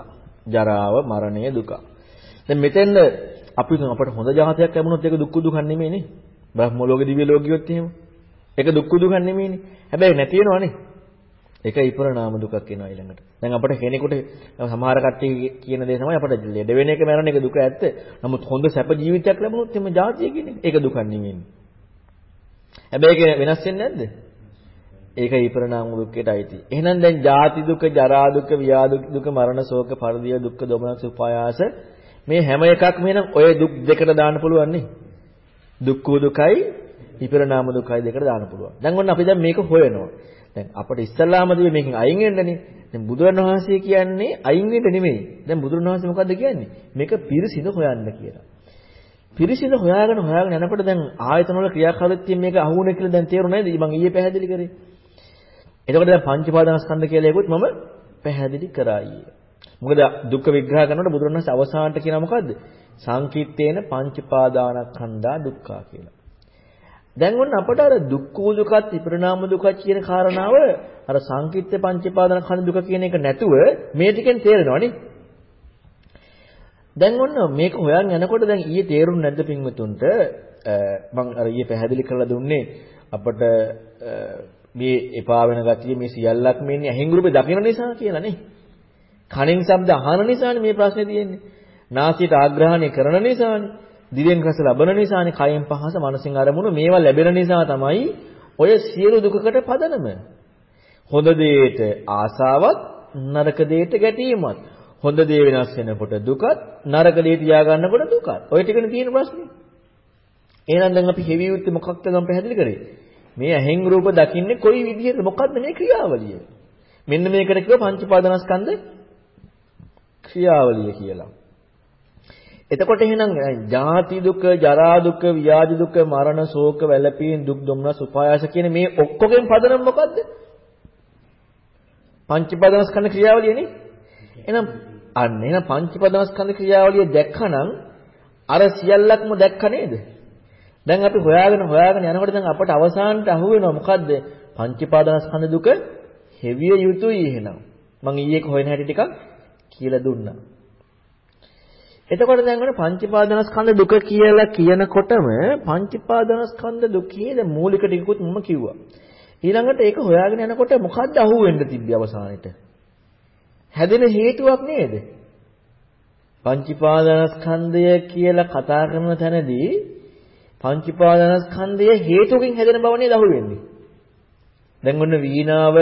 ජරාව මරණය දුක. දැන් මෙතෙන්ද අපි අපට හොඳ ජාතකයක් ලැබුණොත් ඒක දුක්ඛ දුක නෙමෙයිනේ. බ්‍රහ්ම ලෝකෙ දිව්‍ය ලෝකෙ ගියොත් එහෙම. ඒක දුක්ඛ දුක නෙමෙයිනේ. හැබැයි නැති වෙනවනේ. ඒක විපරණාම දුකක් වෙනවා ඊළඟට. දැන් අපිට කෙනෙකුට සමහර කට්ටිය කියන දේ තමයි අපිට ලෙඩ වෙන එක මරණ එක දුක ඇත්ත. නමුත් හොඳ සැප ජීවිතයක් ලැබුණොත් එimhe ජාතිය කියන්නේ ඒක දුකක් නෙමෙයි. හැබැයි ඒක වෙනස් වෙන්නේ නැද්ද? ඒක විපරණාම දුක්කයට අයිති. එහෙනම් දැන් ජාති දුක, ජරා දුක, ව්‍යාධි දුක, මරණ ශෝක, පරිදිය දුක්ඛ, දොමනස්, උපායාස මේ හැම එකක්ම එහෙනම් ඔය දුක් දෙකට දාන්න පුළුවන් නේ. දුක්ඛ දුකයි විපරණාම දුකයි දෙකට දාන්න පුළුවන්. දැන් ඔන්න අපි දැන් මේක හොයනවා. දැන් අපිට ඉස්සල්ලාම දිවේ මේකෙන් අයින් වෙන්නනේ. දැන් බුදුරණවහන්සේ කියන්නේ අයින් වෙන්න නෙමෙයි. දැන් බුදුරණවහන්සේ මොකද්ද කියන්නේ? මේක පිරිසිදු හොයන්න කියලා. පිරිසිදු හොයාගෙන හොයාගෙන යනකොට දැන් ආයතන වල ක්‍රියාකාරීත්වයෙන් මේක අහුුනේ කියලා දැන් තේරුණා නේද? මම ඊයේ පැහැදිලි කරේ. එතකොට දැන් පංචපාදනස්කන්ධ කියලා එකකුත් මම පැහැදිලි කරා ඊයේ. මොකද දුක්ඛ විග්‍රහ කරනකොට බුදුරණවහන්සේ අවසානට කියනවා මොකද්ද? සංකීර්තේන පංචපාදානස්කන්ධා දුක්ඛා කියලා. දැන් ඔන්න අපට අර දුක්ඛ දුකත් විපරිණාම දුකත් කියන කාරණාව අර සංකිට්ඨ පංචපාදන කන දුක කියන එක නැතුව මේ ටිකෙන් තේරෙනවනේ. දැන් ඔන්න මේක හොයන් යනකොට දැන් ඊයේ තේරුම් නැද්ද පින්වතුන්ට මම අර ඊයේ පැහැදිලි කරලා දුන්නේ අපට මේ එපා වෙන ගතිය මේ සියල්ලක්ම ඉන්නේ ඇහෙන් රූපේ දකින නිසා කියලා නේ. කනෙන් ශබ්ද අහන නිසානේ මේ ප්‍රශ්නේ තියෙන්නේ. නාසයට ආග්‍රහණය කරන නිසානේ. දිවෙන් රස ලබන නිසානේ කයෙන් පහස මනසින් අරමුණු මේවා ලැබෙන නිසා තමයි ඔය සියලු දුකකට පදනම. හොඳ දෙයට ආසාවත් නරක දෙයට ගැටීමත්. හොඳ දේ වෙනස් වෙනකොට දුකත් නරක දේ තියා ගන්නකොට දුකත්. ඔය ටිකනේ තියෙන ප්‍රශ්නේ. එහෙනම් දැන් අපි හෙවි යුත්තේ මොකක්ද නම් පැහැදිලි කරේ? මේ ඇහෙන් රූප දකින්නේ කොයි විදිහට මොකක්ද මේ ක්‍රියාවලිය? මෙන්න මේකට කිව්ව පංච පාදනස්කන්ධ ක්‍රියාවලිය කියලා. එතකොට එහෙනම් ජාති දුක, ජරා දුක, ව්‍යාධි දුක, මරණ, ශෝක, වැළපීම්, දුක්, දුම්නස්, උපායාස කියන මේ ඔක්කොගෙන් පදනම මොකද්ද? පංචපදනස්කන්ධ ක්‍රියාවලියනේ. එහෙනම් අන්න එහෙනම් පංචපදනස්කන්ධ ක්‍රියාවලිය දැක්කනම් අර සියල්ලක්ම දැක්ක නේද? දැන් අපි හොයාගෙන හොයාගෙන යනකොට දැන් අපට අවසානට අහු වෙනවා මොකද්ද? පංචපාදනස්කන්ධ දුක හෙවිය යුතුයි එහෙනම්. මම ඊයේ හොයන හැටි ටිකක් කියලා දුන්නා. එතකොට දැන් ඔන්න පංචපාදනස්කන්ධ දුක කියලා කියනකොටම පංචපාදනස්කන්ධ දුකේ ද මූලික ටිකකුත් මම කිව්වා. ඊළඟට ඒක හොයාගෙන යනකොට මොකද්ද අහුවෙන්න තිබ්බේ අවසානෙට? හැදෙන හේතුවක් නේද? පංචපාදනස්කන්ධය කියලා කතා කරන තැනදී පංචපාදනස්කන්ධය හේතුකින් හැදෙන බව නේද අහුවෙන්නේ? දැන් ඔන්න වීණාව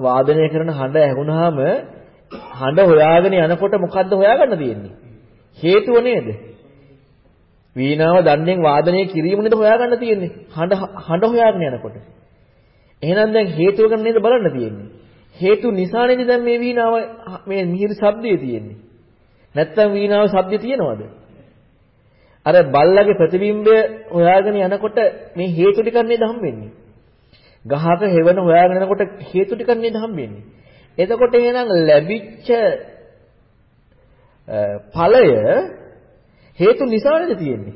වාදනය කරන හඬ ඇහුණාම හඬ හොයාගෙන යනකොට මොකද්ද හොයාගන්න තියෙන්නේ? හේතුව නේද? වීණාව දණ්ඩෙන් වාදනය කිරීම නේද හොයාගන්න තියෙන්නේ. හඬ හඬ හොයාගෙන යනකොට. එහෙනම් දැන් හේතුව ගැන නේද බලන්න තියෙන්නේ. හේතු නිසා නේද දැන් මේ වීණාව මේ මිහිරි ශබ්දය තියෙන්නේ. නැත්තම් වීණාව ශබ්දය තියෙනවද? අර බල්ලගේ ප්‍රතිබිම්බය හොයාගෙන යනකොට මේ හේතු ටිකක් නේද හම්බෙන්නේ. ගහක හෙවණ හොයාගෙන යනකොට හේතු ටිකක් නේද හම්බෙන්නේ. එතකොට එහෙනම් ලැබිච්ච ඵලය හේතු නිසා නේද තියෙන්නේ?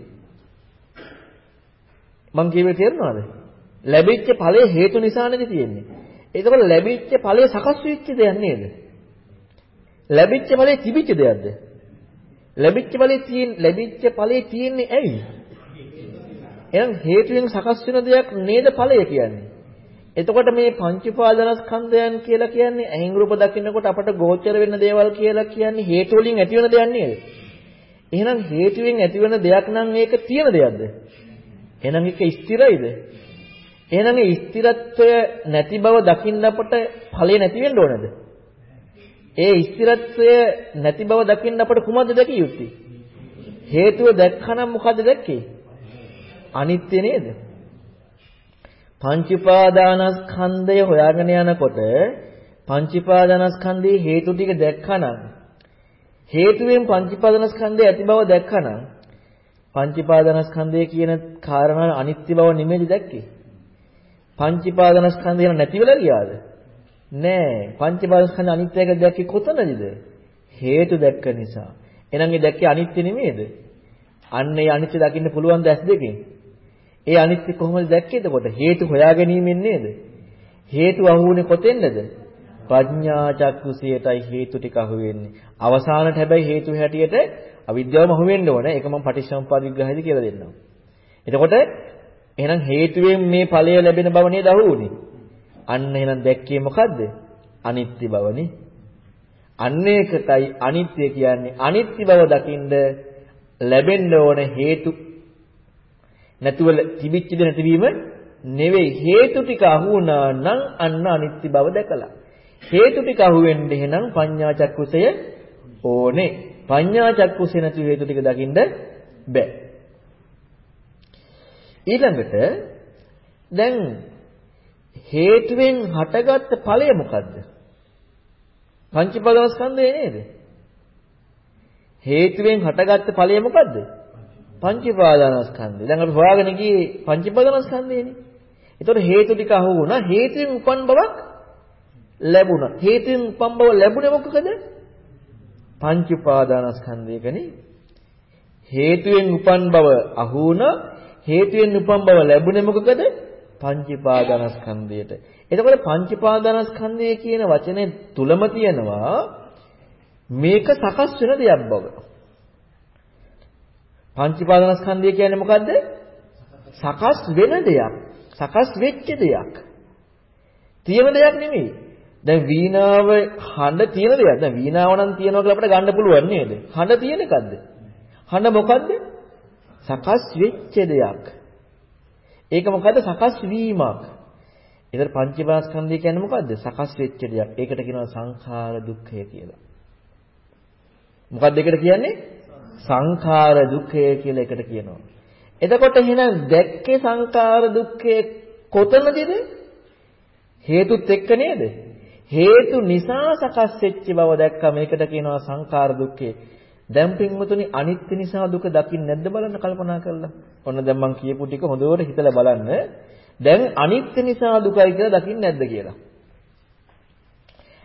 මං කියවේ තේරෙනවද? ලැබිච්ච ඵලය හේතු නිසා නේද තියෙන්නේ? එතකොට ලැබිච්ච ඵලය සකස් වෙච්ච දෙයක් නේද? ලැබිච්ච ඵලය තිබිච්ච දෙයක්ද? ලැබිච්ච ඵලය තියෙන ලැබිච්ච ඵලය තියෙන්නේ ඇයි? එහෙනම් හේතුයෙන් සකස් වෙන දෙයක් නේද ඵලය කියන්නේ? එතකොට මේ පංච උපාදානස්කන්ධයන් කියලා කියන්නේ ඇහිං රූප දකින්නකොට අපට ගෝචර වෙන දේවල් කියලා කියන්නේ හේතු වලින් ඇති වෙන දෙයක් නේද? එහෙනම් හේතුවෙන් ඇතිවන දෙයක් නම් ඒක තියෙන දෙයක්ද? එහෙනම් ඒක ස්ථිරයිද? එහෙනම් ඒ ස්ථිරත්වය නැති බව දකින්න අපට ඵලය නැති වෙන්න ඕනද? ඒ ස්ථිරත්වය නැති බව දකින්න අපට කුමක්ද දැකිය යුත්තේ? හේතුව දැක්කනම් මොකද දැක්කේ? අනිත්‍ය නේද? පංච උපාදානස්කන්ධය හොයාගෙන යනකොට පංච උපාදානස්කන්ධයේ හේතු ටික දැක්කනම් හේතුවෙන් පංච උපාදානස්කන්ධය ඇති බව දැක්කනම් පංච උපාදානස්කන්ධය කියන කාරණා අනිත්‍ය බව නෙමෙයි දැක්කේ. පංච උපාදානස්කන්ධය නැති වෙලා ගියාද? නෑ. පංච උපාදානස්කන්ධ අනිත්‍යක දැක්කේ කොතනද? හේතු දැක්ක නිසා. එහෙනම් ඒ දැක්කේ අනිත්‍ය නෙමෙයිද? අන්න ඒ අනිත්‍ය දකින්න පුළුවන් දැස් දෙකෙන්. ඒ අනිත්‍ය කොහොමද දැක්කේ එතකොට? හේතු හොයා ගැනීමෙන් නේද? හේතු අහුවුනේ කොතෙන්ද? ප්‍රඥා චක්කුසියටයි හේතු ටික අහුවෙන්නේ. අවසානට හැබැයි හේතු හැටියට අවිද්‍යාවම අහුවෙන්න ඕනේ. ඒක මම පටිච්චසමුප්පාද විග්‍රහයේදී කියලා දෙන්නම්. එතකොට එහෙනම් හේතුවෙන් මේ ඵලය ලැබෙන බව නේද අහුවුනේ? අන්න එහෙනම් දැක්කේ මොකද්ද? අනිත්‍ය බවනේ. අන්න ඒකටයි අනිත්‍ය කියන්නේ. අනිත්‍ය බව දකින්ද ලැබෙන්න ඕන හේතු නැතුව තිබිච්ච ද නැතිවීම නෙවෙයි. හේතු ටික අහු වුණා නම් අන්න අනිත්‍ය බව දැකලා. හේතු ටික අහු වෙන්න එහෙනම් පඤ්ඤා චක්කුසය ඕනේ. පඤ්ඤා චක්කුසය නැති හේතු ටික දකින්න බෑ. ඊළඟට දැන් හේතුවෙන් හටගත්ත ඵලය මොකද්ද? පංචපදවස්කන්ධය නේද? හේතුවෙන් හටගත්ත ඵලය මොකද්ද? පංච උපාදානස්කන්ධය. දැන් අපි හොයාගෙන ගියේ පංච උපාදානස්කන්ධයනේ. ඒතකොට හේතු ටික අහු වුණා. හේතුයෙන් උපන් බවක් ලැබුණා. හේතුයෙන් උපන් බව ලැබුණේ මොකකද? පංච උපාදානස්කන්ධයකනේ. හේතුයෙන් උපන් බව අහු වුණා. හේතුයෙන් උපන් බව ලැබුණේ මොකකද? පංච උපාදානස්කන්ධයට. එතකොට පංච උපාදානස්කන්ධය කියන වචනේ තුලම තියෙනවා මේක සකස් වෙන දෙයක් බව. පංචීපාදනස්කන්ධය කියන්නේ මොකද්ද? සකස් වෙන දෙයක්. සකස් වෙච්ච දෙයක්. තියෙන දෙයක් නෙමෙයි. දැන් වීණාව හඬ තියෙන දෙයක්. දැන් වීණාව නම් තියනවා කියලා අපිට ගන්න පුළුවන් නේද? හඬ තියෙන එකක්ද? හඬ මොකද්ද? සකස් වෙච්ච දෙයක්. ඒක මොකද්ද? සකස් වීමක්. ඒතර පංචීපාදස්කන්ධය කියන්නේ මොකද්ද? සකස් වෙච්ච දෙයක්. ඒකට කියනවා සංඛාර දුක්ඛය කියලා. මොකක්ද ඒකට කියන්නේ? සංඛාර දුක්ඛය කියලා එකට කියනවා. එතකොට එහෙනම් දැක්කේ සංඛාර දුක්ඛය කොතනදද? හේතුත් එක්ක නේද? හේතු නිසා සකස් වෙච්ච බව දැක්කම ඒකට කියනවා සංඛාර දුක්ඛය. දැන් පින්වතුනි අනිත්‍ය නිසා දුක දකින්න නැද්ද බලන්න කල්පනා කරලා. ඔන්න දැන් මම කියපු ටික හොඳට හිතලා බලන්න. දැන් අනිත්‍ය නිසා දුකයි කියලා දකින්න නැද්ද කියලා.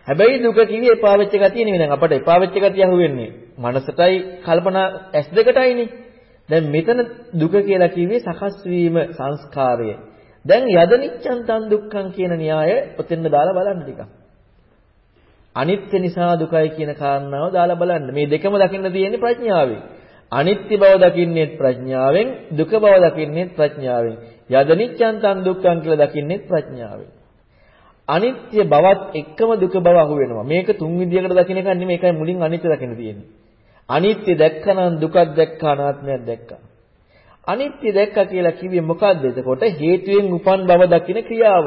හැබැයි දුක කිව්වේ එපා වෙච්ච ගතිය නෙවෙයි. දැන් අපට එපා වෙච්ච ගතිය අහුවෙන්නේ. මනසටයි කල්පනා ඇස් දෙකටයිනේ. දැන් මෙතන දුක කියලා කිව්වේ සකස් වීම සංස්කාරය. දැන් යදනිච්ඡන් තන් දුක්ඛං කියන න්‍යාය ඔතෙන්ද දාලා බලන්න ටිකක්. අනිත්‍ය නිසා දුකයි කියන කාරණාව දාලා බලන්න. මේ දෙකම දකින්න තියෙන්නේ ප්‍රඥාවෙන්. අනිත්‍ය බව දකින්නේ ප්‍රඥාවෙන්, දුක බව දකින්නේ ප්‍රඥාවෙන්. යදනිච්ඡන් තන් දුක්ඛං කියලා දකින්නේ ප්‍රඥාවෙන්. අනිත්‍ය බවත් එක්කම දුක බව අහු වෙනවා. මේක තුන් විදියකට දකින්න එක නෙමෙයි. ඒකයි මුලින් අනිත්‍ය දකින්න තියෙන්නේ. අනිත්‍ය දැක්කනම් දුකක් දැක්කා අනාත්මයක් දැක්කා. අනිත්‍ය දැක්කා කියලා කිව්වේ මොකද්ද? එතකොට හේතුයෙන් උපන් බව දකින ක්‍රියාව.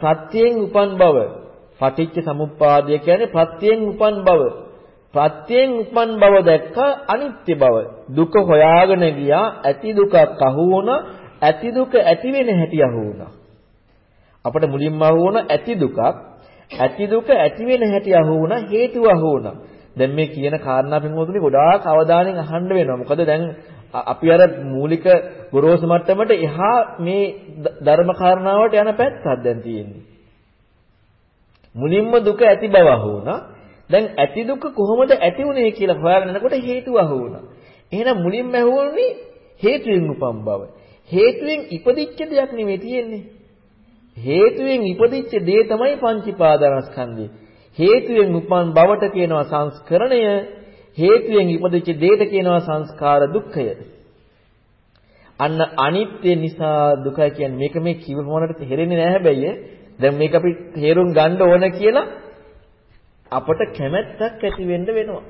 ප්‍රත්‍යයෙන් උපන් බව. පටිච්ච සමුප්පාදය කියන්නේ ප්‍රත්‍යයෙන් උපන් බව. ප්‍රත්‍යයෙන් උපන් බව දැක්කා අනිත්‍ය බව. දුක හොයාගෙන ගියා ඇති දුකක් අහු වුණා. ඇති දුක ඇති වෙන හැටි අහු වුණා. අපිට මුලින්ම අහු වුණ ඇති දුකක් ඇති දුක ඇති වෙන හැටි අහු වුණා හේතුව අහු වුණා දැන් මේ කියන කාරණා පින්වතුනි ගොඩාක් අවධානයෙන් අහන්න වෙනවා. මොකද දැන් අපි අර මූලික ගොරෝසු මට්ටමට එහා මේ ධර්ම කාරණාවට යන පැත්තක් දැන් තියෙන්නේ. මුලින්ම දුක ඇති බව අහුණා. දැන් ඇති දුක කොහොමද ඇති වුනේ කියලා හොයාගෙන යනකොට හේතුව අහුණා. එහෙනම් මුලින්ම ඇහුවොනේ හේතුවෙන් උපන් බව. හේතුවෙන් ඉපදිච්ච දෙයක් නෙමෙයි තියෙන්නේ. හේතුවෙන් ඉපදිච්ච දේ තමයි පංචීපාදානස්කන්ධය. හේතුවෙන් උපන් බවට කියනවා සංස්කරණය. හේතුවෙන් ඉපදිච්ච දෙයට කියනවා සංස්කාර දුක්ඛය. අන්න අනිත්‍ය නිසා දුකයි කියන්නේ මේක මේ කිව මොනකට තේරෙන්නේ නැහැ හැබැයි දැන් මේක අපි තේරුම් ගන්න ඕන කියලා අපට කැමැත්තක් ඇති වෙන්න වෙනවා.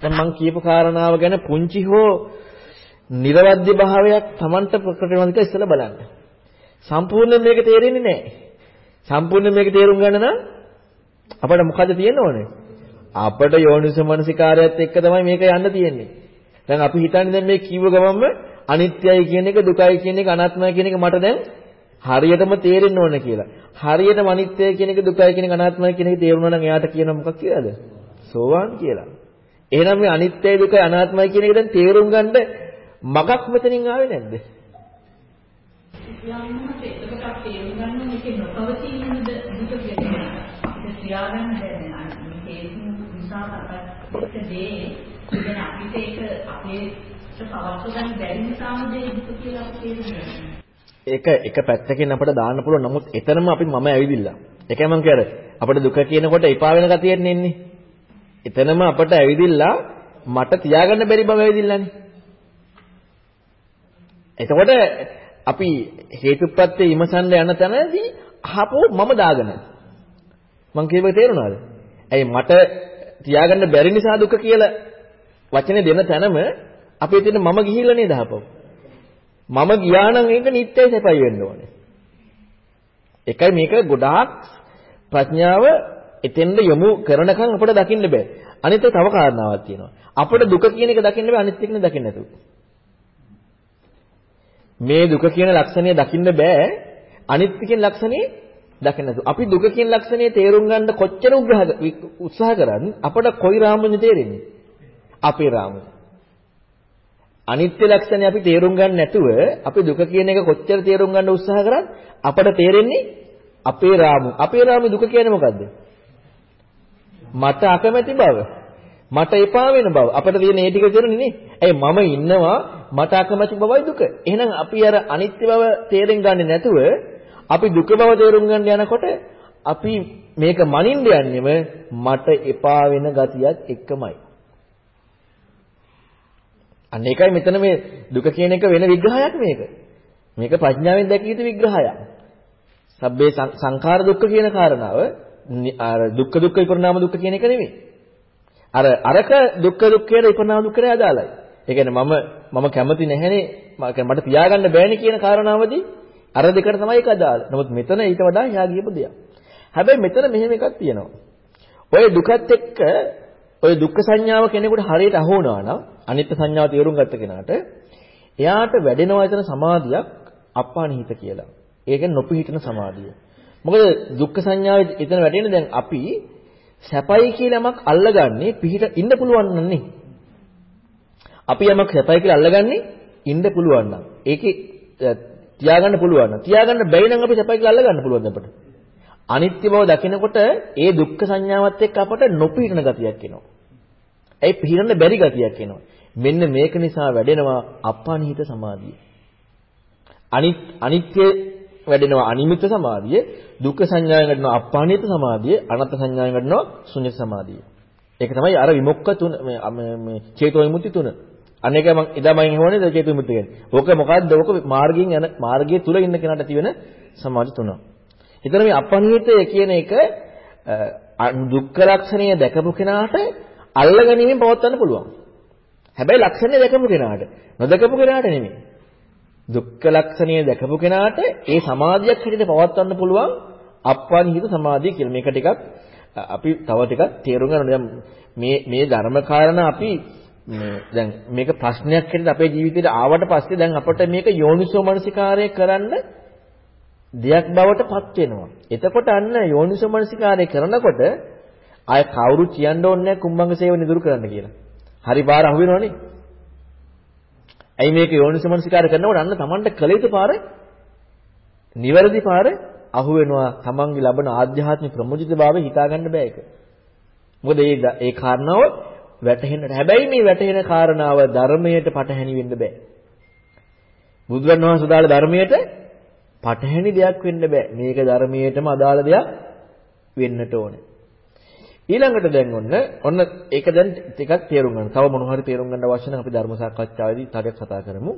දැන් මම කියපු කාරණාව ගැන පුංචි හෝ නිර්වද්‍ය භාවයක් Tamanට ප්‍රකට වෙනවද කියලා ඉස්සෙල්ලා බලන්න. සම්පූර්ණයෙන් මේක තේරෙන්නේ නැහැ. සම්පූර්ණයෙන් මේක තේරුම් ගන්න නම් අපිට මොකද තියෙන්න ඕනේ? අපිට යෝනිසෝ මනසිකාරයත් එක්ක තමයි මේක යන්න තියෙන්නේ. දැන් අපි හිතන්නේ දැන් මේ කිව්ව ගමන්ම අනිත්‍යයි කියන එක දුකයි කියන එක අනාත්මයි කියන එක මට දැන් හරියටම තේරෙන්න ඕන කියලා. හරියටම අනිත්‍යයි කියන එක දුකයි කියන එක අනාත්මයි කියන එක තේරුණා නම් එයාට කියන මොකක් කියලාද? සෝවාන් කියලා. එහෙනම් මේ අනිත්‍යයි දුකයි අනාත්මයි කියන එක දැන් තේරුම් ගන්න මගක් මෙතනින් ආවේ නැද්ද? යන්නට එතකොට තේරුම් ගන්න මේකේ නොපවතින දුක කියන්නේ අපිට ක්‍රියාගන්න බැහැ මේ හේතු නිසා අපිට දේ ඉතින් අපිට ඒක අපේ පවත්ව ගන්න බැරි නිසාම දේ දුක කියලා අපි තේරුම් ඒක එක පැත්තකින් අපිට දාන්න පුළුවන් නමුත් එතනම අපි මම ඇවිදිලා. ඒකයි මම කියන්නේ අපිට දුක කියනකොට එපා වෙන ගතියෙන් එන්නේ. එතනම අපිට ඇවිදිලා මට තියාගන්න බැරි බව ඇවිදිලානේ. එතකොට අපි හේතුප්‍රත්‍ය විමසන්න යන තැනදී අහපෝ මම දාගෙන. මං කියවේ තේරුණාද? ඇයි මට තියාගන්න බැරි නිසා දුක කියලා වචනේ දෙන තැනම අපි එතන මම ගිහිල්ලා නේද අහපෝ. මම ගියා නම් ඒක නිත්‍යයි සැපයි වෙන්න ඕනේ. එකයි මේක ගොඩාක් ප්‍රඥාව එතෙන්ද යොමු කරනකන් අපිට දකින්න බෑ. අනිත් තව කාරණාවක් තියෙනවා. අපිට දුක කියන එක දකින්න බෑ අනිත් එකනේ දකින්න නැතුව. මේ දුක කියන ලක්ෂණය දකින්න බෑ අනිත්‍ය කියන ලක්ෂණේ දකින්න නැතුව. අපි දුක කියන ලක්ෂණය තේරුම් ගන්න කොච්චර උත්සාහ කරත් අපට කොයි රාමුනේ තේරෙන්නේ? අපේ රාමුව. අනිත්‍ය ලක්ෂණය අපි තේරුම් ගන්න නැතුව අපි දුක කියන එක කොච්චර තේරුම් ගන්න උත්සාහ කරත් අපට තේරෙන්නේ අපේ රාමු. අපේ රාමු දුක කියන්නේ මොකද්ද? මට අකමැති බව. මට එපා වෙන බව. අපිට තියෙන මේ ටික තේරුනේ නේ. ඇයි මම ඉන්නවා මට අකමැති බවයි දුක. එහෙනම් අපි අර අනිත්‍ය බව තේරුම් ගන්නේ නැතුව අපි දුක බව තේරුම් ගන්න යනකොට අපි මේක මනින්න යන්නේම මට එපා වෙන ගතියත් එක්කමයි. අන්න ඒකයි මෙතන මේ දුක කියන එක වෙන විග්‍රහයක් මේක. මේක ප්‍රඥාවෙන් දැකිය යුතු විග්‍රහයක්. සබ්බේ සංඛාර දුක්ඛ කියන කාරණාව අර දුක්ඛ දුක්ඛ විපරණාම දුක්ඛ කියන එක නෙමෙයි. අර අරක දුක්ඛ දුක්ඛයට විපරණාම දුක්ඛයට අදාළයි. ඒ කියන්නේ මම මම කැමති නැහැනේ මට තියාගන්න බෑනේ කියන කාරණාවදී අර දෙකට තමයි ඒක අදාළ. නමුත් මෙතන ඊට වඩා එහා ගියපු දෙයක්. හැබැයි මෙතන මෙහෙම එකක් තියෙනවා. ඔය දුකත් එක්ක ඔය දුක්ඛ සංඥාව කෙනෙකුට හරියට අහු වුණා නම් අනිත්‍ය සංඥාව තේරුම් ගත්ත කෙනාට එයාට වැඩෙනවා එතන සමාධියක් අප්පානිහිත කියලා. ඒ කියන්නේ නොපිහිටන සමාධිය. මොකද දුක්ඛ සංඥාවේ එතන වැඩෙන්නේ දැන් අපි සැපයි කියලා යමක් අල්ලගන්නේ පිහිට ඉන්න පුළුවන් නන්නේ. අපි යමක් සැපයි කියලා අල්ලගන්නේ ඉන්න පුළුවන් නම්. ඒකේ තියාගන්න පුළුවන් නම්. තියාගන්න බැරි නම් අපි සැපයි කියලා අල්ලගන්න පුළුවන් අපිට. අනිත්‍ය බව දකිනකොට ඒ දුක්ඛ සංඥාවත් එක්ක අපට නොපීඩන ගතියක් එනවා. ඒ පිළිරන්න බැරි ගතියක් එනවා. මෙන්න මේක නිසා වැඩෙනවා අපානිහිත සමාධිය. අනිත් අනිත්‍ය වැඩෙනවා අනිමිත්ත සමාධිය, දුක්ඛ සංඥාවෙන් වැඩෙනවා අපානිහිත සමාධිය, අනත්ත් සංඥාවෙන් වැඩෙනවා ශුන්‍ය සමාධිය. ඒක තමයි අර විමුක්ක තුන මේ මේ චේතෝ විමුක්ති තුන. අනේක මම එදා මම හොනේ චේතෝ විමුක්ති කියන්නේ. ඕක මොකද්ද? ඕක මාර්ගයෙන් යන මාර්ගයේ තුල ඉන්න කෙනාට තියෙන සමාධි තුන. එතන මේ අපනිහිතය කියන එක දුක්ඛ ලක්ෂණය දැකපු කෙනාට අල්ලගැනීමෙන් පවත්වන්න පුළුවන්. හැබැයි ලක්ෂණය දැකපු කෙනාට නොදකපු කෙනාට නෙමෙයි. දුක්ඛ ලක්ෂණය දැකපු කෙනාට ඒ සමාධියක් හැටියට පවත්වන්න පුළුවන් අප්පනිහිත සමාධිය කියලා. මේක ටිකක් අපි තව ටිකක් තේරුම් ගන්න මේ මේ ධර්ම කාරණා අපි දැන් මේක ප්‍රශ්නයක් හැටියට අපේ ජීවිතේට ආවට පස්සේ දැන් අපිට මේක යෝනිසෝ මනසිකාරය කරන්න දෙයක් බවට පත් වෙනවා. එතකොට අන්න යෝනිසෝ මනසිකාරය කරනකොට ආය කවුරු කියන්න ඕනේ නැහැ කුම්භංග සේවනය දුරු කරන්න කියලා. හරි පාර අහු වෙනවනේ. ඇයි මේක යෝනිසමනසිකාර කරනකොට අන්න Tamanට කළ යුතු පාර නිවැරදි පාර අහු වෙනවා Tamanගේ ලබන ආධ්‍යාත්මික ප්‍රමුජිතභාවය හිතා ගන්න බෑ ඒක. මොකද ඒ ඒ කාරණාව වැටහෙන්න හැබැයි මේ වැටහෙන කාරණාව ධර්මයට පටහැනි වෙන්න බෑ. බුදුරන් වහන්සේ දාල ධර්මයට පටහැනි දෙයක් වෙන්න බෑ. මේක ධර්මයටම අදාළ දෙයක් වෙන්නට ඕනේ. ඊළඟට දැන් ඔන්න ඔන්න ඒක දැන් ටිකක් තේරුම් ගන්න. තව මොන හරි තේරුම් ගන්න අවශ්‍ය නම් අපි ධර්ම සාකච්ඡාවේදී තාගයක් කතා කරමු.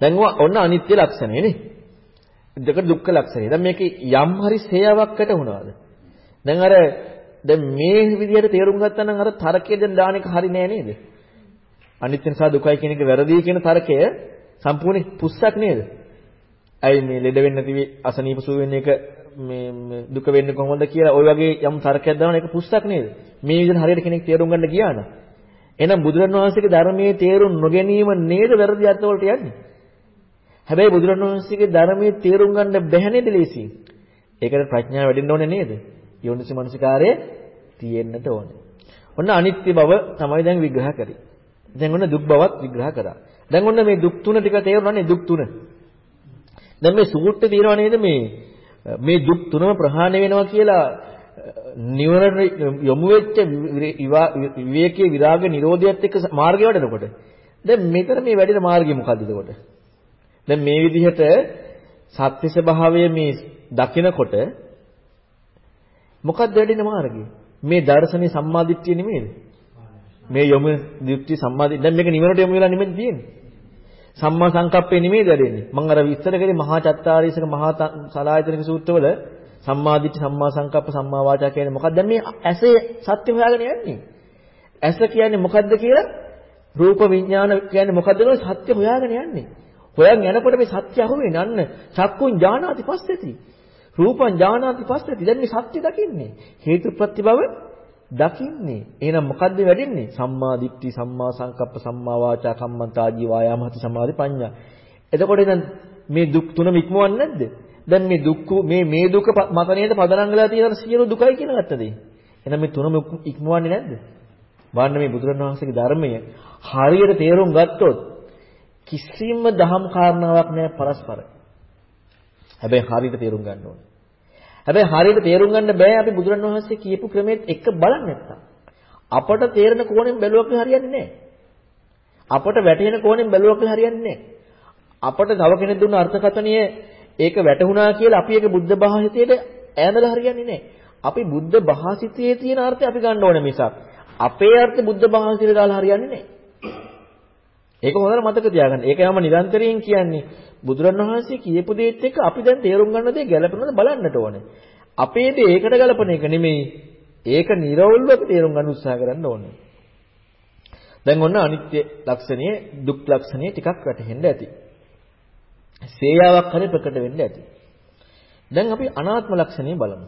දැන් ඔන්න අනිත්‍ය ලක්ෂණය නේ. දෙක දුක්ඛ ලක්ෂණය. දැන් මේකේ යම් හරි සේයාවක්කට වුණාද? දැන් අර දැන් මේ විදිහට තේරුම් ගත්තා නම් අර තර්කයේ දැන් දාන එක හරි නෑ නේද? අනිත්‍ය නිසා දුකයි කියන එක වැරදි කියන තර්කය සම්පූර්ණ පුස්සක් නේද? ඇයි මේ ලෙඩ වෙන්නේ නැති අසනීප සුව වෙන එක මේ දුක වෙන්නේ කොහොමද කියලා ওই වගේ යම් තර්කයක් දානවා ඒක පුස්සක් නේද? මේ විදිහට හරියට කෙනෙක් තේරුම් ගන්න ගියා නම් එහෙනම් බුදුරණවහන්සේගේ ධර්මයේ තේරුම් නොගැනීම නේද වැරදි අර්ථවලට යන්නේ? හැබැයි බුදුරණවහන්සේගේ ධර්මයේ තේරුම් ගන්න බැහැ නේද ලේසියෙන්? ඒකට ප්‍රඥාව වැඩෙන්න ඕනේ නේද? යෝනිසි මනසිකාරය තියෙන්නට ඕනේ. ඔන්න අනිත්‍ය බව තමයි දැන් විග්‍රහ කරේ. දැන් ඔන්න දුක් බවත් විග්‍රහ කරා. දැන් ඔන්න මේ දුක් තුන ටික තේරුණානේ දුක් තුන. දැන් මේ සූත්‍රය තියෙනවා නේද මේ මේ දුක් තුනම ප්‍රහාණය වෙනවා කියලා නිවනට යොමු වෙච්ච විවේකයේ විරාග නිරෝධයත් එක්ක මාර්ගය වඩනකොට දැන් මෙතන මේ වැඩින මාර්ගය මොකද්ද එතකොට? දැන් මේ විදිහට සත්‍ය ස්වභාවය මේ දකිනකොට මොකක්ද වැඩින මාර්ගය? මේ දර්ශනේ සම්මාදිට්ඨිය නෙමෙයිද? මේ යොමු දිට්ඨි සම්මාදි දැන් මේක නිවනට යොමු වෙලා නෙමෙයි තියෙන්නේ. සම්මා සංකප්පේ නෙමෙයි දැනෙන්නේ. මම අර විස්තර කරේ මහා චත්තාරීසක මහා සලායතනික සූත්‍රවල සම්මාදිට්ඨි සම්මා සංකප්ප සම්මා වාචා කියන්නේ මොකක්ද? දැන් මේ ඇසේ සත්‍ය හොයාගෙන යන්නේ. ඇස කියන්නේ මොකද්ද කියලා රූප විඥාන කියන්නේ මොකද්ද කියලා සත්‍ය හොයාගෙන යන්නේ. හොයන් යනකොට මේ සත්‍ය අහුවෙන්නේ අන්න චක්කුන් ඥානාති පස්සති. රූපං ඥානාති පස්සති. දැන් මේ සත්‍ය දකින්නේ. හේතුප්‍රත්‍ය බව දකින්නේ. එහෙනම් මොකද්ද වැඩින්නේ? සම්මා දිට්ඨි, සම්මා සංකප්ප, සම්මා වාචා, කම්මන්තා ජීවායාමහති සමාධි ප්‍රඥා. එතකොට දැන් මේ දුක් තුනම ඉක්මවන්නේ නැද්ද? දැන් මේ දුක්ඛ මේ මේ දුක මතනේද පදනම් වෙලා තියෙන සියලු දුකයි කියන ගත්තද? එහෙනම් මේ තුනම ඉක්මවන්නේ නැද්ද? වන්න මේ බුදුරණවහන්සේගේ ධර්මය හරියට තේරුම් ගත්තොත් කිසිම දහම් කාරණාවක් නැහැ පරස්පර. හැබැයි හරියට තේරුම් ගන්න ඕනේ. හැබැයි හරියට තේරුම් ගන්න බෑ අපි බුදුරණවහන්සේ කියපු ක්‍රමෙත් එක්ක බලන්නේ නැත්තම්. අපට තේරෙන කෝණයෙන් බැලුවක් හරියන්නේ නැහැ. අපට වැටෙන කෝණයෙන් බැලුවක් හරියන්නේ නැහැ. අපට තව කෙනෙක් දුන්න අර්ථකථනය ඒක වැටුණා කියලා අපි ඒක බුද්ධ භාෂිතයට ඈඳලා හරියන්නේ නැහැ. අපි බුද්ධ භාෂිතයේ තියෙන අර්ථය අපි ගන්න ඕනේ මිසක් අපේ අර්ථ බුද්ධ භාෂිතයට දාලා හරියන්නේ නැහැ. ඒක හොඳට මතක තියාගන්න. ඒකම නිරන්තරයෙන් කියන්නේ බුදුරණවහන්සේ කියපු දේත් එක්ක අපි දැන් තේරුම් ගන්න දේ ගැලපෙනවද බලන්නට ඕනේ. අපේ දේ ඒකට ගලපන එක නෙමෙයි. ඒක නිර්වෘල්ව අපි තේරුම් ගන්න උත්සාහ කරන්න ඕනේ. දැන් ඔන්න අනිත්‍ය ලක්ෂණය, දුක් ලක්ෂණය ටිකක් වැටහෙන්න ඇති. සේයාවක් හරි ප්‍රකට වෙන්න ඇති. දැන් අපි අනාත්ම ලක්ෂණය බලමු.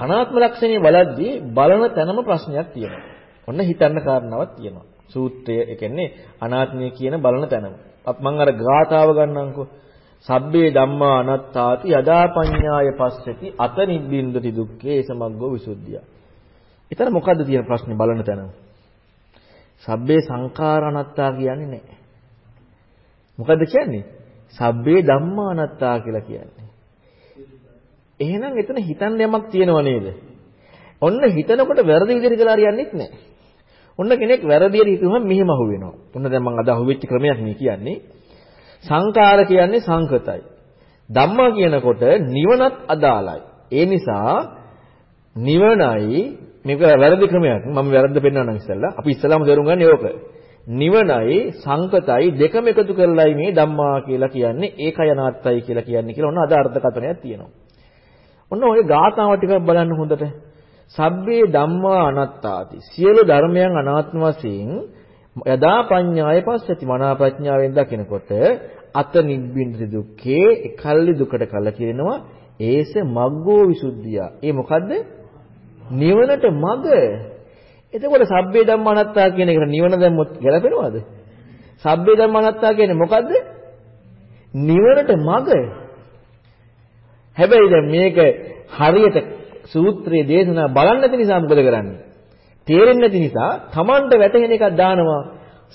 අනාත්ම ලක්ෂණය බලද්දී බලන තැනම ප්‍රශ්නයක් තියෙනවා. ඔන්න හිතන්න කාරණාවක් තියෙනවා. සූත්‍රය ඒ කියන්නේ අනාත්මය කියන බලන තැනම. මම අර ගාථාව ගන්නම්කෝ. සබ්බේ ධම්මා අනත්තාති යදා පඤ්ඤාය පස්සති අත නිබ්බින්දති දුක්ඛේ සමග්ගෝ විසුද්ධිය. ඊතර මොකද්ද තියෙන ප්‍රශ්නේ බලන තැන? සබ්බේ සංඛාර අනත්තා කියන්නේ නැහැ. මොකද්ද කියන්නේ? සබ්බේ ධම්මා අනත්තා කියලා කියන්නේ. එහෙනම් එතන හිතන්න යමක් තියෙනව නේද? ඔන්න හිතනකොට වැරදි විදිහට කියලා හරියන්නේත් නැහැ. ඔන්න කෙනෙක් වැරදියට හිතුවම මෙහෙම අහු වෙනවා. ඔන්න දැන් මම අද අහුවෙච්ච ක්‍රමයක් මේ කියන්නේ. සංකාර කියන්නේ සංකතයි. ධම්මා කියනකොට නිවනත් අදාළයි. ඒ නිසා නිවනයි මේක වැරදි ක්‍රමයක්. මම වැරද්ද පෙන්නන්නම් ඉස්සෙල්ලා. අපි ඉස්සෙල්ලාම තේරුම් ගන්න ඕක. නිවනයි සංකතයි දෙකම එකතු කරලායි මේ ධම්මා කියලා කියන්නේ ඒකයි අනාත්තයි කියලා කියන්නේ කියලා ඔන්න අද අර්ථකථනයක් තියෙනවා. ඔන්න ඔය ගාථාව ටිකක් බලන්න හොඳට. සබ්බේ ධම්මා අනාත්තාති. සියලු ධර්මයන් අනාත්ම වශයෙන් යදා පඤ්ඤාය පස්සති මනා ප්‍රඥාවෙන් දකිනකොට අත නිබ්බින්ද දුක්ඛේ එකල්ලි දුකට කලකිරෙනවා ඒස මග්ගෝ විසුද්ධිය. ඒ මොකද්ද? නිවනට මග. එතකොට සබ්බේ ධම්මා අනාත්තා කියන එකට නිවන දැම්මොත් ගැලපෙනවද? සබ්බේ ධම්මා අනාත්තා කියන්නේ මොකද්ද? නිවනට මග. හැබැයි දැන් මේක හරියට සූත්‍රයේ දේශනා බලන්නේ නැති නිසා මොකද කරන්නේ? තේරෙන්නේ නැති නිසා Tamanට වැටහෙන එකක් දානවා.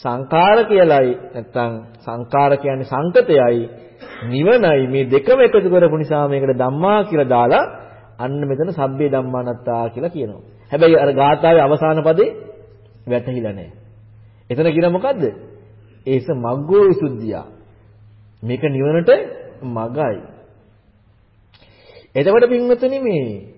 සංකාර කියලායි නැත්තම් සංකාර කියන්නේ සංකතයයි නිවනයි මේ දෙකම එකතු කරපු නිසා මේකට ධම්මා කියලා දාලා අන්න මෙතන සබ්බේ ධම්මානත්තා කියලා කියනවා. හැබැයි අර ගාථාවේ අවසාන පදේ වැටහිලා නැහැ. එතන කියන මොකද්ද? ඒස මග්ගෝ විසුද්ධිය. මේක නිවනට මගයි. එතකොට පින්වතුනි මේ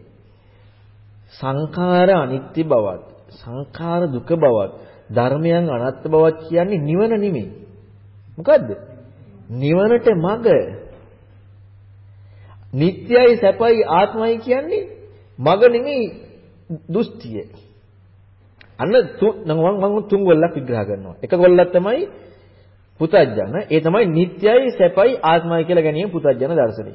සංඛාර අනිත්‍ය බවත් සංඛාර දුක බවත් ධර්මයන් අනාත්ම බවත් කියන්නේ නිවන නෙමෙයි. මොකද්ද? නිවනට මග. නිට්යයි සැපයි ආත්මයි කියන්නේ මග නෙමෙයි දුස්තිය. අන්න මම මම තුන් ගොල්ලක් විග්‍රහ කරනවා. එක ගොල්ලක් තමයි පුතඥ. ඒ තමයි නිට්යයි සැපයි ආත්මයි කියලා ගැනීම පුතඥ දර්ශනය.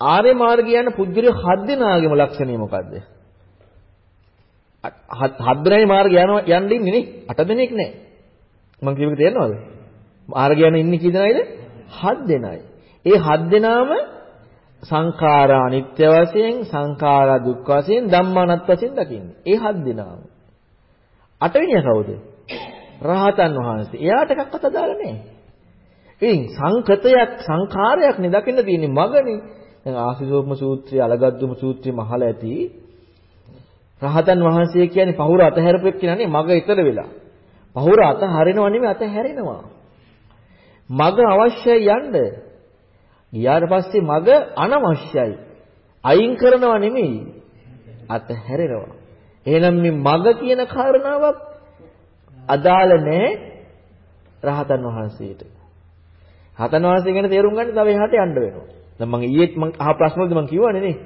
ආර්ය මාර්ගය යන පුද්ගලයෝ හත් දෙනාගේම ලක්ෂණය මොකද්ද? හත් දෙනාගේ මාර්ගය යනවා යන්නේ නේ අට දෙනෙක් නෑ. මම කියපේක තේරෙනවද? මාර්ගය යන ඉන්නේ කී දෙනායිද? හත් දෙනායි. ඒ හත් දෙනාම සංඛාරා අනිත්‍ය වශයෙන් සංඛාරා දුක්ඛ වශයෙන් ධම්මානත් වශයෙන් දකින්නේ. ඒ හත් දෙනාම. අටවෙනියා කවුද? රහතන් වහන්සේ. එයාට එකක්වත් අදාළ නැහැ. ඉතින් සංකතයක් සංඛාරයක් නේ දකින්න තියෙන්නේ මගනේ. දැන් ආසිසෝපම සූත්‍රය, අලගද්දුම සූත්‍රය මහලා ඇති. රහතන් වහන්සේ කියන්නේ පහුර අතහැරපෙක් කියනනේ මග ඊතර වෙලා. පහුර අතහරිනව නෙමෙයි අතහැරෙනවා. මග අවශ්‍යයි යන්න. ගියාට පස්සේ මග අනවශ්‍යයි. අයින් කරනවා නෙමෙයි අතහැරෙනවා. එහෙනම් මේ මග කියන කාරණාවක් අදාළ නැහැ රහතන් වහන්සේට. රහතන් වහන්සේ ගැන තේරුම් ගන්න තව එහාට යන්න වෙනවා. දැන් මම ඊයේත් මම අහ ප්‍රශ්න වලදී මම කිව්වනේ නේ.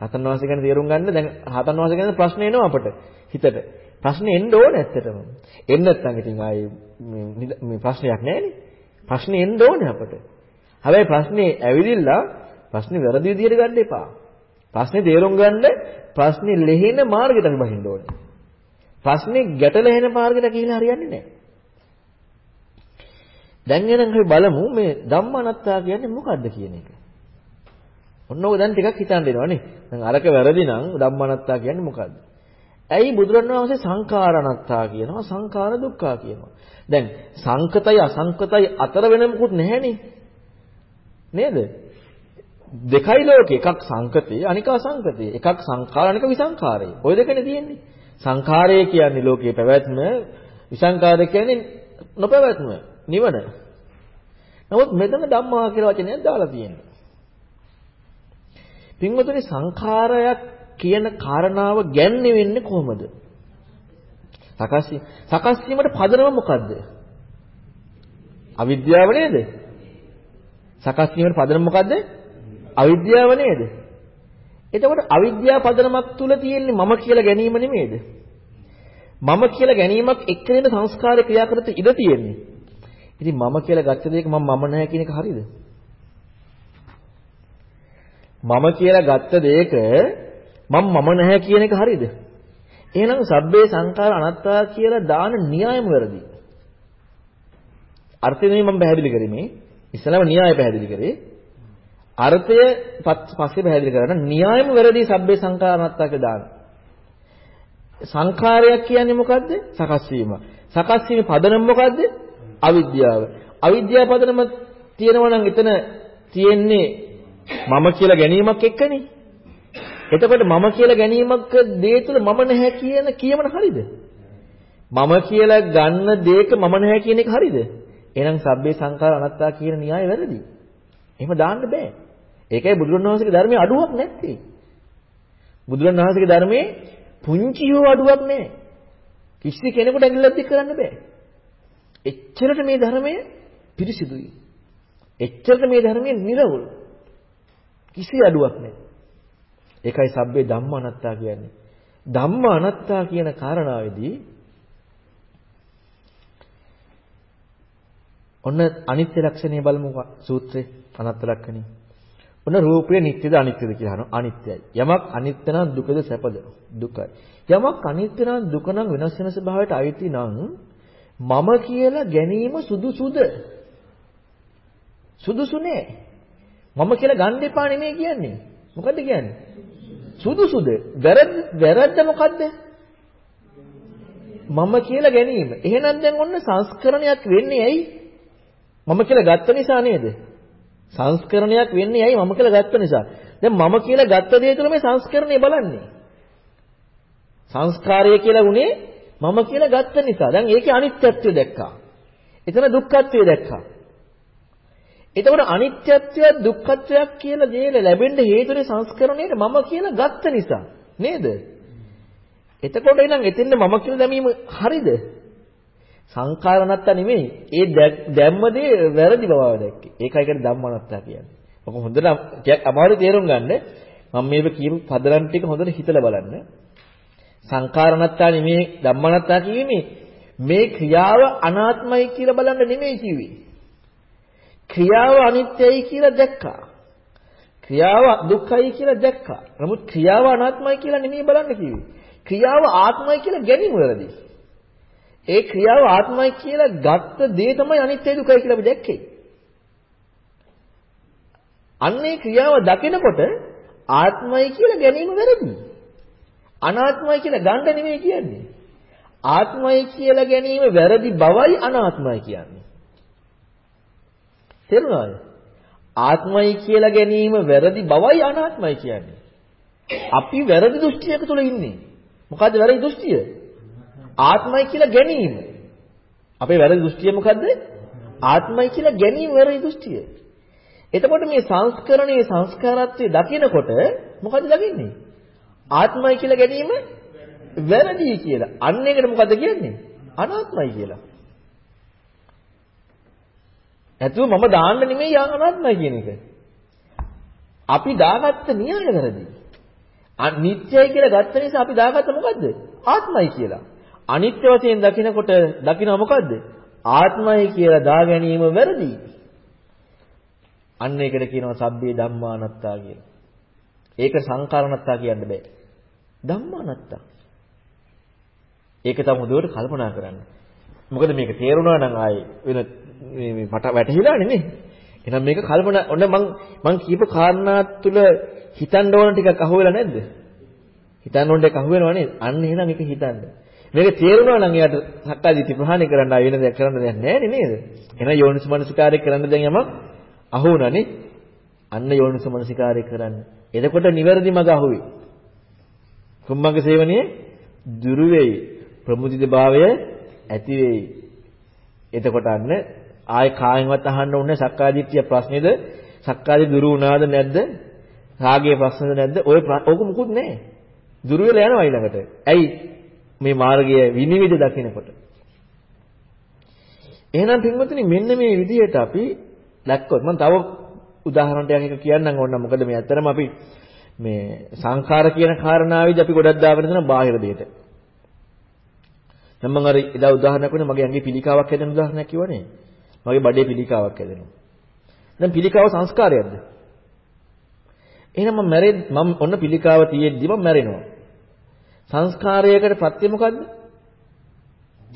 රහතන් වහන්සේ ගැන තේරුම් ගන්න දැන් රහතන් වහන්සේ ගැන ප්‍රශ්න එනවා අපට හිතට. ප්‍රශ්නේ එන්න ඕනේ ඇත්තටම. එන්න නැත්නම් ඉතින් ආයේ මේ ප්‍රශ්නයක් නැහැනේ. ප්‍රශ්නේ එන්න ඕනේ අපට. හැබැයි ප්‍රශ්නේ ඇවිදිලා ප්‍රශ්නේ වැරදි විදියට ගන්න එපා. ප්‍රශ්නේ තේරුම් ගන්න ප්‍රශ්නේ ලෙහෙන මාර්ගයට අපි බහින්න ඕනේ. ප්‍රශ්නේ ගැටලෙහෙන මාර්ගයට කියලා හරියන්නේ නැහැ. දැන් එනම් අපි බලමු මේ ධම්මනත්තා කියන්නේ මොකද්ද කියන එක. ඔන්න ඔය දැන් ටිකක් හිතන්න දෙනවනේ. දැන් අරක වැරදි නම් ධම්මනත්තා කියන්නේ මොකද්ද? ඇයි බුදුරණවහන්සේ සංඛාරණත්තා කියනවා සංඛාර දුක්ඛා කියනවා. දැන් සංකතයි අසංකතයි අතර වෙන මොකුත් නැහැනේ. නේද? දෙකයි ලෝකේ එකක් සංකතේ අනික අසංකතේ. එකක් සංඛාර අනික විසංඛාරය. ඔය දෙකනේ තියෙන්නේ. සංඛාරය කියන්නේ ලෝකේ පැවැත්ම විසංඛාරය කියන්නේ නොපැවැත්ම නිවන. නමුත් මෙතන ධම්මා කියලා වචනයක් දාලා තියෙනවා. පින්වතුනි සංඛාරයක් කියන කාරණාව ගැන්නේ වෙන්නේ කොහොමද? සකස් සකස් වීමට පදනම මොකද්ද? අවිද්‍යාව නේද? සකස් වීමට පදනම මොකද්ද? අවිද්‍යාව නේද? එතකොට අවිද්‍යාව පදනමක් තුල තියෙන්නේ මම කියලා ගැනීම නෙමෙයිද? මම කියලා ගැනීමක් එක්කෙනෙන සංස්කාර ක්‍රියාකරත ඉඩ තියෙන්නේ. ඉතින් මම කියලා ගත්ත දෙයක මම මම නැහැ කියන එක හරියද? මම කියලා ගත්ත දෙයක මම මම නැහැ කියන එක හරියද? එහෙනම් සබ්බේ සංඛාර අනාත්තා කියලා දාන න්‍යායම වැරදි. අර්ථය නෙමෙයි මම පැහැදිලි කරේ මේ. ඉස්සලම න්‍යාය පැහැදිලි කරේ. අර්ථය පස්සේ පැහැදිලි කරන න්‍යායම වැරදි සබ්බේ සංඛාර අනාත්තා කියලා දාන. සංඛාරයක් කියන්නේ මොකද්ද? සකස් වීම. සකස් වීම පදනම මොකද්ද? අවිද්‍යාව. අවිද්‍යාව පදනම තියෙනවා නම් එතන තියෙන්නේ මම කියලා ගැනීමක් එක්කනේ. එතකොට මම කියලා ගැනීමක් දේ තුල මම නැහැ කියන කියමන හරිද? මම කියලා ගන්න දේක මම නැහැ කියන එක හරිද? එහෙනම් සබ්බේ සංඛාර අනත්තා කියන න්‍යාය වැරදි. එහෙම දාන්න බෑ. ඒකයි බුදුරණවහන්සේගේ ධර්මයේ අඩුවක් නැත්තේ. බුදුරණවහන්සේගේ ධර්මයේ පුංචි හෝ අඩුවක් නැහැ. කිසි කෙනෙකුට ඇඟිල්ලක් දික් කරන්න බෑ. එච්චරට මේ ධර්මය පිරිසිදුයි. එච්චරට මේ ධර්මයේ නිර්වුල්. කිසි අඩුවක් නැහැ. ඒකයි සබ්බේ ධම්ම අනත්තා කියන්නේ. ධම්ම අනත්තා කියන කාරණාවේදී ඔන්න අනිත්‍ය ලක්ෂණය බලමු සූත්‍රේ අනත්ත ලක්ෂණය. ඔන්න රූපය නිට්ටයද අනිත්‍යද කියලා අහනවා. අනිත්‍යයි. යමක් අනිත්‍ය නම් දුකද සැපද? දුකයි. යමක් අනිත්‍ය නම් දුක නම් වෙනස් වෙන ස්වභාවයට අයිති නම් මම කියලා ගැනීම සුදුසුද? සුදුසු නෑ. මම කියලා ගන්න එපා නෙමෙයි කියන්නේ. මොකද්ද කියන්නේ? සුදුසුද? වැරද්ද මොකද්ද? මම කියලා ගැනීම. එහෙනම් දැන් ඔන්න සංස්කරණයක් වෙන්නේ ඇයි? මම කියලා ගත්ත නිසා නේද? සංස්කරණයක් වෙන්නේ ඇයි මම කියලා ගත්ත නිසා. දැන් මම කියලා ගත්ත දේ තුළ මේ සංස්කරණය බලන්නේ. සංස්කාරය කියලා උනේ මම කියලා ගත්ත නිසා. දැන් ඒකේ අනිත්‍යත්වය දැක්කා. එතන දුක්ඛත්වය දැක්කා. එතකොට අනිත්‍යත්වය දුක්ඛත්වයක් කියලා දේ ලැබෙන්න හේතුනේ සංස්කරණයට මම කියලා ගත්ත නිසා. නේද? එතකොට එනම් එතෙන්ද මම කියලා දැමීම හරිද? සංඛාර නැත්තා නෙමෙයි. ඒ දැම්ම දේ වැරදි බව දැක්කේ. ඒකයි කියන්නේ ධම්මනත්තා කියන්නේ. ඔක හොඳට ටිකක් අමාරු තේරුම් ගන්න. මම මේක කියපු පදරම් ටික හොඳට හිතලා බලන්න. සංඛාර නැත්තා නෙමෙයි ධම්මනත්තා කියීමේ මේ ක්‍රියාව අනාත්මයි කියලා බලන්න නෙමෙයි කිව්වේ. ක්‍රියාව අනිත්‍යයි කියලා දැක්කා. ක්‍රියාව දුක්ඛයි කියලා දැක්කා. නමුත් ක්‍රියාව අනාත්මයි කියලා නෙමෙයි බලන්න කිව්වේ. ක්‍රියාව ආත්මයි කියලා ගැනීම වැරදි. ඒ ක්‍රියාව ආත්මයි කියලා ගත්ත දේ තමයි අනිත්‍ය දුකයි කියලා අපි දැක්කේ. අන්නේ ක්‍රියාව දකිනකොට ආත්මයි කියලා ගැනීම වැරදි. අනාත්මයි කියලා ගන්න නෙමෙයි කියන්නේ. ආත්මයි කියලා ගැනීම වැරදි බවයි අනාත්මයි කියන්නේ. තේරුණාද? ආත්මයි කියලා ගැනීම වැරදි බවයි අනාත්මයි කියන්නේ. අපි වැරදි දෘෂ්ටියක තුල ඉන්නේ. මොකද්ද වැරදි දෘෂ්ටිය? ආත්මයි කියලා ගැනීම. අපේ වැරදි දෘෂ්ටිය මොකද්ද? ආත්මයි කියලා ගැනීම වැරදි දෘෂ්ටිය. එතකොට මේ සංස්කරණයේ සංස්කාරත්වයේ දකිනකොට මොකද දකින්නේ? ආත්මයි කියලා ගැනීම වැරදි කියලා. අන්න ඒකට මොකද කියන්නේ? අනාත්මයි කියලා. නැතුව මම දාන්න නෙමෙයි අනාත්මයි කියන එක. අපි දාගත්ත න්‍යාය වැරදි. අනිත්‍යයි කියලා ගත්ත නිසා අපි දාගත්ත මොකද්ද? ආත්මයි කියලා. අනිත්‍ය වශයෙන් දකිනකොට දකිනවා මොකද්ද? ආත්මයි කියලා දා ගැනීම වැරදි. අන්න ඒකට කියනවා සබ්බේ ධම්මානත්තා කියලා. ඒක සංකාරණත්තා කියන්න බෑ. ධම්මානත්තා. ඒක තමයි හොඳට කල්පනා කරන්න. මොකද මේක තේරුණා නම් ආයේ වෙන මේ මට වැටහිලානේ නේ. එහෙනම් මේක කල්පනා ඔන්න මං මං කියපු කාරණා තුල හිතන්න ඕන ටිකක් අහුවෙලා නැද්ද? හිතන්න ඕන ටිකක් අහුවෙනව නේද? අන්න එහෙනම් ඒක හිතන්න. මේක තේරුණා නම් එයාට සක්කාදිට්ඨි ප්‍රහාණය කරන්න ආ වෙන දෙයක් කරන්න දෙයක් නැහැ නේද? එහෙනම් යෝනිසමනසිකාරය කරන්න දැන් යමක් අහු වුණානේ. අන්න යෝනිසමනසිකාරය කරන්න. එතකොට නිවැරදි මඟ අහුවේ. කුම්මංග සේවනයේ දුරු වෙයි. ප්‍රමුදිත භාවය ඇති වෙයි. එතකොට අන්න ආය කායෙන්වත් අහන්න ඕනේ සක්කාදිට්ඨිය ප්‍රශ්නේද? සක්කාදිට්ඨිය දුරු වුණාද නැද්ද? රාගයේ ප්‍රශ්නද නැද්ද? ඔය ඕක මුකුත් නැහැ. දුරු වෙලා යනවා ඊළඟට. ඇයි? මේ මාර්ගය විනිවිද දකිනකොට. එහෙනම් පින්වතුනි මෙන්න මේ විදිහට අපි දැක්කොත් මම තව උදාහරණයක් එක කියන්නම් ඕන මොකද මේ ඇත්තරම අපි මේ සංඛාර කියන කාරණාවේදී අපි ගොඩක් දාගෙන දෙන බාහිර දෙයට. දැන් මම අර එදා උදාහරණයක් වුණේ මගේ ඇඟේ පිළිකාවක් හැදෙන උදාහරණයක් කිව්වනේ. මගේ බඩේ පිළිකාවක් හැදෙනවා. දැන් පිළිකාව සංස්කාරයක්ද? එහෙනම් මම මැරෙ මම ඔන්න පිළිකාව තියෙද්දි මම මැරෙනවා. සංස්කාරයකට ප්‍රත්‍ය මොකද්ද?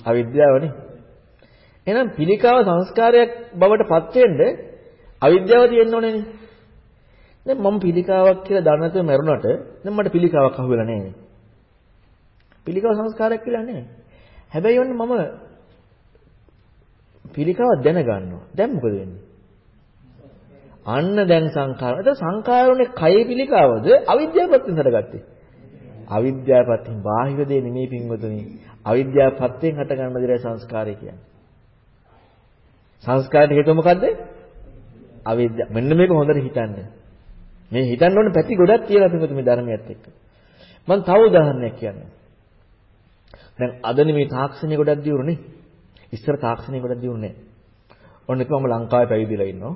අවිද්‍යාවනේ. එහෙනම් පිළිකාව සංස්කාරයක් බවට පත් වෙන්න අවිද්‍යාව තියෙන්න ඕනේනේ. දැන් මම පිළිකාවක් කියලා දන්නේ නැතුව මැරුණාට දැන් මට පිළිකාවක් අහුවෙලා නැහැ. පිළිකාව සංස්කාරයක් කියලා නැහැ. හැබැයි ඔන්න මම පිළිකාව දැනගන්නවා. දැන් මොකද වෙන්නේ? අන්න දැන් සංඛාර. එතකොට සංඛාරුනේ කයේ පිළිකාවද අවිද්‍යාවපත්ෙන් හටගත්තේ. අවිද්‍යාවපත්ෙන් බාහිර දේ නෙමෙයි පින්වතුනි. අවිද්‍යාවපත්ෙන් හට ගන්න දේ සංස්කාරය කියන්නේ. සංස්කාරයට හේතුව මොකද්ද? අවිද්‍යාව. මෙන්න මේක හොඳට හිතන්න. මේ හිතන්න ඕනේ පැති ගොඩක් තියෙනවා පින්වතුනි මේ ධර්මයත් එක්ක. මම තව උදාහරණයක් කියන්නම්. දැන් අදනේ මේ තාක්ෂණය ගොඩක් දියුරුනේ. ඉස්සර තාක්ෂණය ගොඩක් දියුරු නෑ. ඔන්න ඉතින් මම ලංකාවේ පැවිදිලා ඉන්නවා.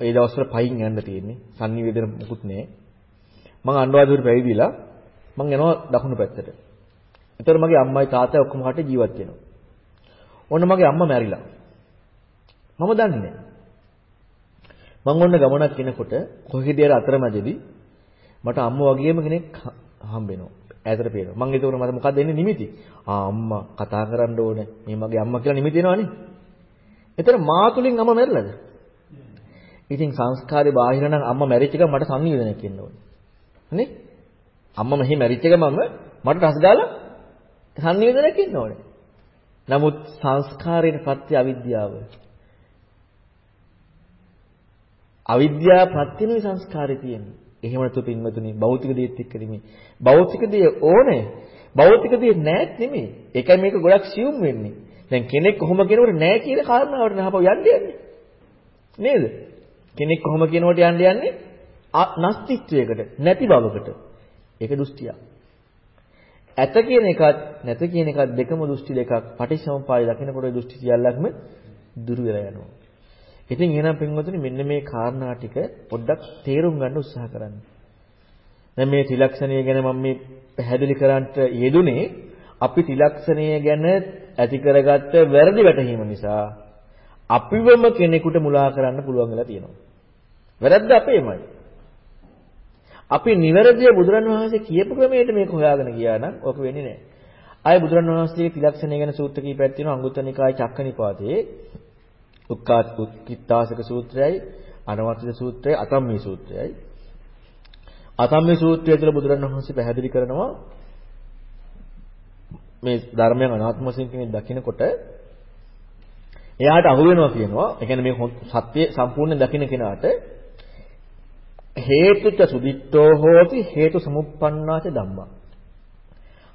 ඒ දවස්වල පයින් යන්න තියෙන්නේ. sannivedana මුකුත් නෑ. මම අනුරාධපුර පැවිදිලා මම යනවා දකුණු පැත්තට. ඒතර මගේ අම්මයි තාත්තයි ඔක්කොම කට ජීවත් වෙනවා. ඔන්න මගේ අම්මා මැරිලා. මම දන්නේ නෑ. මම ඔන්න ගමනක් යනකොට කොහෙද අර අතරමැදදී මට අම්මා වගේම කෙනෙක් හම්බ වෙනවා. ඈතට පේනවා. මම ඒකෝර මට මොකක්ද එන්නේ නිමිති? ආ අම්මා කතා කරන්න ඕනේ. මේ මගේ අම්මා කියලා නිමිති එනවනේ. එතන මා තුලින් අම්මා මැරිලාද? ඉතින් සංස්කාරේ බාහිර නම් අම්මා මැරිච්ච එක මට සංනිවේදනයක් වෙන්න ඕනේ. නේ? අම්මා මෙහි මැරිච්ච එක මම මට රස දාලා සංනිවේදනයක් වෙන්න ඕනේ. නමුත් සංස්කාරයේ ප්‍රත්‍ය අවිද්‍යාව. අවිද්‍යාව ප්‍රත්‍යනේ සංස්කාරේ තියෙන්නේ. එහෙම නැතු පින්වතුනි භෞතික දේත් එක්ක නෙමෙයි. භෞතික දේ ඕනේ. භෞතික දේ නැත් නෙමෙයි. ඒකයි මේක ගොඩක් සියුම් වෙන්නේ. දැන් කෙනෙක් කොහොම කෙනෙකුට නැහැ කියන කාරණාවට නහපව යන්න යන්නේ. නේද? කෙනෙක් කොහොම කියනකොට යන්න යන්නේ නස්තිත්වයකට නැති බවකට. ඒක දෘෂ්ටිය. ඇත කියන එකත් නැත කියන එකත් දෙකම දෘෂ්ටි දෙකක්. පටිච්චසමුප්පාදය දකිනකොට දෘෂ්ටි සියල්ලක්ම දුරු වෙලා යනවා. ඉතින් එහෙනම් පින්වතුනි මෙන්න මේ කාරණා ටික පොඩ්ඩක් තේරුම් ගන්න උත්සාහ කරන්න. දැන් මේ ත්‍රිලක්ෂණය ගැන මම මේ පැහැදිලි කරන්නට යෙදුනේ අපි ත්‍රිලක්ෂණය ගැන ඇති කරගත්ත වැරදි වැටහීම නිසා අපිවම කෙනෙකුට මුලා කරන්න පුළුවන් වෙලා තියෙනවා. වැරද්ද අපේමයි. අපි නිවැරදිව බුදුරන් වහන්සේ කියපු ක්‍රමයට මේක හොයාගෙන ගියා නම් ඔක වෙන්නේ නැහැ. ආයේ බුදුරන් වහන්සේගේ ත්‍රිලක්ෂණය ගැන සූත්‍ර කීපයක් තියෙනවා අංගුත්තර නිකායේ චක්කනිපාතේ උක්කාත් උක්කිට්ඨාසක සූත්‍රයයි අනවර්තිත සූත්‍රයයි අතම්මේ සූත්‍රයයි අතම්මේ සූත්‍රය තුළ බුදුරන් වහන්සේ පැහැදිලි කරනවා මේ ධර්මයන් අනාත්ම වශයෙන් කෙනෙක් දකිනකොට එයාට අහු වෙනවා කියනවා. ඒ කියන්නේ මේ සත්‍ය සම්පූර්ණ දකින්න කෙනාට හේතුච සුදිට්ඨෝ හෝති හේතු සමුප්පන්නාච ධම්මා.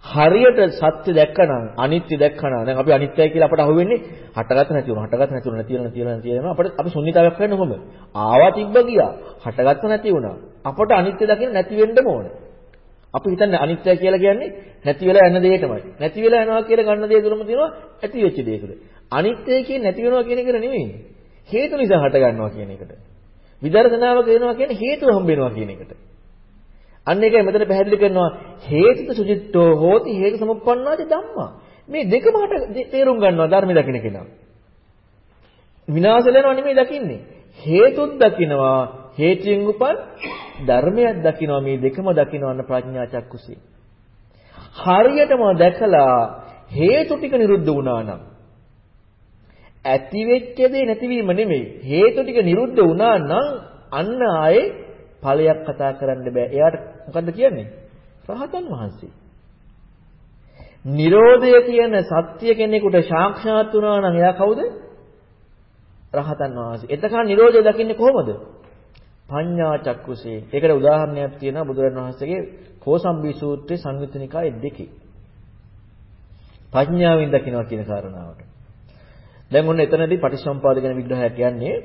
හරියට සත්‍ය දැක්කනම් අනිත්‍ය දැක්කනම් දැන් අපි අනිත්‍යයි කියලා අපට අහුවෙන්නේ හටගත නැති වුණා හටගත නැති වුණා නැති වෙනවා නැති වෙනවා නැති වෙනවා අපිට අපි ශුන්‍යතාවයක් කරන්න කොහොමද ආවා තිබ්බ ගියා හටගත නැති වුණා අපට අනිත්‍ය දකින්න නැති වෙන්නම ඕනේ අපි හිතන්නේ අනිත්‍ය කියලා කියන්නේ නැති වෙලා යන දෙයටමයි. නැති වෙලා යනවා කියලා ගන්න දේ තුලම තියෙනවා ඇති වෙච්ච දේකුද. අනිත්‍ය කියන්නේ නැති වෙනවා කියන එක නෙමෙයි. හේතු නිසා හට ගන්නවා කියන එකට. විදර්ශනාව කියනවා කියන්නේ හේතුව හම්බ වෙනවා කියන එකට. අන්න ඒකයි මෙතන පැහැදිලි කරනවා හේතුත සුචිත්තෝ හෝති හේතු සමුප්පන්නාති ධම්මා. මේ දෙකම හට තේරුම් ගන්නවා ධර්ම දකින්න කෙනා. විනාශ වෙනවා නෙමෙයි දකින්නේ. හේතුත් දකින්නවා හේතුයෙන් උපන් ධර්මයක් දකින්නවා මේ දෙකම දකින්නවන්න ප්‍රඥා චක්කුසී. හරියටම දැකලා හේතු ටික නිරුද්ධ වුණා නම් ඇති වෙච්ච දේ නැතිවීම නෙමෙයි හේතු ටික නිරුද්ධ වුණා නම් අන්න ආයේ ඵලයක් කතා කරන්න බෑ. එයාට මොකද්ද කියන්නේ? රහතන් වහන්සේ. නිරෝධය කියන සත්‍ය කෙනෙකුට සාක්ෂාත් වුණා නම් එයා කවුද? රහතන් වහන්සේ. එතකන් නිරෝධය දකින්නේ කොහොමද? පඤ්ඤා චක්කුසේ. ඒකට උදාහරණයක් තියෙනවා බුදුරජාණන් වහන්සේගේ කෝසම්බී සූත්‍රයේ සංයුත්ත නිකායේ දෙකේ. ප්‍රඥාවෙන් දකිනවා කියන කාරණාවට. දැන් ඔන්න එතනදී පටිච්චසමුපාද ගැන විග්‍රහයක් කියන්නේ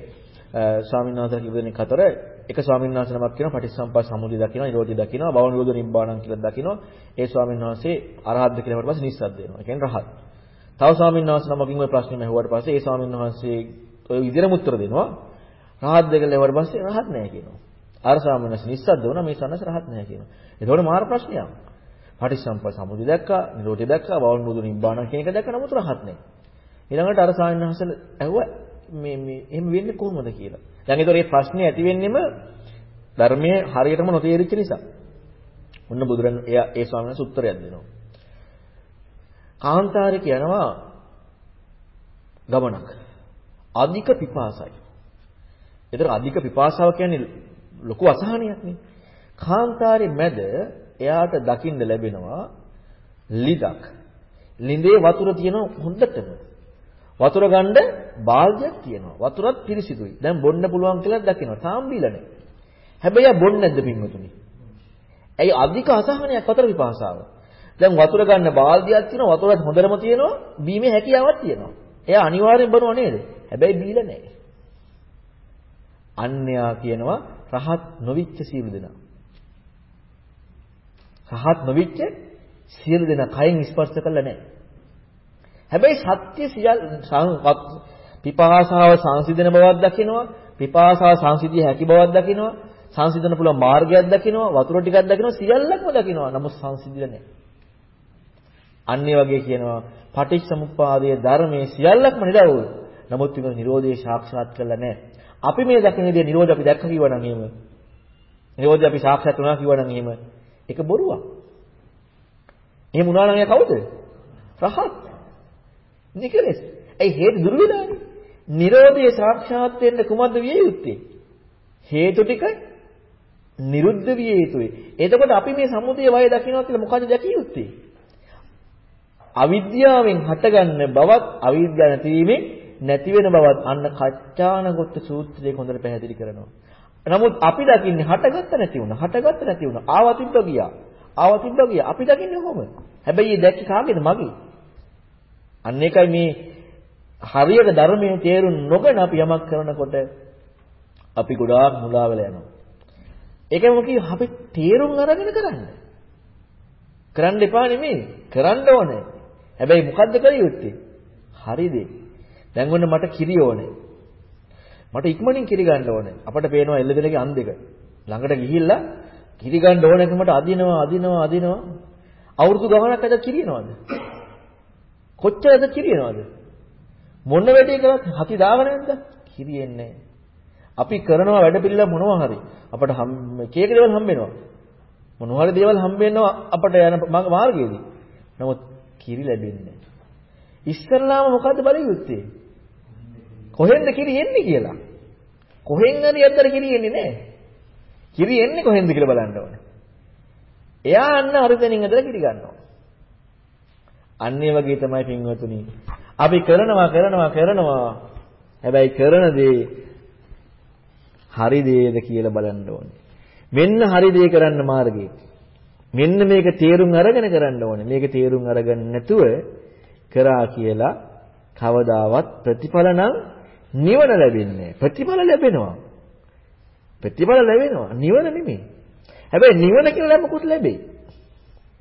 ස්වාමීන් වහන්සේලා කිව්ව දෙනෙක් අතර එක ස්වාමීන් වහන්සේ නමක් කියනවා පටිච්චසමුපාද සමුදය දකිනවා, නිරෝධය දකිනවා, භව නිරෝධ නිබ්බාණං කියලා දකිනවා. ඒ ස්වාමීන් වහන්සේ අරහත්ද කියලා වට පස්සේ නිස්සද්ද වෙනවා. ඒ කියන්නේ රහත්. තව ස්වාමීන් වහන්සේ නමකින් ওই ප්‍රශ්නේ මහුවාට පස්සේ ඒ ස්වාමීන් වහන්සේ ඔය විදිහටම උත්තර දෙනවා. රහත් දෙක ලැබුවට පස්සේ රහත් නැහැ කියනවා. අර සාමනස් නිස්සද්ද වුණා මේ සන්නස රහත් නැහැ කියනවා. එතකොට මාර ප්‍රශ්නයක්. පටිච්චසමුප්පාද සමුදය දැක්කා, නිරෝධය දැක්කා, වවුන් බුදු නිබ්බාන කියන එක දැක්ක නමුත් රහත් නැහැ. ඊළඟට අර සාමනහසල ඇහුවා මේ මේ එහෙම වෙන්නේ කොහොමද කියලා. දැන් ඒතකොට මේ ප්‍රශ්නේ ඇති වෙන්නෙම ධර්මයේ හරියටම නොතේරිච්ච නිසා. ඔන්න බුදුරන් එයා ඒ ස්වාමීන් වහන්සේ උත්තරයක් දෙනවා. කාන්තාරේ කියනවා ගමනක්. අධික පිපාසයි. ඒතර අධික පිපාසාව කියන්නේ ලොකු අසහනයක් නේ. කාන්තාරේ මැද එයාට දකින්න ලැබෙනවා ලිදක්. ලිඳේ වතුර තියෙන හොඳටම. වතුර ගන්න බාල්දියක් තියෙනවා. වතුරත් පිරිසිදුයි. දැන් බොන්න පුළුවන් කියලා දකිනවා. තාම බීලා නැහැ. හැබැයි ආ බොන්නේ නැද්ද පින්වතුනි? ඇයි අධික අසහනයක් වතුර පිපාසාව. දැන් වතුර ගන්න බාල්දියක් තියෙනවා. වතුරත් හොඳටම තියෙනවා. බීමේ හැකියාවක් තියෙනවා. එයා අනිවාර්යෙන් බොනව නේද? හැබැයි බීලා නැහැ. අන්‍යයා කියනවා රහත් නොවිච්ච සියලු දෙනා. රහත් නොවිච්ච සියලු දෙනා කයෙන් ස්පර්ශ කළා නැහැ. හැබැයි සත්‍ය සියල් පිපාසාව සංසිඳන බවක් දකිනවා. පිපාසාව සංසිඳිය හැකි බවක් දකිනවා. සංසිඳන පුළුවන් මාර්ගයක් දකිනවා. වතුර ටිකක් දකිනවා. සියල්ලක්ම දකිනවා. නමුත් සංසිඳිලා නැහැ. අන්නේ වගේ කියනවා පටිච්චසමුප්පාදයේ ධර්මයේ සියල්ලක්ම නිරවුල්. නමුත් ඒක නිරෝධයේ සාක්ෂාත් කරලා නැහැ. අපි මේ දකින දේ නිරෝධ අපි දැක්ක කිව්වනම් එහෙම. නිරෝධය අපි සාක්ෂාත් වුණා කිව්වනම් එහෙම. ඒක බොරුවක්. එහෙම වුණා නම් එයා කවුද? රහත්. නිකලස්. ඒ හේතු දුරු වෙලානේ. නිරෝධයේ සාක්ෂාත් වෙන්න කුමද්ද විය යුත්තේ? හේතු ටික නිරුද්ධ විය යුතුයි. එතකොට අපි මේ සමුදය වය දකින්නවා කියලා මොකද දැකිය යුත්තේ? අවිද්‍යාවෙන් හටගන්න බවත් අවිද්‍යාව නැතිවීමෙන් නැති වෙන බවත් අන්න කච්චානගොත්ත සූත්‍රයේ හොඳට පැහැදිලි කරනවා. නමුත් අපි දකින්නේ හටගත්ත නැති වුණා. හටගත්ත නැති වුණා. ආව තිබ්බ ගියා. ආව තිබ්බ ගියා. අපි දකින්නේ කොහොමද? හැබැයි මේ දැක්ක කාගේද? මගේ. අන්න ඒකයි මේ හරියට ධර්මයේ තේරුම් නොගෙන අපි යමක් කරනකොට අපි ගොඩාක් මුලා වෙලා යනවා. ඒකම කිව්ව අපි තේරුම් අරගෙන කරන්න. කරන්න එපා නෙමෙයි. කරන්න ඕනේ. හැබැයි මොකද්ද කළ යුත්තේ? හරි දේ. දැන් ඔන්න මට කිරි ඕනේ. මට ඉක්මනින් කිරි ගන්න ඕනේ. අපට පේනවා එල්ලෙදෙනගේ අන් දෙක. ළඟට ගිහිල්ලා කිරි ගන්න ඕනකමට අදිනවා අදිනවා අදිනවා. අවුරුදු ගමනක් අද කිරිනවද? කොච්චරද කිරිනවද? මොන වැඩේ කරත් හති දාව නැද්ද? කිරියෙන්නේ අපි කරනවා වැඩ පිළිලා මොනවා හරි අපට කේක දේවල් හම්බ වෙනවා. මොනවා හරි දේවල් හම්බ වෙනවා අපට යන මාර්ගයේදී. නමුත් කිරි ලැබෙන්නේ නැහැ. ඉස්සල්ලාම මොකද්ද බලය යුත්තේ? කොහෙන්ද කිරි එන්නේ කියලා. කොහෙන් හරි ඇත්තට කිරි එන්නේ නැහැ. කිරි එන්නේ කොහෙන්ද කියලා බලන්න ඕනේ. එයා අන්න හරිතනින් ඇදලා කිරි ගන්නවා. අන්න ඒ වගේ තමයි පින්වතුනි. අපි කරනවා කරනවා කරනවා. හැබැයි කරන දේ හරි දේද කියලා බලන්න ඕනේ. මෙන්න හරි දේ කරන්න මාර්ගය. මෙන්න මේක තේරුම් අරගෙන කරන්න ඕනේ. මේක තේරුම් අරගෙන නැතුව කරා කියලා කවදාවත් ප්‍රතිඵල නම් නිවන ලැබෙන්නේ ප්‍රතිඵල ලැබෙනවා. ප්‍රතිඵල ලැබෙනවා. නිවන නෙමෙයි. හැබැයි නිවන කියලා මොකුත් ලැබෙයි.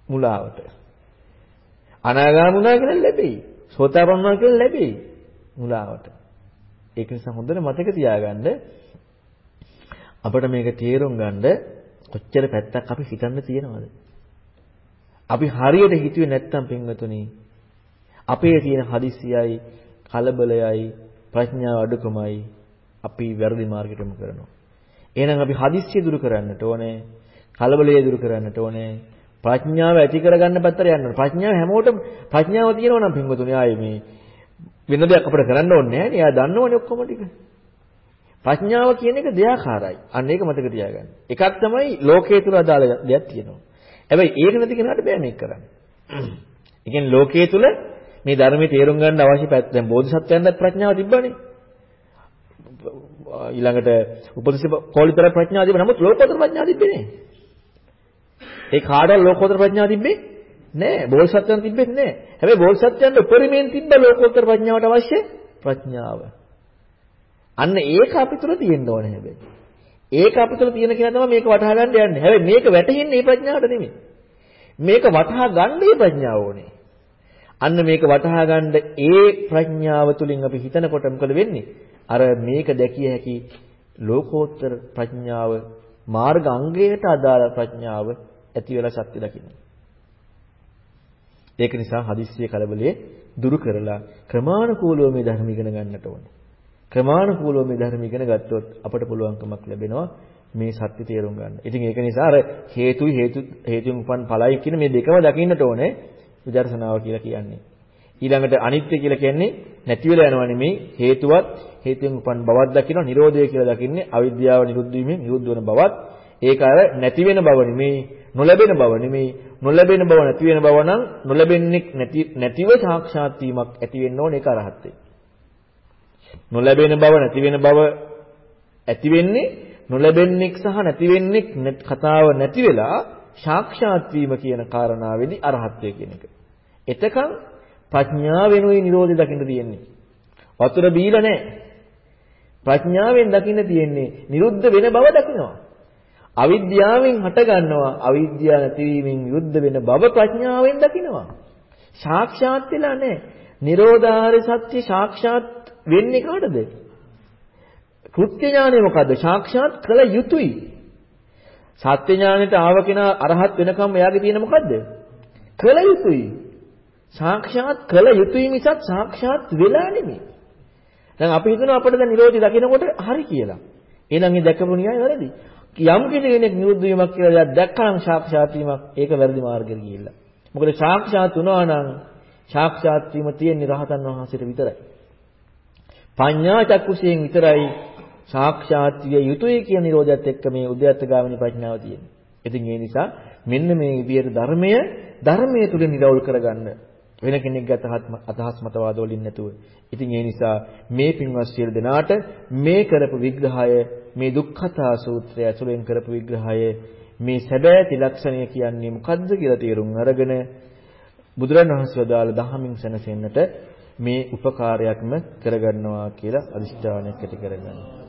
මුලාවට. අනාගාමුණා කියලා ලැබෙයි. සෝතාපන්නවා කියලා ලැබෙයි. මුලාවට. ඒක නිසා හොඳට මතක තියාගන්න අපිට මේක තේරුම් ගන්න කොච්චර පැත්තක් අපි හිතන්න තියෙනවද? අපි හරියට හිතුවේ නැත්තම් පින්වතුනි අපේ තියෙන හදිස්සියයි කලබලයයි ප්‍රඥාව අඩුකමයි අපි වැරදි මාර්ගයට යොමු කරනවා. එහෙනම් අපි හදිස්සිය දුරු කරන්නට ඕනේ. කලබලය දුරු කරන්නට ඕනේ. ප්‍රඥාව ඇති කරගන්න පැත්තට යන්න ඕනේ. ප්‍රඥාව හැමෝටම ප්‍රඥාව තියෙනවා නම් පින්වතුනි ආයේ මේ වෙන දෙයක් අපිට කරන්න ඕනේ නැහැ නේ. එයා දන්නවනේ ඔක්කොම ටික. ප්‍රඥාව කියන එක දෙයාකාරයි. අන්න ඒක මතක තියාගන්න. එකක් තමයි ලෝකයේ තුල අදාළ දෙයක් තියෙනවා. හැබැයි ඒක නැති කෙනාට බෑ මේක කරන්න. ඒ කියන්නේ ලෝකයේ තුල මේ ධර්මයේ තේරුම් ගන්න අවශ්‍ය පැත්ත දැන් බෝධිසත්වයන්ට ප්‍රඥාව තිබ්බනේ. ඊළඟට උපදේශ කෝලිතර ප්‍රඥාව තිබ්බ නමුත් ලෝකෝත්තර ප්‍රඥාව තිබ්බේ නෑ. ඒ කාටවත් ලෝකෝත්තර ප්‍රඥාව තිබ්බේ නෑ. බෝධිසත්වයන් තිබ්බෙත් නෑ. හැබැයි බෝධිසත්වයන්ට උපරිමයෙන් තිබ්බ ලෝකෝත්තර ප්‍රඥාවට අවශ්‍ය ප්‍රඥාව. අන්න ඒක අපි තුල තියෙන්න ඕනේ හැබැයි. ඒක අපි තුල තියෙන කෙනා තමයි මේක වටහා ගන්න යන්නේ. හැබැයි මේක වැටහෙන්නේ මේ ප්‍රඥාවට නෙමෙයි. මේක වටහා ගන්න මේ ප්‍රඥාව ඕනේ. අන්න මේක වටහා ගන්න ඒ ප්‍රඥාව තුලින් අපි හිතනකොට මොකද වෙන්නේ? අර මේක දැකිය හැකි ලෝකෝත්තර ප්‍රඥාව මාර්ග අංගයට අදාළ ප්‍රඥාව ඇති වෙලා සත්‍ය දකින්න. ඒක නිසා හදිස්සිය කලබලයේ දුරු කරලා ක්‍රමානුකූලව මේ ධර්ම ඉගෙන ගන්නට ඕනේ. ක්‍රමානුකූලව මේ ධර්ම ඉගෙන ගත්තොත් අපට පුළුවන්කමක් ලැබෙනවා මේ සත්‍ය තේරුම් ගන්න. ඉතින් ඒක නිසා අර හේතුයි හේතු හේතුන් උපන් ඵලයි කියන මේ දෙකම දකින්නට ඕනේ. විදර්ශනාව කියලා කියන්නේ. ඊළඟට අනිත්‍ය කියලා කියන්නේ නැති වෙලා යනවා නෙමෙයි හේතුවත් හේතුන් උපන් බවක් දකිනවා නිරෝධය කියලා දකින්නේ අවිද්‍යාව නිරුද්ධ වීමෙන් නිරුද්ධ වන බවත් ඒක අර නැති වෙන බව නෙමෙයි නොලැබෙන බව නෙමෙයි නොලැබෙන බව නැති වෙන බව නම් නොලැබෙන්නේ නැති නැතිව සාක්ෂාත් වීමක් ඇති වෙන්න ඕනේ ඒක අරහත්ත්වය නොලැබෙන බව නැති වෙන බව ඇති වෙන්නේ නොලැබෙන්නෙක් සහ නැති වෙන්නෙක් කතාව නැති වෙලා සාක්ෂාත් වීම කියන කාරණාවේදී අරහත්ත්වය කියන එක. එතකන් ප්‍රඥාවෙනුයි Nirodha දකින්න තියෙන්නේ. වතුර බීලා නැහැ. ප්‍රඥාවෙන් දකින්න තියෙන්නේ නිරුද්ධ වෙන බව දකිනවා. අවිද්‍යාවෙන් හට ගන්නවා අවිද්‍යාව නැතිවීමෙන් යුද්ධ වෙන බව ප්‍රඥාවෙන් දකිනවා. සාක්ෂාත් වෙලා නැහැ. නිරෝධාරි සත්‍ය සාක්ෂාත් වෙන්නේ කාටද? කෘත්‍ය ඥානය මොකද්ද? සාක්ෂාත් කළ යුතුයි. සත්‍ය ඥානෙට ආව කෙනා අරහත් වෙනකම් එයාගේ තියෙන මොකද්ද? කළ යුතුයි. සාක්ෂාත් කළ යුතුයි මිසක් සාක්ෂාත් වෙලා නෙමෙයි. දැන් අපි හිතනවා අපිට දැන් නිරෝධي දකිනකොට හරි කියලා. එහෙනම් මේ දැකපු න්‍යාය වැරදි. යම් කෙනෙක් නිරුද්ධ වීමක් කියලා දෙයක් දැක්කම සාක්ෂාත් වීමක් ඒක වැරදි මාර්ගෙට ගිහිල්ලා. මොකද සාක්ෂාත් වුණා නම් සාක්ෂාත් වීම තියෙන්නේ රහතන් වහන්සේට විතරයි. පඤ්ඤා චක්කුසයෙන් විතරයි සාක්ෂාත් විය යුතුයි කියන නිරෝධයත් එක්ක මේ උද්‍යත්ත ගාමිනී ප්‍රඥාව තියෙන්නේ. ඉතින් ඒ නිසා මෙන්න මේ විදියට ධර්මය ධර්මයේ තුල නිරවුල් කරගන්න වෙන කෙනෙක්ගේ අදහස් මතවාද වලින් නැතුව. ඉතින් ඒ නිසා මේ පින්වත් සියලු දෙනාට මේ කරපු විග්‍රහය මේ දුක්ඛතා සූත්‍රය ඇතුළෙන් කරපු විග්‍රහය මේ සැබෑ තිලක්ෂණය කියන්නේ මොකද්ද කියලා තේරුම් අරගෙන බුදුරණවහන්සේ වදාළ දහමින් සැනසෙන්නට මේ උපකාරයක්ම කරගන්නවා කියලා අදිෂ්ඨානයක් ඇති කරගන්නවා.